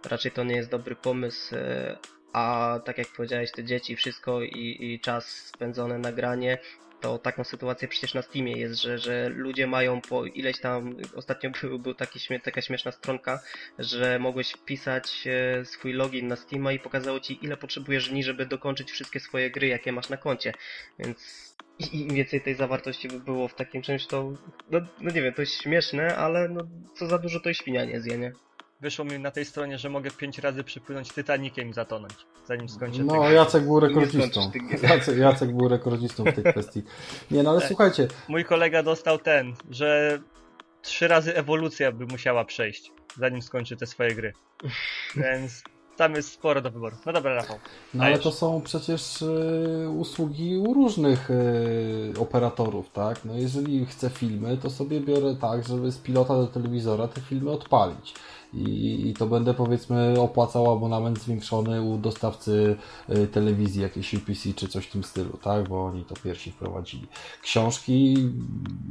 raczej to nie jest dobry pomysł. e, A tak jak powiedziałeś, te dzieci, wszystko i, i czas spędzony na granie, to taką sytuację przecież na Steamie jest, że, że ludzie mają po ileś tam, ostatnio był, był taki śmie, taka śmieszna stronka, że mogłeś wpisać e, swój login na Steama i pokazało ci ile potrzebujesz dni, żeby dokończyć wszystkie swoje gry, jakie masz na koncie. Więc im więcej tej zawartości by było w takim czymś, to no, no nie wiem, to jest śmieszne, ale no co za dużo to i świnia nie zje, nie? Wyszło mi na tej stronie, że mogę pięć razy przypłynąć Titanikiem i zatonąć, zanim skończę No, tego. Jacek był rekordzistą. Jacek, Jacek był rekordzistą w tej kwestii. Nie, no ale Tak. słuchajcie, Mój kolega dostał ten, że trzy razy ewolucja by musiała przejść, zanim skończy te swoje gry. Więc tam jest sporo do wyboru. No dobra, Rafał. No ale Dajesz. to są przecież e, usługi u różnych e, operatorów, tak? No jeżeli chcę filmy, to sobie biorę tak, żeby z pilota do telewizora te filmy odpalić. I, i to będę powiedzmy opłacał abonament zwiększony u dostawcy y, telewizji, jakiejś UPC czy coś w tym stylu, tak, bo oni to pierwsi wprowadzili. Książki,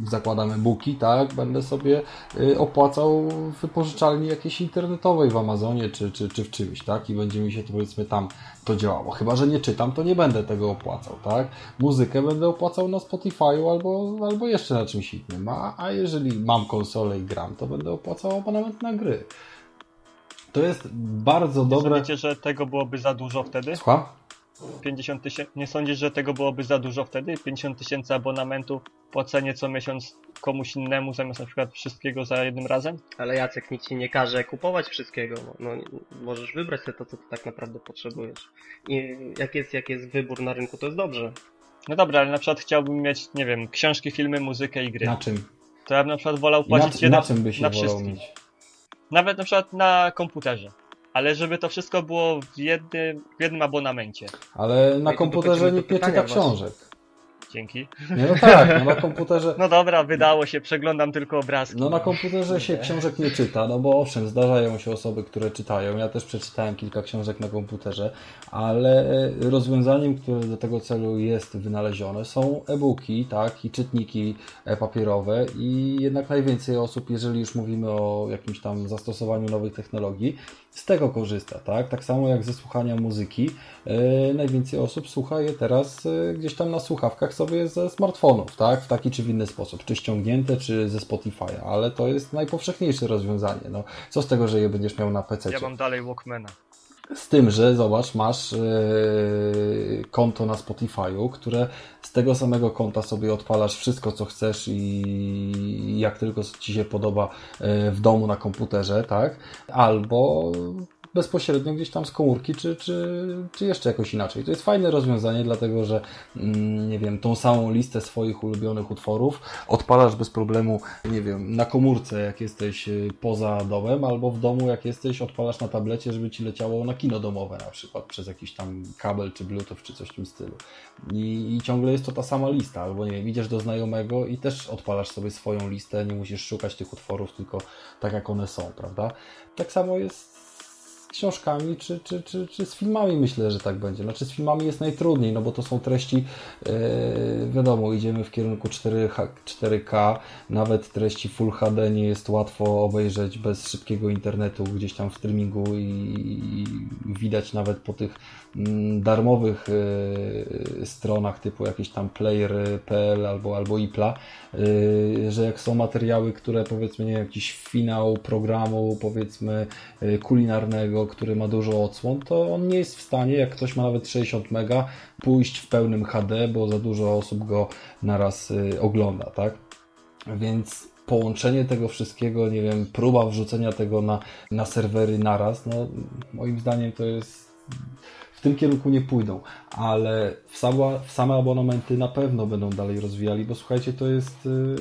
zakładamy booki, tak, będę sobie y, opłacał wypożyczalni jakiejś internetowej w Amazonie czy, czy, czy w czymś, tak, i będzie mi się to powiedzmy tam to działało. Chyba, że nie czytam, to nie będę tego opłacał, tak? Muzykę będę opłacał na Spotify'u albo, albo jeszcze na czymś innym. A, a jeżeli mam konsolę i gram, to będę opłacał abonament na gry. To jest bardzo Nie dobre. sądzicie, że tego byłoby za dużo wtedy? Słucham? 50 tysięcy. Nie sądzisz, że tego byłoby za dużo wtedy? 50 tysięcy abonamentu płacenie co miesiąc komuś innemu zamiast na przykład wszystkiego za jednym razem? Ale Jacek nikt ci nie każe kupować wszystkiego. No, no, możesz wybrać sobie to, co ty tak naprawdę potrzebujesz. I jak jest, jak jest wybór na rynku, to jest dobrze. No dobra, ale na przykład chciałbym mieć, nie wiem, książki, filmy, muzykę i gry. Na czym? To ja bym na przykład wolał Na, płacić jeden, na czym by się na wolał wszystkich. mieć? Nawet na przykład na komputerze. Ale żeby to wszystko było w jednym, w jednym abonamencie. Ale na komputerze nie czyta książek. Dzięki. Nie, no tak, no na komputerze. No dobra, wydało się, przeglądam tylko obrazki. No na komputerze się książek nie czyta, no bo owszem, zdarzają się osoby, które czytają. Ja też przeczytałem kilka książek na komputerze, ale rozwiązaniem, które do tego celu jest wynalezione, są e-booki, tak, i czytniki papierowe i jednak najwięcej osób, jeżeli już mówimy o jakimś tam zastosowaniu nowych technologii, z tego korzysta, tak? Tak samo jak ze słuchania muzyki, e, najwięcej osób słucha je teraz e, gdzieś tam na słuchawkach sobie ze smartfonów, tak? W taki czy w inny sposób, czy ściągnięte, czy ze Spotify'a, ale to jest najpowszechniejsze rozwiązanie. No, co z tego, że je będziesz miał na PC? Ja mam dalej Walkmana. Z tym, że zobacz, masz yy, konto na Spotify'u, które z tego samego konta sobie odpalasz wszystko, co chcesz i jak tylko ci się podoba yy, w domu na komputerze, tak? Albo bezpośrednio gdzieś tam z komórki, czy, czy, czy jeszcze jakoś inaczej. To jest fajne rozwiązanie, dlatego że, mm, nie wiem, tą samą listę swoich ulubionych utworów odpalasz bez problemu, nie wiem, na komórce, jak jesteś y, poza domem, albo w domu, jak jesteś, odpalasz na tablecie, żeby ci leciało na kino domowe na przykład, przez jakiś tam kabel, czy bluetooth, czy coś w tym stylu. I, I ciągle jest to ta sama lista, albo nie wiem, idziesz do znajomego i też odpalasz sobie swoją listę, nie musisz szukać tych utworów, tylko tak jak one są, prawda? Tak samo jest z książkami czy, czy, czy, czy z filmami myślę, że tak będzie. Znaczy z filmami jest najtrudniej, no bo to są treści, yy, wiadomo, idziemy w kierunku 4H, 4K, nawet treści Full HD nie jest łatwo obejrzeć bez szybkiego internetu gdzieś tam w streamingu i, i widać nawet po tych mm, darmowych yy, stronach typu jakieś tam player.pl albo, albo ipla, yy, że jak są materiały, które powiedzmy, nie jakiś finał programu powiedzmy kulinarnego, który ma dużo odsłon, to on nie jest w stanie, jak ktoś ma nawet 60 mega, pójść w pełnym HD, bo za dużo osób go naraz yy, ogląda, tak? Więc połączenie tego wszystkiego, nie wiem, próba wrzucenia tego na, na serwery naraz, no moim zdaniem to jest w tym kierunku nie pójdą, ale w same, w same abonamenty na pewno będą dalej rozwijali, bo słuchajcie, to jest y,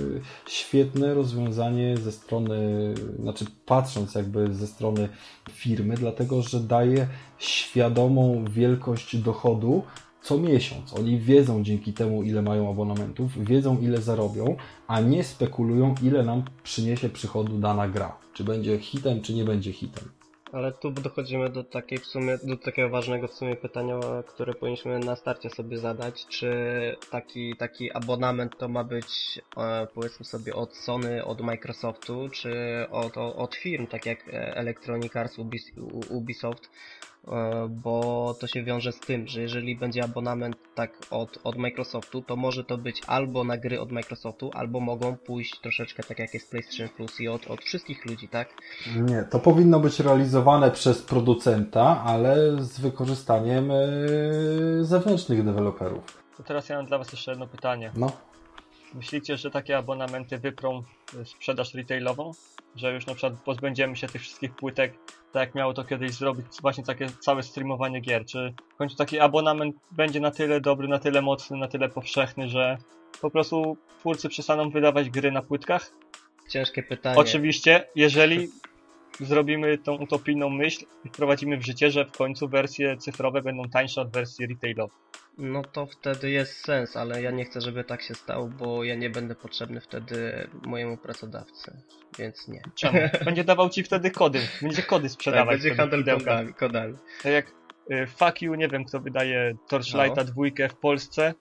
świetne rozwiązanie ze strony, znaczy patrząc jakby ze strony firmy, dlatego że daje świadomą wielkość dochodu co miesiąc. Oni wiedzą dzięki temu, ile mają abonamentów, wiedzą, ile zarobią, a nie spekulują, ile nam przyniesie przychodu dana gra. Czy będzie hitem, czy nie będzie hitem. Ale tu dochodzimy do takiej w sumie, do takiego ważnego w sumie pytania, które powinniśmy na starcie sobie zadać, czy taki, taki abonament to ma być e, powiedzmy sobie od Sony, od Microsoftu, czy od, od firm, tak jak Electronic Arts, Ubis, Ubisoft, e, bo to się wiąże z tym, że jeżeli będzie abonament tak od, od Microsoftu, to może to być albo na gry od Microsoftu, albo mogą pójść troszeczkę tak jak jest PlayStation Plus i od, od wszystkich ludzi, tak? Nie, to powinno być realizowane przez producenta, ale z wykorzystaniem yy, zewnętrznych deweloperów. To teraz ja mam dla Was jeszcze jedno pytanie. No. Myślicie, że takie abonamenty wyprą y, sprzedaż retailową? Że już na przykład pozbędziemy się tych wszystkich płytek, tak jak miało to kiedyś zrobić właśnie takie całe streamowanie gier? Czy w końcu taki abonament będzie na tyle dobry, na tyle mocny, na tyle powszechny, że po prostu twórcy przestaną wydawać gry na płytkach? Ciężkie pytanie. Oczywiście, jeżeli zrobimy tą utopijną myśl i wprowadzimy w życie, że w końcu wersje cyfrowe będą tańsze od wersji retailowej. No to wtedy jest sens, ale ja nie chcę, żeby tak się stało, bo ja nie będę potrzebny wtedy mojemu pracodawcy, więc nie. Czemu? Będzie dawał ci wtedy kody. Będzie kody Tak, sprzedawać. będzie wtedy handel kodami, kodami. Tak jak y, Fuck You, nie wiem kto wydaje Torchlighta No. dwójkę w Polsce,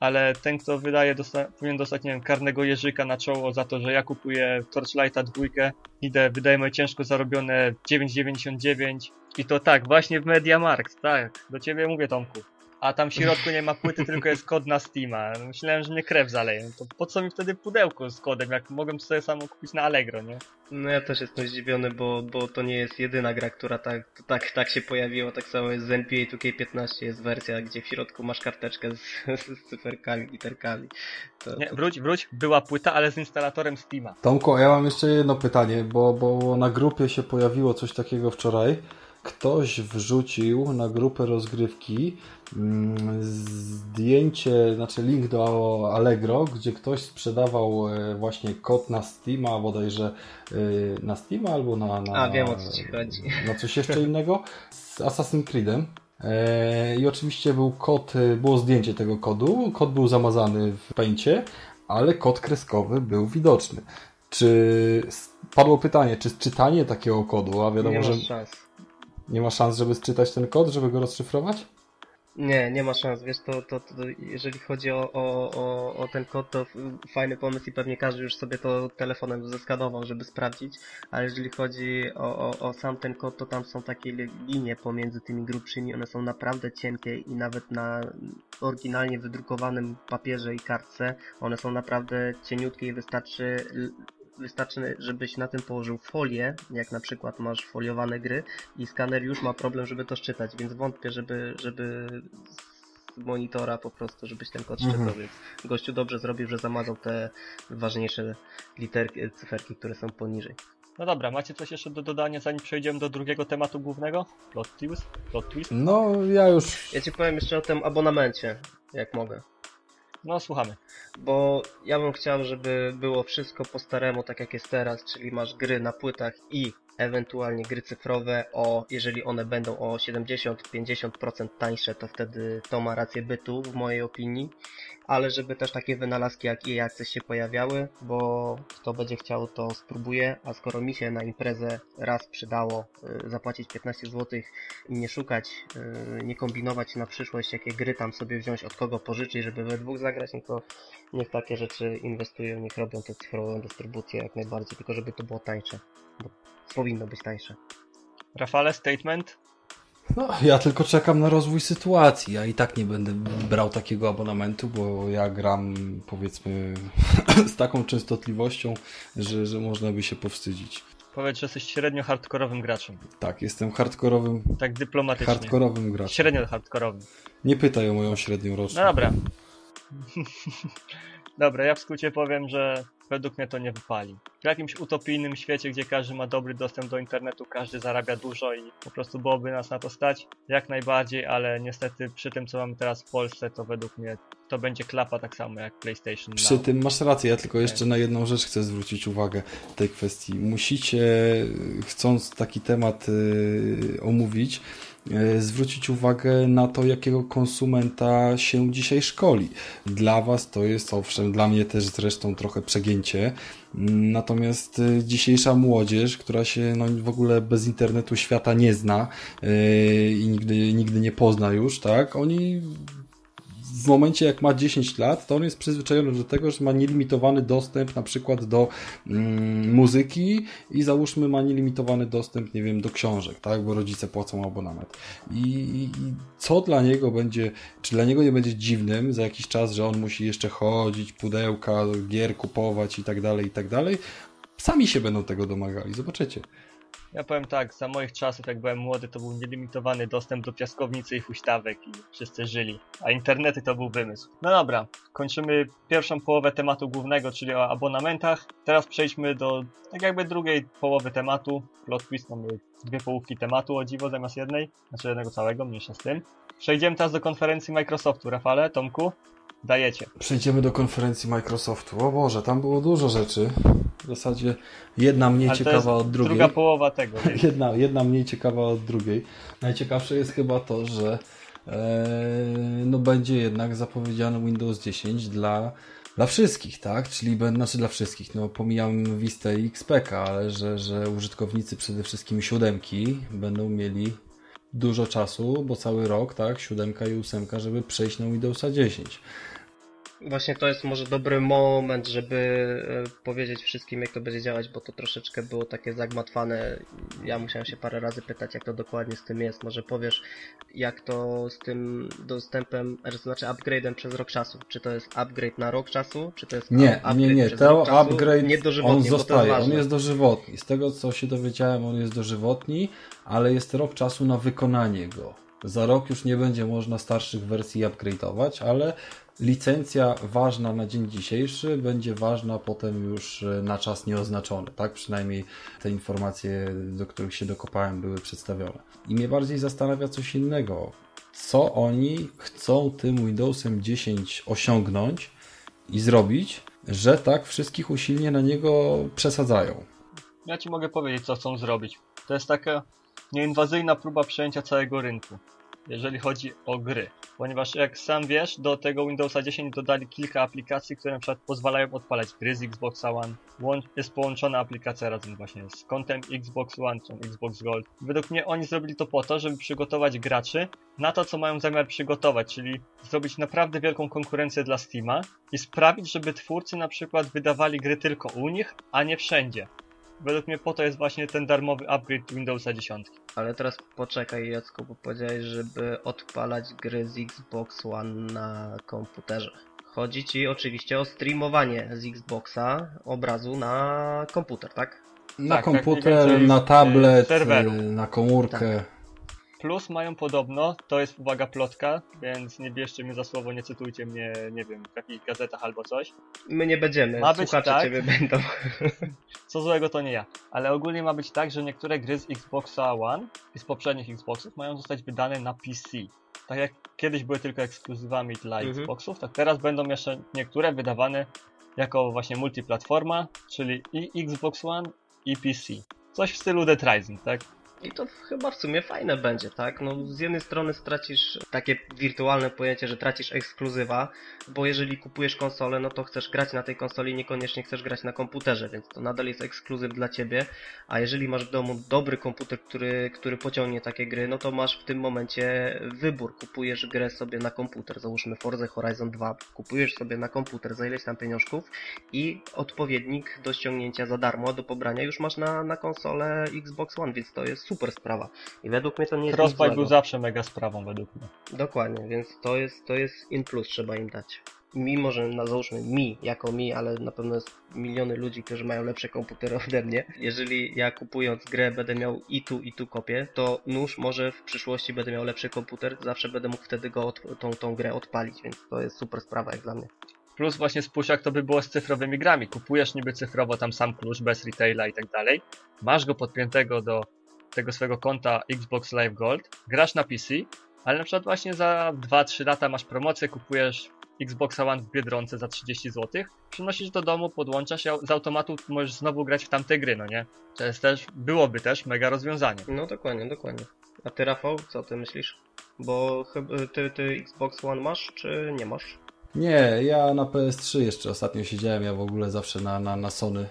ale ten kto wydaje dosta powinien dostać, nie wiem, karnego jeżyka na czoło za to, że ja kupuję Torchlighta dwójkę, idę, wydaję moje ciężko zarobione 9,99 i to tak, właśnie w Mediamarkt, tak, do ciebie mówię Tomku. A tam w środku nie ma płyty, tylko jest kod na Steama. Myślałem, że mnie krew zaleje. To po co mi wtedy pudełko z kodem, jak mogłem sobie samo kupić na Allegro, nie? No ja też jestem zdziwiony, bo, bo to nie jest jedyna gra, która tak, tak, tak się pojawiła. Tak samo jest z NBA 2K15 jest wersja, gdzie w środku masz karteczkę z, z cyferkami, literkami. To, Nie, to, wróć, wróć, była płyta, ale z instalatorem Steama. Tomku, a ja mam jeszcze jedno pytanie, bo, bo na grupie się pojawiło coś takiego wczoraj. Ktoś wrzucił na grupę rozgrywki mm, zdjęcie, znaczy link do Allegro, gdzie ktoś sprzedawał e, właśnie kod na Steama, bodajże e, na Steama albo na, na... A, wiem, o co ci chodzi. Na coś jeszcze innego z Assassin's Creedem. E, I oczywiście był kod, było zdjęcie tego kodu, kod był zamazany w pęcie, ale kod kreskowy był widoczny. Czy padło pytanie, czy czytanie takiego kodu, a wiadomo, że szans. Nie ma szans, żeby czytać ten kod, żeby go rozszyfrować? Nie, nie ma szans, wiesz, to, to, to jeżeli chodzi o, o, o, o ten kod, to fajny pomysł i pewnie każdy już sobie to telefonem zeskanował, żeby sprawdzić, ale jeżeli chodzi o, sam ten kod, to tam są takie li- linie pomiędzy tymi grubszymi, one są naprawdę cienkie i nawet na oryginalnie wydrukowanym papierze i kartce, one są naprawdę cieniutkie i wystarczy Wystarczy, żebyś na tym położył folię, jak na przykład masz foliowane gry i skaner już ma problem, żeby to szczytać, więc wątpię, żeby, żeby z monitora po prostu, żebyś ten kod Mhm. szczytał, więc gościu dobrze zrobił, że zamazał te ważniejsze literki, cyferki, które są poniżej. No dobra, macie coś jeszcze do dodania, zanim przejdziemy do drugiego tematu głównego? Plot twist? Plot twist? No, ja już... Ja ci powiem jeszcze o tym abonamencie, jak mogę. No słuchamy. Bo ja bym chciał, żeby było wszystko po staremu, tak jak jest teraz, czyli masz gry na płytach i ewentualnie gry cyfrowe, o, jeżeli one będą o 70-50% tańsze, to wtedy to ma rację bytu, w mojej opinii. Ale żeby też takie wynalazki jak EA Access się pojawiały, bo kto będzie chciał, to spróbuje, a skoro mi się na imprezę raz przydało y, zapłacić 15 zł i nie szukać, y, nie kombinować na przyszłość, jakie gry tam sobie wziąć, od kogo pożyczyć, żeby we dwóch zagrać, no to niech takie rzeczy inwestują, niech robią tę cyfrową dystrybucję jak najbardziej, tylko żeby to było tańsze, bo powinno być tańsze. Rafale, statement? No, ja tylko czekam na rozwój sytuacji. Ja i tak nie będę brał takiego abonamentu, bo ja gram powiedzmy z taką częstotliwością, że, że można by się powstydzić. Powiedz, że jesteś średnio hardkorowym graczem. Tak, jestem hardkorowym, Tak dyplomatycznie. hardkorowym graczem. Średnio hardkorowym. Nie pytaj o moją średnią roczną. No dobra. dobra, ja w skrócie powiem, że według mnie to nie wypali. W jakimś utopijnym świecie, gdzie każdy ma dobry dostęp do internetu, każdy zarabia dużo i po prostu byłoby nas na to stać, jak najbardziej, ale niestety przy tym, co mamy teraz w Polsce, to według mnie to będzie klapa tak samo jak PlayStation Przy Now. tym masz rację, ja tylko jeszcze na jedną rzecz chcę zwrócić uwagę w tej kwestii. Musicie, chcąc taki temat y, omówić, zwrócić uwagę na to, jakiego konsumenta się dzisiaj szkoli. Dla Was to jest, owszem, dla mnie też zresztą trochę przegięcie, Mm, Natomiast y, dzisiejsza młodzież, która się no, w ogóle bez internetu świata nie zna yy, i nigdy, nigdy nie pozna już, tak? Oni w momencie jak ma 10 lat, to on jest przyzwyczajony do tego, że ma nielimitowany dostęp na przykład do mm, muzyki i załóżmy ma nielimitowany dostęp, nie wiem, do książek, tak, bo rodzice płacą abonament. I, i, co dla niego będzie, czy dla niego nie będzie dziwnym za jakiś czas, że on musi jeszcze chodzić, pudełka, gier kupować i tak dalej, i tak dalej. Sami się będą tego domagali, zobaczycie. Ja powiem tak, za moich czasów, jak byłem młody, to był nielimitowany dostęp do piaskownicy i huśtawek i wszyscy żyli. A internety to był wymysł. No dobra, kończymy pierwszą połowę tematu głównego, czyli o abonamentach. Teraz przejdźmy do tak jakby drugiej połowy tematu. Plot twist, mamy dwie połówki tematu, o dziwo, zamiast jednej. Znaczy jednego całego, mniejsza z tym. Przejdziemy teraz do konferencji Microsoftu. Rafale, Tomku, dajecie. Przejdziemy do konferencji Microsoftu. O Boże, tam było dużo rzeczy. W zasadzie jedna mniej Ale ciekawa od drugiej. druga połowa tego. Jedna, jedna mniej ciekawa od drugiej. Najciekawsze jest chyba to, że no będzie jednak zapowiedziany Windows 10 dla dla wszystkich, tak? Czyli znaczy dla wszystkich, no pomijam Vista i XPK, ale że, że użytkownicy przede wszystkim siódemki będą mieli dużo czasu, bo cały rok, tak, siódemka i ósemka, żeby przejść na Windowsa 10. Właśnie to jest może dobry moment, żeby e, powiedzieć wszystkim, jak to będzie działać, bo to troszeczkę było takie zagmatwane. Ja musiałem się parę razy pytać, jak to dokładnie z tym jest. Może powiesz, jak to z tym dostępem, znaczy upgrade'em przez rok czasu. Czy to jest upgrade na rok czasu, czy to jest Nie, nie, nie. To upgrade on zostaje, on jest dożywotni. Z tego, co się dowiedziałem, on jest dożywotni, ale jest rok czasu na wykonanie go. Za rok już nie będzie można starszych wersji upgrade'ować, ale licencja ważna na dzień dzisiejszy będzie ważna potem już e, na czas nieoznaczony, tak? Przynajmniej te informacje, do których się dokopałem, były przedstawione. I mnie bardziej zastanawia coś innego. Co oni chcą tym Windowsem 10 osiągnąć i zrobić, że tak wszystkich usilnie na niego przesadzają? Ja Ci mogę powiedzieć, co chcą zrobić. To jest taka nieinwazyjna próba przejęcia całego rynku jeżeli chodzi o gry. Ponieważ jak sam wiesz, do tego Windowsa 10 dodali kilka aplikacji, które na przykład pozwalają odpalać gry z Xbox One. Jest połączona aplikacja razem właśnie z kontem Xbox One, czy Xbox Gold. Według mnie oni zrobili to po to, żeby przygotować graczy na to, co mają zamiar przygotować, czyli zrobić naprawdę wielką konkurencję dla Steama i sprawić, żeby twórcy na przykład wydawali gry tylko u nich, a nie wszędzie. Według mnie po to jest właśnie ten darmowy upgrade Windowsa 10. Ale teraz poczekaj Jacku, bo powiedziałeś, żeby odpalać gry z Xbox One na komputerze. Chodzi Ci oczywiście o streamowanie z Xboxa obrazu na komputer, tak? Na tak, komputer, tak na tablet, na komórkę. Tak. Plus mają podobno, to jest uwaga plotka, więc nie bierzcie mnie za słowo, nie cytujcie mnie, nie wiem, w jakichś gazetach albo coś. My nie będziemy, ma być słuchacze tak, ciebie będą. Co złego to nie ja. Ale ogólnie ma być tak, że niektóre gry z Xboxa One i z poprzednich Xboxów mają zostać wydane na PC. Tak jak kiedyś były tylko ekskluzywami dla mhm. Xboxów, tak teraz będą jeszcze niektóre wydawane jako właśnie multiplatforma, czyli i Xbox One i PC. Coś w stylu Dead Rising, tak? I to chyba w sumie fajne będzie, tak? No z jednej strony stracisz takie wirtualne pojęcie, że tracisz ekskluzywa, bo jeżeli kupujesz konsolę, no to chcesz grać na tej konsoli, niekoniecznie chcesz grać na komputerze, więc to nadal jest ekskluzyw dla ciebie, a jeżeli masz w domu dobry komputer, który, który pociągnie takie gry, no to masz w tym momencie wybór. Kupujesz grę sobie na komputer, załóżmy Forza Horizon 2, kupujesz sobie na komputer za ileś tam pieniążków i odpowiednik do ściągnięcia za darmo, do pobrania już masz na, na konsolę Xbox One, więc to jest super sprawa. I według mnie to nie jest Crossbuy był zawsze mega sprawą według mnie. Dokładnie, więc to jest, to jest in plus, trzeba im dać. Mimo, że na, załóżmy mi, jako mi, ale na pewno jest miliony ludzi, którzy mają lepsze komputery ode mnie. Jeżeli ja kupując grę będę miał i tu, i tu kopię, to nóż może w przyszłości będę miał lepszy komputer, zawsze będę mógł wtedy go od, tą, tą grę odpalić, więc to jest super sprawa jak dla mnie. Plus właśnie spójrz jak to by było z cyfrowymi grami. Kupujesz niby cyfrowo tam sam klucz, bez retaila i tak dalej. Masz go podpiętego do tego swojego konta Xbox Live Gold, grasz na PC, ale na przykład właśnie za 2-3 lata masz promocję, kupujesz Xbox One w Biedronce za 30 zł, przynosisz do domu, podłączasz i z automatu możesz znowu grać w tamte gry, no nie? To jest też, byłoby też mega rozwiązanie. No dokładnie, dokładnie. A ty Rafał, co ty myślisz? Bo ty, ty Xbox One masz, czy nie masz? Nie, ja na PS3 jeszcze ostatnio siedziałem, ja w ogóle zawsze na, na, na Sony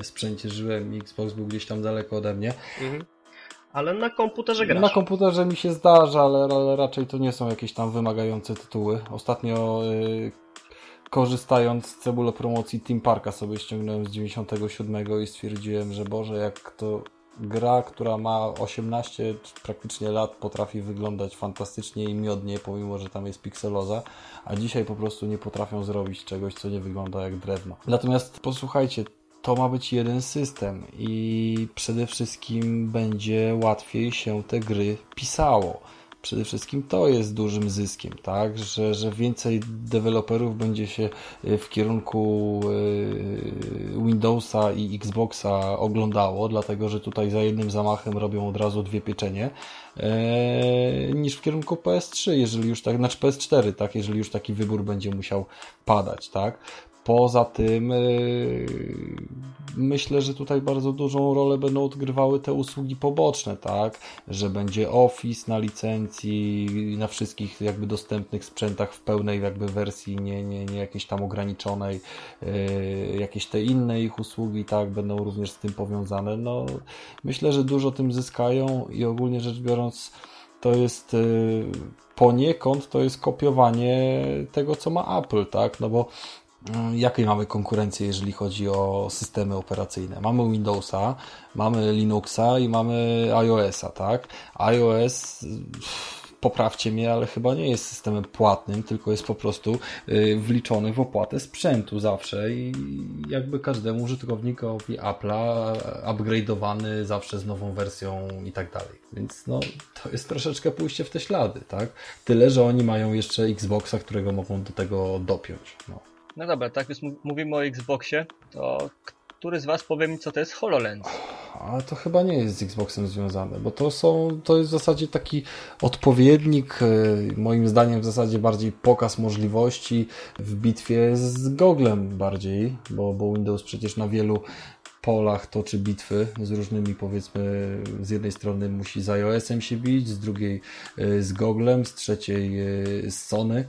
y, sprzęcie żyłem, Xbox był gdzieś tam daleko ode mnie. Mhm. Ale na komputerze grasz. Na komputerze mi się zdarza, ale, ale raczej to nie są jakieś tam wymagające tytuły. Ostatnio y, korzystając z cebulo promocji Team Parka sobie ściągnąłem z 97 i stwierdziłem, że Boże, jak to gra, która ma 18 praktycznie lat, potrafi wyglądać fantastycznie i miodnie, pomimo, że tam jest pikseloza, a dzisiaj po prostu nie potrafią zrobić czegoś, co nie wygląda jak drewno. Natomiast posłuchajcie, to ma być jeden system i przede wszystkim będzie łatwiej się te gry pisało. Przede wszystkim to jest dużym zyskiem, tak? Że, że więcej deweloperów będzie się y, w kierunku y, Windowsa i Xboxa oglądało, dlatego że tutaj za jednym zamachem robią od razu dwie pieczenie, e, niż w kierunku PS3, jeżeli już tak, znaczy PS4, tak? Jeżeli już taki wybór będzie musiał padać, tak? Poza tym yy, myślę, że tutaj bardzo dużą rolę będą odgrywały te usługi poboczne, tak? Że będzie Office na licencji, na wszystkich jakby dostępnych sprzętach w pełnej jakby wersji, nie, nie, nie jakiejś tam ograniczonej, yy, jakieś te inne ich usługi, tak? Będą również z tym powiązane. No, myślę, że dużo tym zyskają i ogólnie rzecz biorąc, to jest yy, poniekąd to jest kopiowanie tego, co ma Apple, tak? No bo jakiej mamy konkurencję, jeżeli chodzi o systemy operacyjne? Mamy Windowsa, mamy Linuxa i mamy iOSa, tak? iOS poprawcie mnie, ale chyba nie jest systemem płatnym, tylko jest po prostu y, wliczony w opłatę sprzętu zawsze i jakby każdemu użytkownikowi Apple'a upgrade'owany zawsze z nową wersją i tak dalej. Więc no, to jest troszeczkę pójście w te ślady, tak? Tyle, że oni mają jeszcze Xboxa, którego mogą do tego dopiąć. No. No dobra, tak więc mówimy o Xboxie, to który z Was powie mi, co to jest HoloLens? Ale to chyba nie jest z Xboxem związane, bo to są, to jest w zasadzie taki odpowiednik, e, moim zdaniem w zasadzie bardziej pokaz możliwości w bitwie z Googlem bardziej, bo, bo Windows przecież na wielu polach toczy bitwy z różnymi, powiedzmy, z jednej strony musi z iOS-em się bić, z drugiej e, z Googlem, z trzeciej e, z Sony.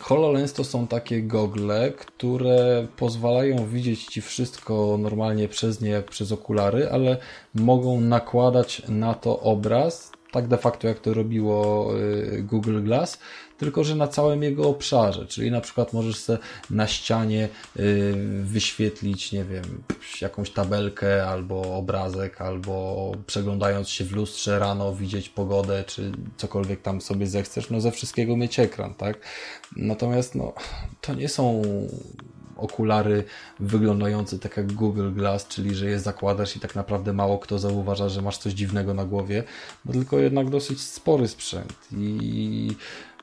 HoloLens to są takie gogle, które pozwalają widzieć Ci wszystko normalnie przez nie, jak przez okulary, ale mogą nakładać na to obraz, tak de facto jak to robiło y, Google Glass, tylko że na całym jego obszarze, czyli na przykład możesz sobie na ścianie y, wyświetlić, nie wiem, jakąś tabelkę albo obrazek, albo przeglądając się w lustrze rano widzieć pogodę, czy cokolwiek tam sobie zechcesz, no ze wszystkiego mieć ekran, tak? Natomiast no, to nie są okulary wyglądające tak jak Google Glass, czyli że je zakładasz i tak naprawdę mało kto zauważa, że masz coś dziwnego na głowie, bo tylko jednak dosyć spory sprzęt. I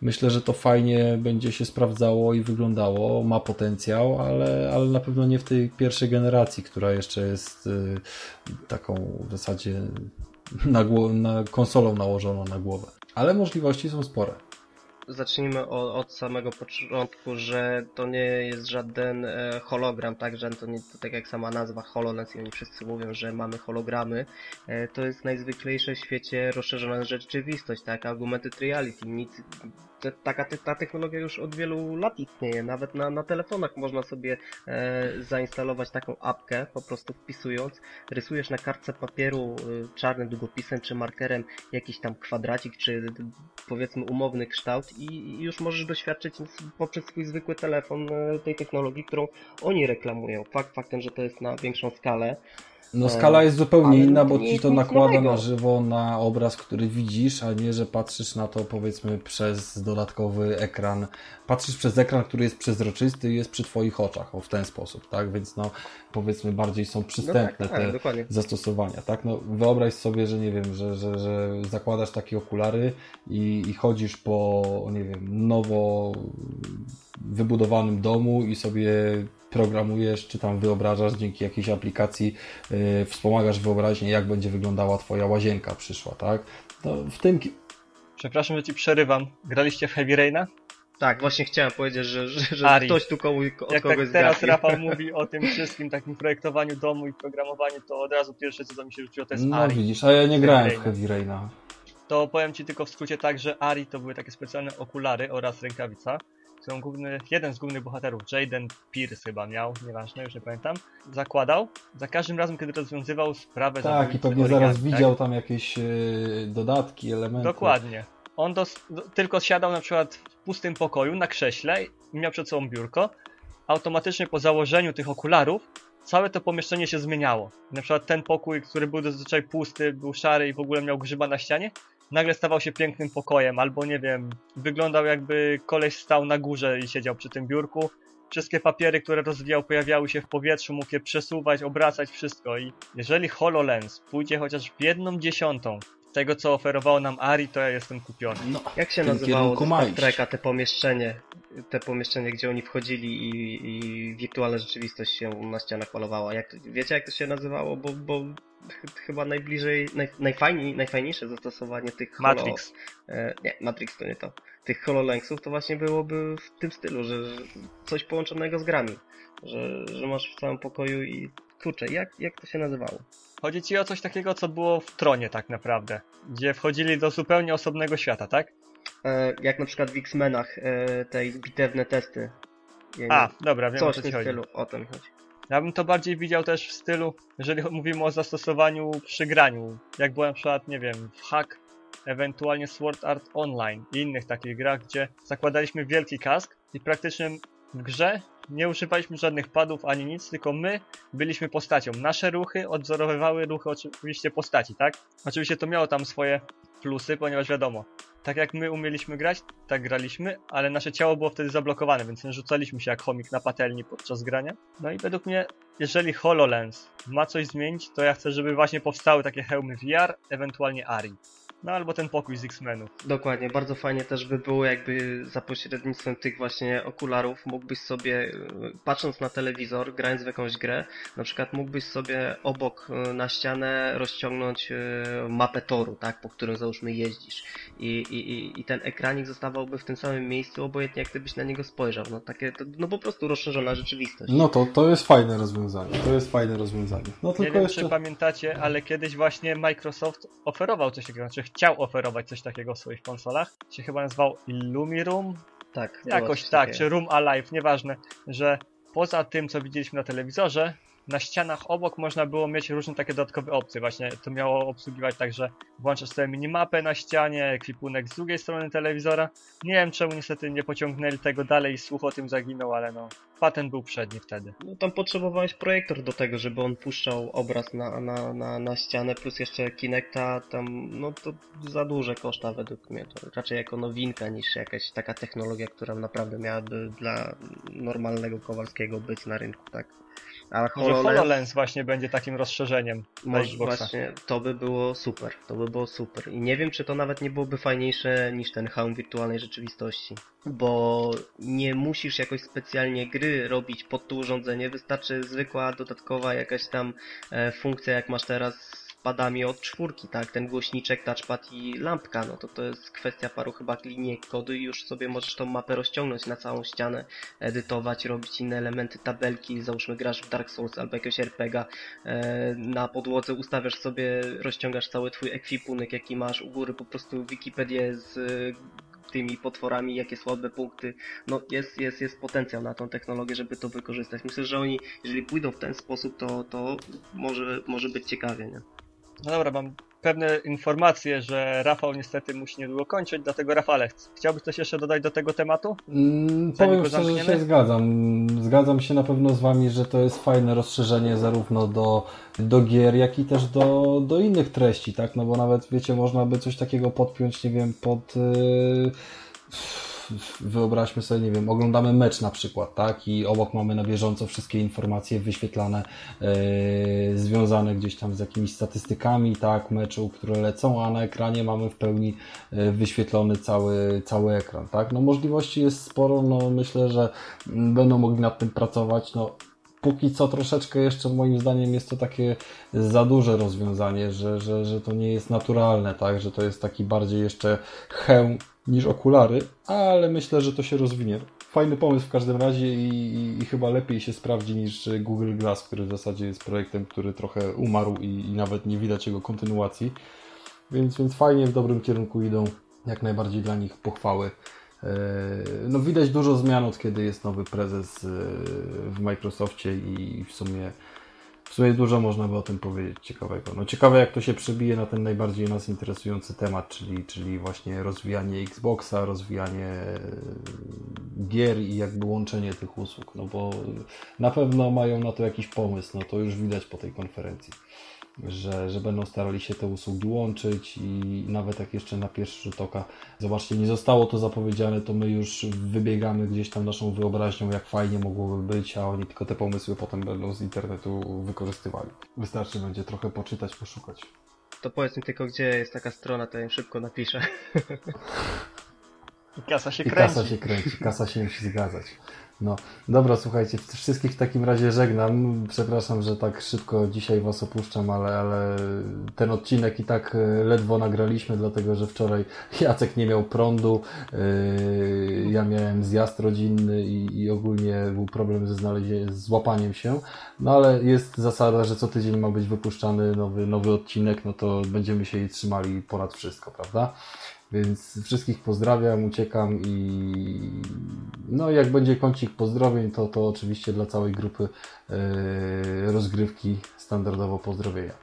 myślę, że to fajnie będzie się sprawdzało i wyglądało, ma potencjał, ale, ale na pewno nie w tej pierwszej generacji, która jeszcze jest y, taką w zasadzie na, na konsolą nałożoną na głowę. Ale możliwości są spore zacznijmy od, samego początku, że to nie jest żaden e, hologram, tak, że to nie to tak jak sama nazwa HoloLens i oni wszyscy mówią, że mamy hologramy, e, to jest najzwyklejsze w świecie rozszerzona rzeczywistość, tak, augmented reality, nic te, taka ta technologia już od wielu lat istnieje. Nawet na, na telefonach można sobie e, zainstalować taką apkę, po prostu wpisując, rysujesz na kartce papieru e, czarnym długopisem czy markerem jakiś tam kwadracik, czy powiedzmy umowny kształt i, już możesz doświadczyć poprzez swój zwykły telefon e, tej technologii, którą oni reklamują. Fakt faktem, że to jest na większą skalę. No skala jest zupełnie inna, bo ci to nakłada na żywo na obraz, który widzisz, a nie, że patrzysz na to powiedzmy przez dodatkowy ekran. Patrzysz przez ekran, który jest przezroczysty i jest przy twoich oczach, o w ten sposób, tak? Więc no powiedzmy bardziej są przystępne no tak, tak, te dokładnie. zastosowania, tak? No wyobraź sobie, że nie wiem, że, że, że zakładasz takie okulary i, i chodzisz po, nie wiem, nowo wybudowanym domu i sobie programujesz, czy tam wyobrażasz dzięki jakiejś aplikacji, yy, wspomagasz wyobraźnię, jak będzie wyglądała Twoja łazienka przyszła, tak? No, w tym... Przepraszam, że Ci przerywam. Graliście w Heavy Raina? Tak, właśnie chciałem powiedzieć, że, że, że ktoś tu komuś, od Jak kogoś tak teraz Rafał mówi o tym wszystkim, takim projektowaniu domu i programowaniu, to od razu pierwsze co do mi się rzuciło to jest no, Ari. No widzisz, a ja nie grałem w Heavy Raina. To powiem Ci tylko w skrócie tak, że Ari to były takie specjalne okulary oraz rękawica, którą główny, jeden z głównych bohaterów, Jaden Pierce chyba miał, nieważne, już nie pamiętam, zakładał za każdym razem, kiedy rozwiązywał sprawę Tak, i pewnie zaraz tak? widział tam jakieś yy, dodatki, elementy. Dokładnie. On do, tylko siadał na przykład w pustym pokoju na krześle i miał przed sobą biurko. Automatycznie po założeniu tych okularów całe to pomieszczenie się zmieniało. Na przykład ten pokój, który był zazwyczaj pusty, był szary i w ogóle miał grzyba na ścianie, nagle stawał się pięknym pokojem, albo nie wiem, wyglądał jakby koleś stał na górze i siedział przy tym biurku. Wszystkie papiery, które rozwijał, pojawiały się w powietrzu, mógł je przesuwać, obracać, wszystko. I jeżeli HoloLens pójdzie chociaż w jedną dziesiątą tego, co oferowało nam Ari, to ja jestem kupiony. No, Jak się nazywało Star Treka te pomieszczenie? Te pomieszczenie, gdzie oni wchodzili i, i wirtualna rzeczywistość się na ścianach malowała. Jak, wiecie jak to się nazywało? Bo, bo ch- chyba najbliżej, naj, najfajniej, najfajniejsze zastosowanie tych holo, Matrix. E, nie, Matrix to nie to. Tych HoloLensów to właśnie byłoby w tym stylu, że, że coś połączonego z grami. Że, że masz w całym pokoju i kurczę, jak, jak to się nazywało? Chodzi ci o coś takiego, co było w Tronie tak naprawdę, gdzie wchodzili do zupełnie osobnego świata, tak? E, jak na przykład w X-Menach e, te bitewne testy. Ja A, nie- dobra, wiem o coś co w ci tym chodzi. stylu, o to mi chodzi. Ja bym to bardziej widział też w stylu, jeżeli mówimy o zastosowaniu przy graniu, jak było na przykład, nie wiem, w Hack, ewentualnie Sword Art Online i innych takich grach, gdzie zakładaliśmy wielki kask i praktycznie w grze nie używaliśmy żadnych padów ani nic, tylko my byliśmy postacią. Nasze ruchy odzorowywały ruchy oczywiście postaci, tak? Oczywiście to miało tam swoje plusy, ponieważ wiadomo, tak jak my umieliśmy grać, tak graliśmy, ale nasze ciało było wtedy zablokowane, więc rzucaliśmy się jak chomik na patelni podczas grania. No i według mnie, jeżeli HoloLens ma coś zmienić, to ja chcę, żeby właśnie powstały takie hełmy VR, ewentualnie ARI. No albo ten pokój z X-Menów. Dokładnie, bardzo fajnie też by było jakby za pośrednictwem tych właśnie okularów mógłbyś sobie, y, patrząc na telewizor, grając w jakąś grę, na przykład mógłbyś sobie obok y, na ścianę rozciągnąć y, mapę toru, tak, po którym załóżmy jeździsz i, i, i- ten ekranik zostawałby w tym samym miejscu, obojętnie jak gdybyś na niego spojrzał, no takie, to, no po prostu rozszerzona rzeczywistość. No to, to jest fajne rozwiązanie. To jest fajne rozwiązanie. No Nie tylko wiem, jeszcze... czy pamiętacie, ale kiedyś właśnie Microsoft oferował coś takiego, znaczy chciał oferować coś takiego w swoich konsolach. Się chyba nazywał Illumirum, Tak, Jakoś tak, czy Room Alive, nieważne, że poza tym, co widzieliśmy na telewizorze, na ścianach obok można było mieć różne takie dodatkowe opcje. Właśnie to miało obsługiwać tak, że włączasz sobie minimapę na ścianie, ekwipunek z drugiej strony telewizora. Nie wiem czemu niestety nie pociągnęli tego dalej i słuch o tym zaginął, ale no, patent był przedni wtedy. No tam potrzebowałeś projektor do tego, żeby on puszczał obraz na, na, na, na ścianę, plus jeszcze Kinecta, tam, no to za duże koszta według mnie. To raczej jako nowinka niż jakaś taka technologia, która naprawdę miałaby dla normalnego Kowalskiego być na rynku, tak? A Może HoloLens, HoloLens właśnie będzie takim rozszerzeniem może Xboxa. właśnie, to by było super, to by było super. I nie wiem, czy to nawet nie byłoby fajniejsze niż ten hełm wirtualnej rzeczywistości. Bo nie musisz jakoś specjalnie gry robić pod to urządzenie, wystarczy zwykła, dodatkowa jakaś tam e, funkcja, jak masz teraz padami od czwórki, tak? Ten głośniczek, touchpad i lampka, no to to jest kwestia paru chyba linijek kodu i już sobie możesz tą mapę rozciągnąć na całą ścianę, edytować, robić inne elementy, tabelki, załóżmy grasz w Dark Souls albo jakiegoś RPGa, e, na podłodze ustawiasz sobie, rozciągasz cały twój ekwipunek, jaki masz, u góry po prostu Wikipedię z e, tymi potworami, jakie słabe punkty. No jest, jest, jest potencjał na tą technologię, żeby to wykorzystać. Myślę, że oni, jeżeli pójdą w ten sposób, to, to może, może być ciekawie, nie? No dobra, mam pewne informacje, że Rafał niestety musi niedługo kończyć, dlatego Rafale, chciałbyś coś jeszcze dodać do tego tematu? Mm, powiem szczerze, że się zgadzam. Zgadzam się na pewno z Wami, że to jest fajne rozszerzenie zarówno do, do gier, jak i też do, do innych treści, tak? No bo nawet, wiecie, można by coś takiego podpiąć, nie wiem, pod... Yy... Wyobraźmy sobie, nie wiem, oglądamy mecz na przykład, tak? I obok mamy na bieżąco wszystkie informacje wyświetlane, yy, związane gdzieś tam z jakimiś statystykami, tak? Meczu, które lecą, a na ekranie mamy w pełni yy, wyświetlony cały, cały ekran, tak? No możliwości jest sporo, no myślę, że mm, będą mogli nad tym pracować, no póki co troszeczkę jeszcze moim zdaniem jest to takie za duże rozwiązanie, że, że, że to nie jest naturalne, tak, że to jest taki bardziej jeszcze hełm niż okulary, ale myślę, że to się rozwinie. Fajny pomysł w każdym razie i, i, i chyba lepiej się sprawdzi niż Google Glass, który w zasadzie jest projektem, który trochę umarł i, i nawet nie widać jego kontynuacji. Więc, więc fajnie w dobrym kierunku idą. Jak najbardziej dla nich pochwały. E, No widać dużo zmian od kiedy jest nowy prezes e, w Microsoftie i w sumie w sumie dużo można by o tym powiedzieć ciekawego. No ciekawe jak to się przebije na ten najbardziej nas interesujący temat, czyli, czyli właśnie rozwijanie Xboxa, rozwijanie e, gier i jakby łączenie tych usług, no bo na pewno mają na to jakiś pomysł, no to już widać po tej konferencji że, że będą starali się te usługi łączyć i nawet jak jeszcze na pierwszy rzut oka, zobaczcie, nie zostało to zapowiedziane, to my już wybiegamy gdzieś tam naszą wyobraźnią, jak fajnie mogłoby być, a oni tylko te pomysły potem będą z internetu wykorzystywali. Wystarczy będzie trochę poczytać, poszukać. To powiedz mi tylko, gdzie jest taka strona, to ja im szybko napiszę. I kasa się I kręci. kasa się kręci, kasa się musi zgadzać. No, dobra, słuchajcie, wszystkich w takim razie żegnam. Przepraszam, że tak szybko dzisiaj Was opuszczam, ale, ale ten odcinek i tak e, ledwo nagraliśmy, dlatego że wczoraj Jacek nie miał prądu, yy, ja miałem zjazd rodzinny i, i ogólnie był problem ze znalezieniem, z łapaniem się. No ale jest zasada, że co tydzień ma być wypuszczany nowy, nowy odcinek, no to będziemy się jej trzymali ponad wszystko, prawda? Więc wszystkich pozdrawiam, uciekam i no jak będzie kącik pozdrowień, to, to oczywiście dla całej grupy yy, rozgrywki standardowo pozdrowienia.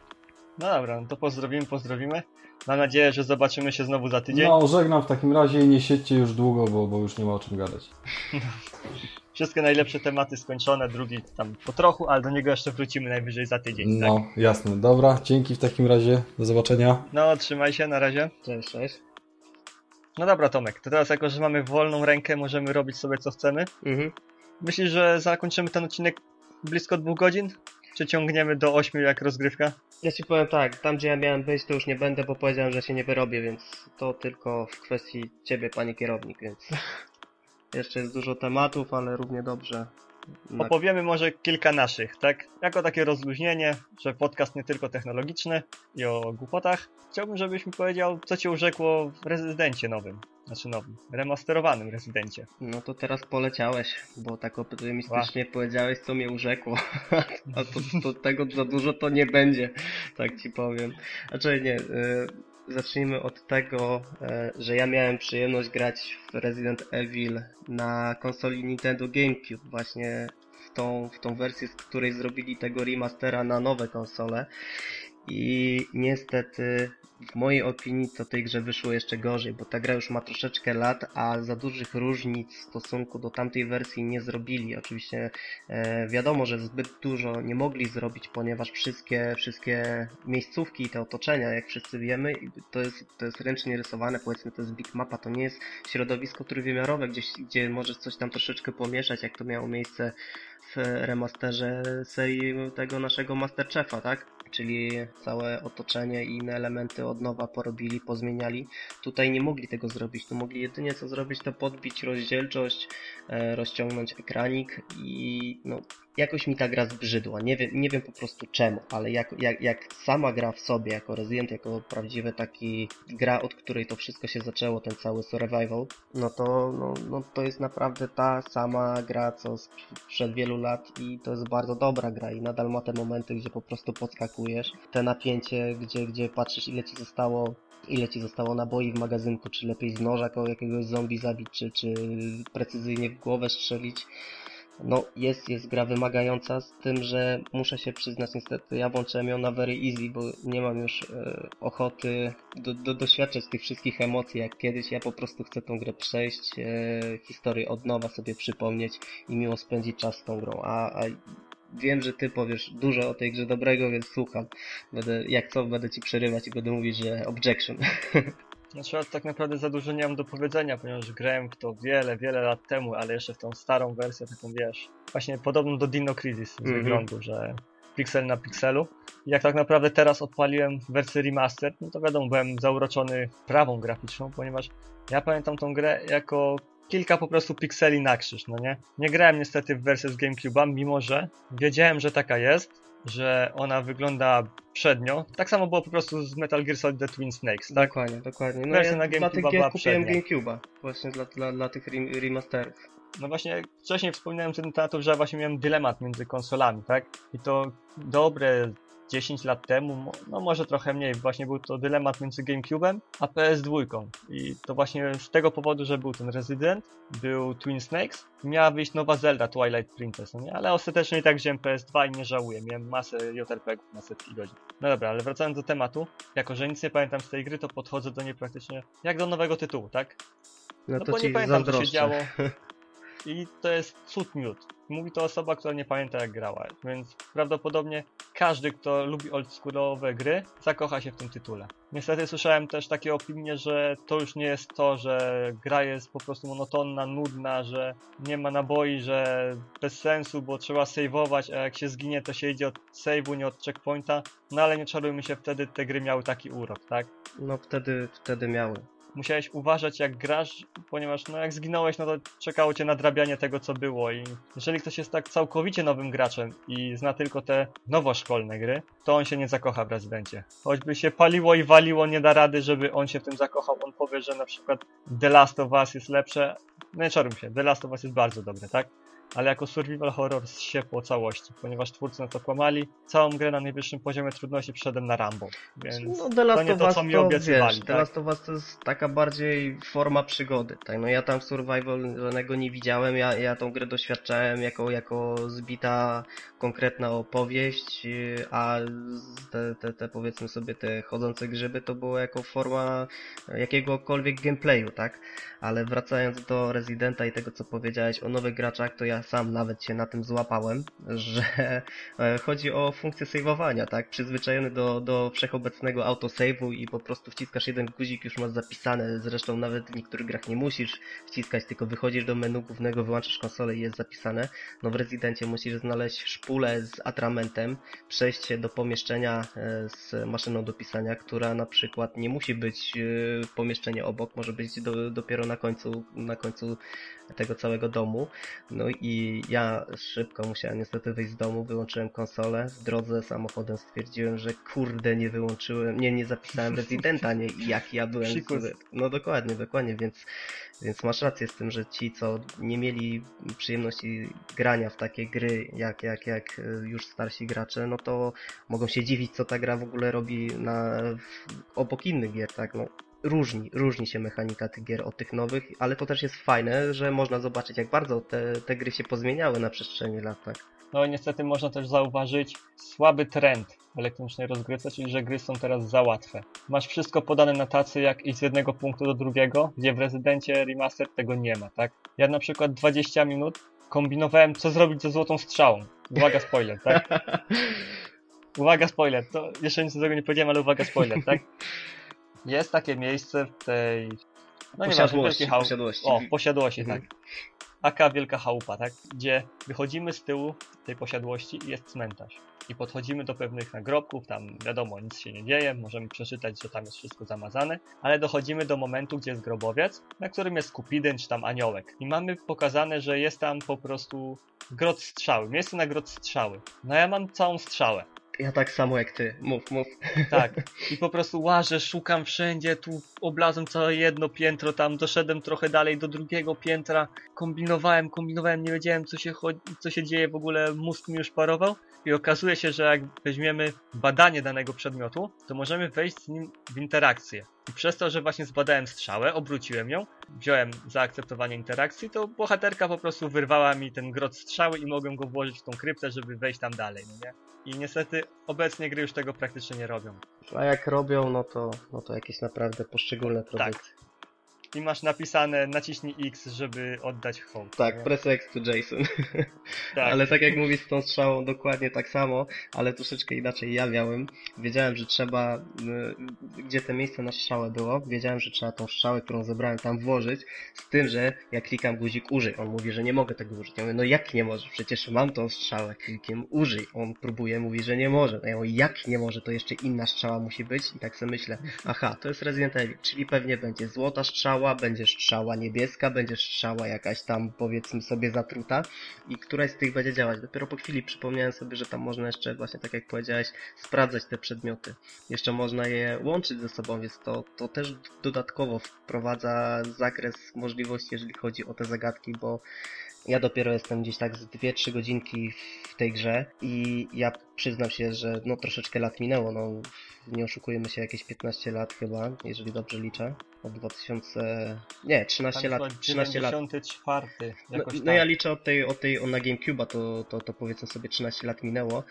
No dobra, no to pozdrowimy, pozdrowimy. Mam nadzieję, że zobaczymy się znowu za tydzień. No żegnam w takim razie i nie siedźcie już długo, bo, bo już nie ma o czym gadać. Wszystkie najlepsze tematy skończone, drugi tam po trochu, ale do niego jeszcze wrócimy najwyżej za tydzień. Tak? No jasne, dobra, dzięki w takim razie, do zobaczenia. No, trzymaj się, na razie. Cześć, cześć. No dobra, Tomek, to teraz jako, że mamy wolną rękę, możemy robić sobie co chcemy. Mhm. Myślisz, że zakończymy ten odcinek blisko dwóch godzin? Czy ciągniemy do ośmiu jak rozgrywka? Ja ci powiem tak, tam gdzie ja miałem być, to już nie będę, bo powiedziałem, że się nie wyrobię, więc to tylko w kwestii ciebie, panie kierownik, więc jeszcze jest dużo tematów, ale równie dobrze. Na... Opowiemy może kilka naszych, tak? Jako takie rozluźnienie, że podcast nie tylko technologiczny i o głupotach. Chciałbym, żebyś mi powiedział, co cię urzekło w rezydencie nowym. Znaczy nowym, remasterowanym rezydencie. No to teraz poleciałeś, bo tak optymistycznie powiedziałeś, co mnie urzekło. A to, to tego za dużo to nie będzie, tak ci powiem. Znaczy nie, y zacznijmy od tego, e, że ja miałem przyjemność grać w Resident Evil na konsoli Nintendo GameCube, właśnie w tą, w tą wersję, z której zrobili tego remastera na nowe konsole. I niestety, w mojej opinii, to tej grze wyszło jeszcze gorzej, bo ta gra już ma troszeczkę lat, a za dużych różnic w stosunku do tamtej wersji nie zrobili. Oczywiście e, wiadomo, że zbyt dużo nie mogli zrobić, ponieważ wszystkie, wszystkie miejscówki i te otoczenia, jak wszyscy wiemy, to jest, to jest ręcznie rysowane, powiedzmy to jest big mapa, to nie jest środowisko trójwymiarowe, gdzieś, gdzie możesz coś tam troszeczkę pomieszać, jak to miało miejsce w remasterze serii tego naszego Masterchefa, tak? Czyli całe otoczenie i inne elementy od nowa porobili, pozmieniali. Tutaj nie mogli tego zrobić, tu mogli jedynie co zrobić to podbić rozdzielczość, e, rozciągnąć ekranik i no jakoś mi ta gra zbrzydła. Nie wiem, nie wiem po prostu czemu, ale jak, jak, jak sama gra w sobie, jako Resident, jako prawdziwy taki gra, od której to wszystko się zaczęło, ten cały survival, no to, no, no to jest naprawdę ta sama gra, co sprzed wielu lat i to jest bardzo dobra gra i nadal ma te momenty, gdzie po prostu podskakujesz. Te napięcie, gdzie, gdzie patrzysz ile ci zostało ile ci zostało naboi w magazynku, czy lepiej z noża jakiegoś zombie zabić, czy, czy precyzyjnie w głowę strzelić no jest, jest gra wymagająca z tym, że muszę się przyznać niestety, ja włączyłem ją na very easy, bo nie mam już e, ochoty do, do, doświadczać tych wszystkich emocji jak kiedyś, ja po prostu chcę tą grę przejść, e, historię od nowa sobie przypomnieć i miło spędzić czas z tą grą, a, a wiem, że ty powiesz dużo o tej grze dobrego, więc słucham. Będę, jak co, będę ci przerywać i będę mówić, że objection. Znaczy ja tak naprawdę za dużo nie mam do powiedzenia, ponieważ grałem w to wiele, wiele lat temu, ale jeszcze w tą starą wersję, taką wiesz, właśnie podobną do Dino Crisis z mm -hmm. wyglądu, że piksel na pikselu. I jak tak naprawdę teraz odpaliłem wersję remaster, no to wiadomo, byłem zauroczony prawą graficzną, ponieważ ja pamiętam tą grę jako kilka po prostu pikseli na krzyż, no nie? Nie grałem niestety w wersję z GameCube'a, mimo że wiedziałem, że taka jest, że ona wygląda przednio. Tak samo było po prostu z Metal Gear Solid The Twin Snakes, tak? Dokładnie, dokładnie. No Wersja ja na gier była kupiłem. GameCube'a, właśnie dla, dla, dla tych rem- remasterów. No właśnie wcześniej wspominałem ten temat, że właśnie miałem dylemat między konsolami, tak? I to dobre 10 lat temu, no może trochę mniej, właśnie był to dylemat między GameCube'em a PS2. I to właśnie z tego powodu, że był ten Resident, był Twin Snakes, miała wyjść nowa Zelda Twilight Princess, no nie? Ale ostatecznie i tak wziąłem PS2 i nie żałuję, miałem masę JRPG na setki godzin. No dobra, ale wracając do tematu, jako że nic nie pamiętam z tej gry, to podchodzę do niej praktycznie jak do nowego tytułu, tak? No, No to bo nie pamiętam co się działo. I to jest cud miód. Mówi to osoba, która nie pamięta jak grała, więc prawdopodobnie każdy, kto lubi oldschoolowe gry, zakocha się w tym tytule. Niestety słyszałem też takie opinie, że to już nie jest to, że gra jest po prostu monotonna, nudna, że nie ma naboi, że bez sensu, bo trzeba saveować, a jak się zginie, to się idzie od save'u, nie od checkpointa. No ale nie czarujmy się, wtedy te gry miały taki urok, tak? No wtedy, wtedy miały. Musiałeś uważać jak grasz, ponieważ no jak zginąłeś, no to czekało cię nadrabianie tego, co było i jeżeli ktoś jest tak całkowicie nowym graczem i zna tylko te nowoszkolne gry, to on się nie zakocha w Rezydencie. Choćby się paliło i waliło, nie da rady, żeby on się w tym zakochał. On powie, że na przykład The Last of Us jest lepsze. No nie czarujmy się, The Last of Us jest bardzo dobre, tak? Ale jako survival horror się po całości, ponieważ twórcy na to kłamali. Całą grę na najwyższym poziomie trudności przeszedłem na Rambo, więc no, The Last to nie to, co mi obiecywali. Wiesz, The tak? Last of Us to jest taka bardziej forma przygody, tak? No ja tam survivalnego nie widziałem, ja, ja tą grę doświadczałem jako, jako zbita konkretna opowieść, a te, te, te powiedzmy sobie te chodzące grzyby to było jako forma jakiegokolwiek gameplayu, tak? Ale wracając do Residenta i tego co powiedziałeś o nowych graczach, to ja sam nawet się na tym złapałem, że e, chodzi o funkcję saveowania, tak? Przyzwyczajony do, do wszechobecnego autosave'u i po prostu wciskasz jeden guzik, już masz zapisane, zresztą nawet w niektórych grach nie musisz wciskać, tylko wychodzisz do menu głównego, wyłączasz konsolę i jest zapisane. No w Residencie musisz znaleźć szpulę z atramentem, przejść się do pomieszczenia e, z maszyną do pisania, która na przykład nie musi być e, pomieszczenie obok, może być do, dopiero na końcu, na końcu tego całego domu. No i ja szybko musiałem niestety wyjść z domu, wyłączyłem konsolę. W drodze samochodem stwierdziłem, że kurde nie wyłączyłem, nie, nie zapisałem Residenta, nie, jak ja byłem zły. No dokładnie, dokładnie, więc, więc masz rację z tym, że ci, co nie mieli przyjemności grania w takie gry, jak, jak, jak y, już starsi gracze, no to mogą się dziwić, co ta gra w ogóle robi na, obok innych gier, tak, no różni, różni się mechanika tych gier od tych nowych, ale to też jest fajne, że można zobaczyć, jak bardzo te, te gry się pozmieniały na przestrzeni lat, tak. No i niestety można też zauważyć słaby trend w elektronicznej rozgrywce, czyli że gry są teraz za łatwe. Masz wszystko podane na tacy, jak iść z jednego punktu do drugiego, gdzie w Rezydencie Remaster tego nie ma, tak? Ja na przykład 20 minut kombinowałem, co zrobić ze złotą strzałą. Uwaga, spoiler, tak? Uwaga, spoiler. To jeszcze nic złego nie powiedziałem, ale uwaga, spoiler, tak? Jest takie miejsce w tej... No nie Posiadłości, chał... posiadłości. O, posiadłości, Mhm. tak. Taka wielka chałupa, tak? Gdzie wychodzimy z tyłu tej posiadłości i jest cmentarz. I podchodzimy do pewnych nagrobków, tam wiadomo, nic się nie dzieje, możemy przeczytać, że tam jest wszystko zamazane, ale dochodzimy do momentu, gdzie jest grobowiec, na którym jest kupidyn czy tam aniołek. I mamy pokazane, że jest tam po prostu grot strzały, miejsce na grot strzały. No ja mam całą strzałę. Ja tak samo jak ty, mów, mów. Tak. I po prostu łażę, szukam wszędzie, tu oblazłem całe jedno piętro, tam doszedłem trochę dalej do drugiego piętra, kombinowałem, kombinowałem, nie wiedziałem co się, co się dzieje, w ogóle mózg mi już parował i okazuje się, że jak weźmiemy badanie danego przedmiotu, to możemy wejść z nim w interakcję. I przez to, że właśnie zbadałem strzałę, obróciłem ją, wziąłem zaakceptowanie interakcji, to bohaterka po prostu wyrwała mi ten grot strzały i mogłem go włożyć w tą kryptę, żeby wejść tam dalej, no nie? I niestety obecnie gry już tego praktycznie nie robią. A jak robią, no to, no to jakieś naprawdę poszczególne produkty. I masz napisane naciśnij X, żeby oddać hołd. Tak, nie? press X to Jason. tak. Ale tak jak mówisz z tą strzałą, dokładnie tak samo, ale troszeczkę inaczej ja miałem. Wiedziałem, że trzeba, y, gdzie te miejsce na strzałę było, wiedziałem, że trzeba tą strzałę, którą zebrałem tam włożyć, z tym, że ja klikam guzik użyj. On mówi, że nie mogę tego użyć. Ja mówię, no jak nie możesz? Przecież mam tą strzałę, klikiem użyj. On próbuje, mówi, że nie może. No ja mówię, jak nie może? To jeszcze inna strzała musi być i tak sobie myślę, aha, to jest Resident Evil, czyli pewnie będzie złota strzała, będzie strzała niebieska, będzie strzała jakaś tam, powiedzmy sobie, zatruta i któraś z tych będzie działać. Dopiero po chwili przypomniałem sobie, że tam można jeszcze, właśnie tak jak powiedziałeś, sprawdzać te przedmioty. Jeszcze można je łączyć ze sobą, więc to, to też dodatkowo wprowadza zakres możliwości, jeżeli chodzi o te zagadki, bo ja dopiero jestem gdzieś tak z 2-3 godzinki w tej grze i ja przyznam się, że no troszeczkę lat minęło, no nie oszukujemy się, jakieś 15 lat chyba, jeżeli dobrze liczę. Od 2000... Nie, 13 Tam lat. chyba 13 lat. 94, No, jakoś no tak. ja liczę od tej, od tej o na Gamecube'a, to, to, to powiedzmy sobie 13 lat minęło.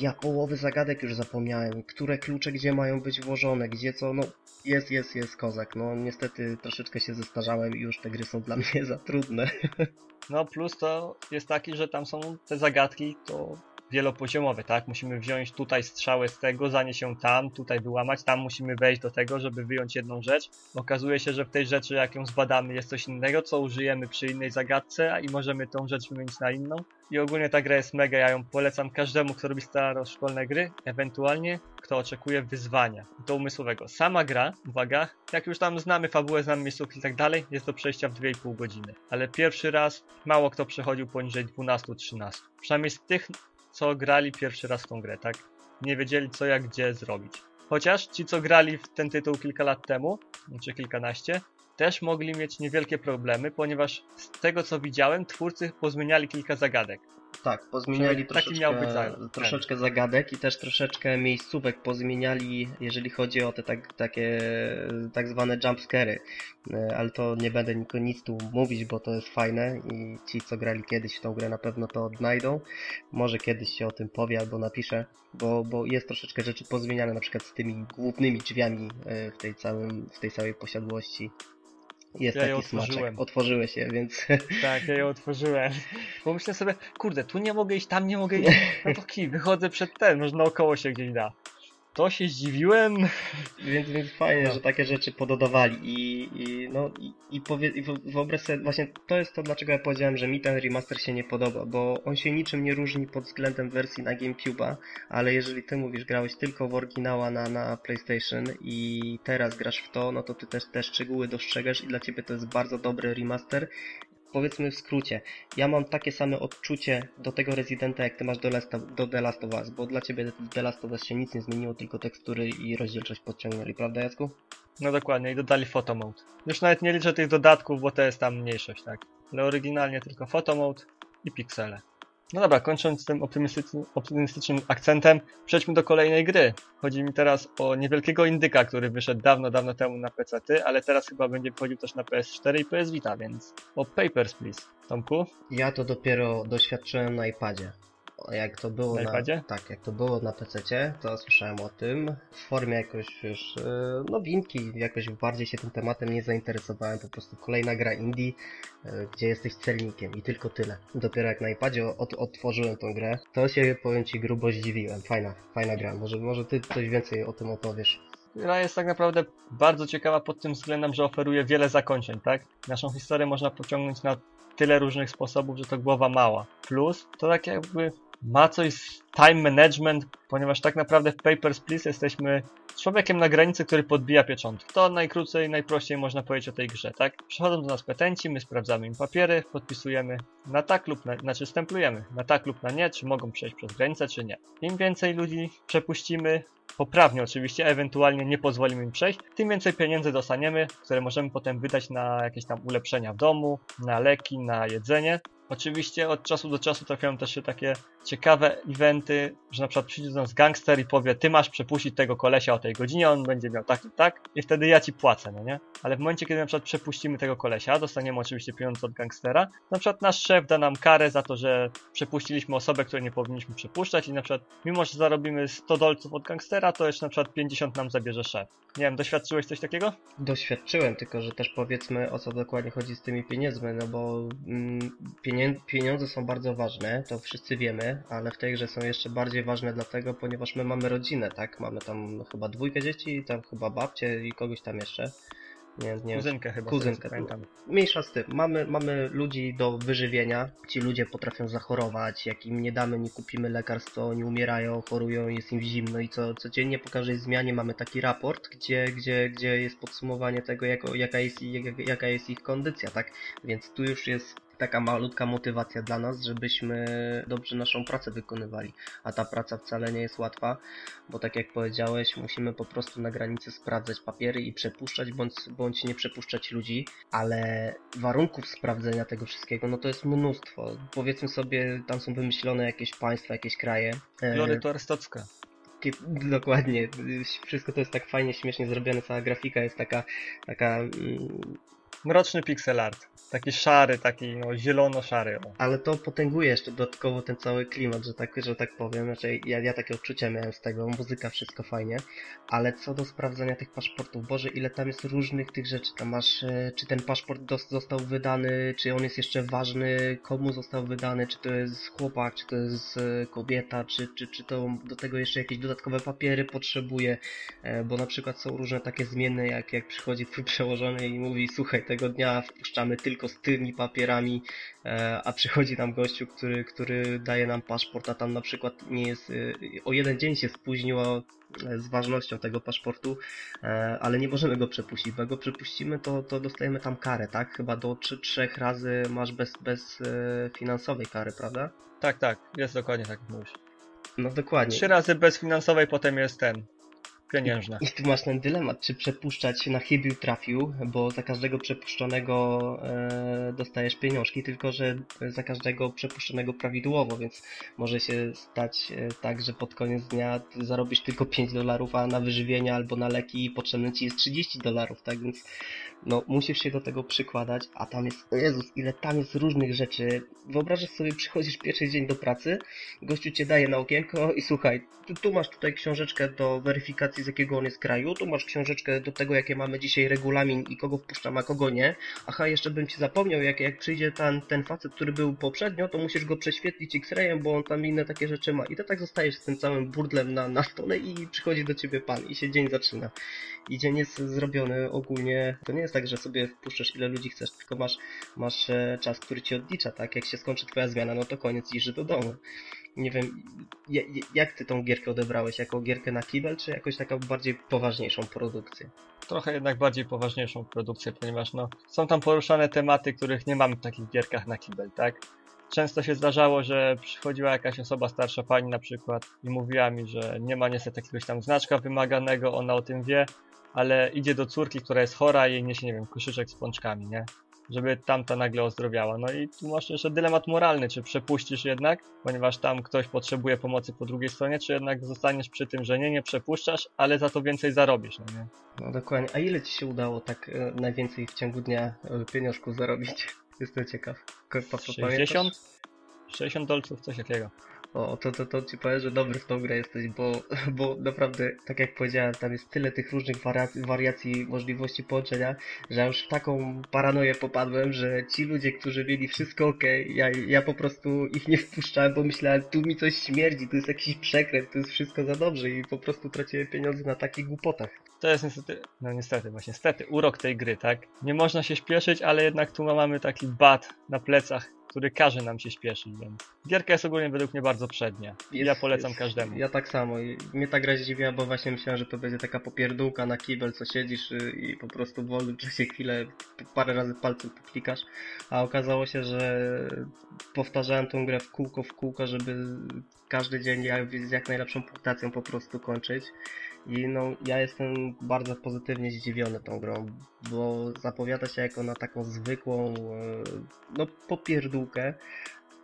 Ja połowy zagadek już zapomniałem, które klucze gdzie mają być włożone, gdzie co, no jest, jest, jest kozak. No niestety troszeczkę się zestarzałem i już te gry są dla mnie za trudne. No plus to jest taki, że tam są te zagadki, to wielopoziomowy, tak? Musimy wziąć tutaj strzałę z tego, zanieść ją tam, tutaj wyłamać, tam musimy wejść do tego, żeby wyjąć jedną rzecz. Okazuje się, że w tej rzeczy, jak ją zbadamy, jest coś innego, co użyjemy przy innej zagadce i możemy tą rzecz wymienić na inną. I ogólnie ta gra jest mega, ja ją polecam każdemu, kto robi staroszkolne gry, ewentualnie kto oczekuje wyzwania do umysłowego. Sama gra, uwaga, jak już tam znamy fabułę, znamy miejscówki i tak dalej, jest do przejścia w 2,5 godziny. Ale pierwszy raz mało kto przechodził poniżej 12-13. Przynajmniej z tych, co grali pierwszy raz w tą grę, tak? Nie wiedzieli co, jak, gdzie zrobić. Chociaż ci, co grali w ten tytuł kilka lat temu, czy kilkanaście, też mogli mieć niewielkie problemy, ponieważ z tego co widziałem, twórcy pozmieniali kilka zagadek. Tak, pozmieniali troszeczkę, za- troszeczkę zagadek i też troszeczkę miejscówek pozmieniali, jeżeli chodzi o te tak, takie tak zwane jumpscary. E, Ale to nie będę nic tu mówić, bo to jest fajne i ci, co grali kiedyś w tą grę, na pewno to odnajdą. Może kiedyś się o tym powie albo napiszę, bo, bo jest troszeczkę rzeczy pozmieniane, na przykład z tymi głównymi drzwiami e, w tej, całym, w tej całej posiadłości. Jest Ja je taki smaczek. Otworzyłeś je, więc Tak, ja ją otworzyłem. Bo myślę sobie, kurde, tu nie mogę iść, tam nie mogę iść. No to kij, wychodzę przed ten, może naokoło się gdzieś da. To się zdziwiłem. Więc, więc fajnie, No. że takie rzeczy pododawali i, i no i, i, powie, i wyobraź sobie, właśnie to jest to, dlaczego ja powiedziałem, że mi ten remaster się nie podoba, bo on się niczym nie różni pod względem wersji na GameCube'a, ale jeżeli ty mówisz, grałeś tylko w oryginała na, na PlayStation i teraz grasz w to, no to ty też te szczegóły dostrzegasz i dla ciebie to jest bardzo dobry remaster. Powiedzmy w skrócie, ja mam takie same odczucie do tego Residenta, jak ty masz do, Last, do The Last of Us, bo dla ciebie w The Last of Us się nic nie zmieniło, tylko tekstury i rozdzielczość podciągnęli, prawda Jacku? No dokładnie, i dodali photo mode. Już nawet nie liczę tych dodatków, bo to jest tam mniejszość, tak. Ale oryginalnie tylko photo mode i piksele. No dobra, kończąc tym optymistycznym, optymistycznym akcentem, przejdźmy do kolejnej gry. Chodzi mi teraz o niewielkiego indyka, który wyszedł dawno, dawno temu na PC, ale teraz chyba będzie wchodził też na PS4 i PS Vita, więc o Papers, Please. Tomku? Ja to dopiero doświadczyłem na iPadzie. Jak to było Na na, tak, jak to było na PC, to słyszałem o tym. W formie jakoś już e, nowinki, jakoś bardziej się tym tematem nie zainteresowałem. Po prostu kolejna gra indie, e, gdzie jesteś celnikiem i tylko tyle. Dopiero jak na iPadzie od, otworzyłem tą grę, to się powiem ci grubo zdziwiłem. Fajna, fajna gra. Może, może ty coś więcej o tym opowiesz. Gra jest tak naprawdę bardzo ciekawa pod tym względem, że oferuje wiele zakończeń, tak? Naszą historię można pociągnąć na tyle różnych sposobów, że to głowa mała. Plus, to tak jakby ma coś z time management, ponieważ tak naprawdę w Papers, Please jesteśmy człowiekiem na granicy, który podbija pieczątki. To najkrócej, najprościej można powiedzieć o tej grze, tak? Przychodzą do nas petenci, my sprawdzamy im papiery, podpisujemy na tak lub na, znaczy stemplujemy na tak lub na nie, czy mogą przejść przez granicę, czy nie. Im więcej ludzi przepuścimy, poprawnie oczywiście, ewentualnie nie pozwolimy im przejść, tym więcej pieniędzy dostaniemy, które możemy potem wydać na jakieś tam ulepszenia w domu, na leki, na jedzenie. Oczywiście od czasu do czasu trafiają też się takie ciekawe eventy, że na przykład przyjdzie do nas gangster i powie, ty masz przepuścić tego kolesia o tej godzinie, on będzie miał tak i tak i wtedy ja ci płacę, no nie? Ale w momencie, kiedy na przykład przepuścimy tego kolesia, dostaniemy oczywiście pieniądze od gangstera, na przykład nasz szef da nam karę za to, że przepuściliśmy osobę, której nie powinniśmy przepuszczać i na przykład mimo, że zarobimy 100 dolców od gangstera, to jeszcze na przykład 50 nam zabierze szef. Nie wiem, doświadczyłeś coś takiego? Doświadczyłem, tylko że też powiedzmy o co dokładnie chodzi z tymi pieniędzmi, no bo mm, pieniądze są bardzo ważne, to wszyscy wiemy, ale w tej grze są jeszcze bardziej ważne dlatego, ponieważ my mamy rodzinę, tak? Mamy tam chyba dwójkę dzieci, tam chyba babcię i kogoś tam jeszcze. Nie, nie Kuzynkę chyba. Kuzynkę, co pamiętam. Mniejsza z tym. Mamy, mamy ludzi do wyżywienia. Ci ludzie potrafią zachorować. Jak im nie damy, nie kupimy lekarstw, to oni umierają, chorują, jest im zimno i co codziennie po każdej zmianie mamy taki raport, gdzie, gdzie, gdzie jest podsumowanie tego, jako, jaka, jest, jak, jaka jest ich kondycja, tak? Więc tu już jest taka malutka motywacja dla nas, żebyśmy dobrze naszą pracę wykonywali. A ta praca wcale nie jest łatwa, bo tak jak powiedziałeś, musimy po prostu na granicy sprawdzać papiery i przepuszczać, bądź, bądź nie przepuszczać ludzi, ale warunków sprawdzenia tego wszystkiego, no to jest mnóstwo. Powiedzmy sobie, tam są wymyślone jakieś państwa, jakieś kraje. E, Glory to Arstocka. Kie- Dokładnie. Wszystko to jest tak fajnie, śmiesznie zrobione, cała grafika jest taka, taka mm, Mroczny pixel art. Taki szary, taki no, zielono-szary. Ale to potęguje jeszcze dodatkowo ten cały klimat, że tak, że tak powiem. Znaczy, ja, ja takie odczucia miałem z tego, muzyka, wszystko fajnie. Ale co do sprawdzania tych paszportów, Boże, ile tam jest różnych tych rzeczy. Tam masz, e, czy ten paszport został wydany, czy on jest jeszcze ważny, komu został wydany, czy to jest chłopak, czy to jest e, kobieta, czy, czy, czy to do tego jeszcze jakieś dodatkowe papiery potrzebuje. E, Bo na przykład są różne takie zmienne, jak, jak przychodzi twój przełożony i mówi, słuchaj, tego dnia wpuszczamy tylko z tymi papierami, e, a przychodzi tam gościu, który, który daje nam paszport, a tam na przykład nie jest, y, o jeden dzień się spóźniło e, z ważnością tego paszportu, e, ale nie możemy go przepuścić, bo jak go przepuścimy, to, to dostajemy tam karę, tak? Chyba do 3-3 razy masz bez, bez e, finansowej kary, prawda? Tak, tak, jest dokładnie tak jak mówisz. No dokładnie. Trzy razy bez finansowej, potem jest ten. Pieniężna. I tu masz ten dylemat, czy przepuszczać na chybił trafił, bo za każdego przepuszczonego e, dostajesz pieniążki, tylko że za każdego przepuszczonego prawidłowo, więc może się stać e, tak, że pod koniec dnia zarobisz tylko 5 dolarów, a na wyżywienie albo na leki potrzebne ci jest 30 dolarów, tak więc no musisz się do tego przykładać, a tam jest, o Jezus, ile tam jest różnych rzeczy. Wyobrażasz sobie, przychodzisz pierwszy dzień do pracy, gościu cię daje na okienko i słuchaj, tu, tu masz tutaj książeczkę do weryfikacji z jakiego on jest kraju, tu masz książeczkę do tego, jakie mamy dzisiaj regulamin i kogo wpuszczam, a kogo nie. Aha, jeszcze bym ci zapomniał, jak, jak przyjdzie ten, ten facet, który był poprzednio, to musisz go prześwietlić X-rayem, bo on tam inne takie rzeczy ma. I to tak zostajesz z tym całym burdlem na, na stole i przychodzi do ciebie pan i się dzień zaczyna. I dzień jest zrobiony ogólnie, to nie jest tak, że sobie wpuszczasz ile ludzi chcesz, tylko masz, masz e, czas, który ci odlicza, tak? Jak się skończy twoja zmiana, no to koniec, idziesz do domu. Nie wiem, ja- ja- jak ty tą gierkę odebrałeś? Jako gierkę na kibel, czy jakoś taką bardziej poważniejszą produkcję? Trochę jednak bardziej poważniejszą produkcję, ponieważ no, są tam poruszane tematy, których nie mamy w takich gierkach na kibel, tak? Często się zdarzało, że przychodziła jakaś osoba starsza, pani na przykład, i mówiła mi, że nie ma niestety jakiegoś tam znaczka wymaganego, ona o tym wie, ale idzie do córki, która jest chora i niesie, nie wiem, koszyczek z pączkami, nie? Żeby tamta nagle ozdrowiała. No i tu masz jeszcze dylemat moralny, czy przepuścisz jednak, ponieważ tam ktoś potrzebuje pomocy po drugiej stronie, czy jednak zostaniesz przy tym, że nie, nie przepuszczasz, ale za to więcej zarobisz, no nie? No dokładnie. A ile ci się udało tak e, najwięcej w ciągu dnia e, pieniążków zarobić? Jestem ciekaw. Po- po- 60? 60 dolców, coś takiego. O, to, to, to ci powiem, że dobry w tą grę jesteś, bo, bo naprawdę, tak jak powiedziałem, tam jest tyle tych różnych wariacji, wariacji możliwości połączenia, że ja już w taką paranoję popadłem, że ci ludzie, którzy mieli wszystko ok, ja, ja po prostu ich nie wpuszczałem, bo myślałem, tu mi coś śmierdzi, tu jest jakiś przekręt, tu jest wszystko za dobrze i po prostu traciłem pieniądze na takich głupotach. To jest niestety, no niestety, właśnie niestety urok tej gry, tak? Nie można się śpieszyć, ale jednak tu mamy taki bat na plecach, który każe nam się śpieszyć, więc gierka jest ogólnie według mnie bardzo przednia. I ja Jest- polecam jest- każdemu. Ja tak samo. I mnie ta gra zdziwiła, bo właśnie myślałem, że to będzie taka popierdółka na kibel, co siedzisz y, i po prostu w wolnym czasie chwilę parę razy palcem poklikasz, a okazało się, że powtarzałem tą grę w kółko, w kółko, żeby każdy dzień z jak najlepszą punktacją po prostu kończyć. I no, ja jestem bardzo pozytywnie zdziwiony tą grą, bo zapowiada się jako na taką zwykłą, e, no, popierdółkę,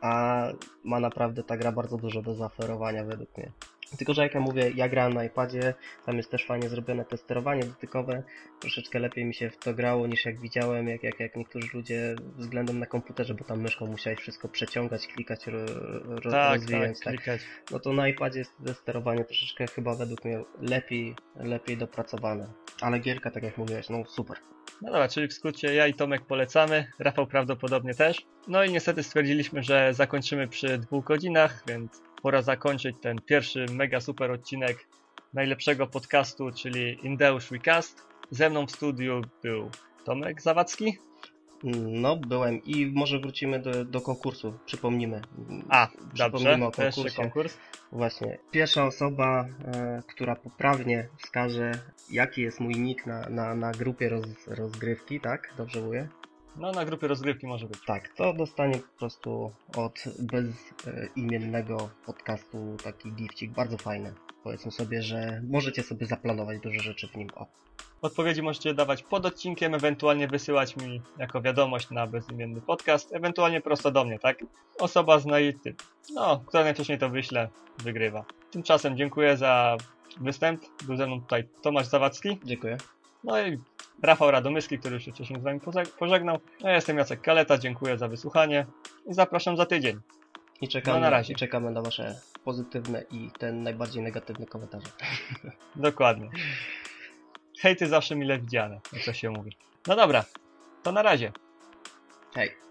a ma naprawdę ta gra bardzo dużo do zaoferowania według mnie. Tylko, że jak ja mówię, ja grałem na iPadzie, tam jest też fajnie zrobione te sterowanie dotykowe, troszeczkę lepiej mi się w to grało niż jak widziałem, jak, jak, jak niektórzy ludzie względem na komputerze, bo tam myszką musiałeś wszystko przeciągać, klikać, ro, ro, Tak, rozwijać, tak, klikać. no to na iPadzie jest te sterowanie troszeczkę chyba według mnie lepiej, lepiej dopracowane. Ale gierka, tak jak mówiłeś, no super. No dobra, czyli w skrócie ja i Tomek polecamy, Rafał prawdopodobnie też. No i niestety stwierdziliśmy, że zakończymy przy dwóch godzinach, więc pora zakończyć ten pierwszy mega super odcinek najlepszego podcastu, czyli Indeusz Recast. Ze mną w studiu był Tomek Zawadzki. No, byłem i może wrócimy do, do konkursu, przypomnimy. A, Przypomnijmy dobrze, o konkursie. konkurs. Właśnie, pierwsza osoba, e, która poprawnie wskaże, jaki jest mój nick na, na, na grupie roz, rozgrywki, tak? Dobrze mówię? No na grupie rozgrywki może być. Tak, to dostanie po prostu od bezimiennego podcastu taki gifcik, bardzo fajny. Powiedzmy sobie, że możecie sobie zaplanować dużo rzeczy w nim. O, Odpowiedzi możecie dawać pod odcinkiem, ewentualnie wysyłać mi jako wiadomość na bezimienny podcast, ewentualnie prosto do mnie, tak? Osoba z naj... no, która najwcześniej to wyśle, wygrywa. Tymczasem dziękuję za występ. Był ze mną tutaj Tomasz Zawadzki. dziękuję. No i Rafał Radomyski, który już się wcześniej z wami pożegnał. Ja jestem Jacek Kaleta, dziękuję za wysłuchanie i zapraszam za tydzień. I czekamy, No, na razie. I czekamy na wasze pozytywne i ten najbardziej negatywny komentarze. Dokładnie. Hejty zawsze mile widziane, jak to się mówi. No dobra, to na razie. Hej.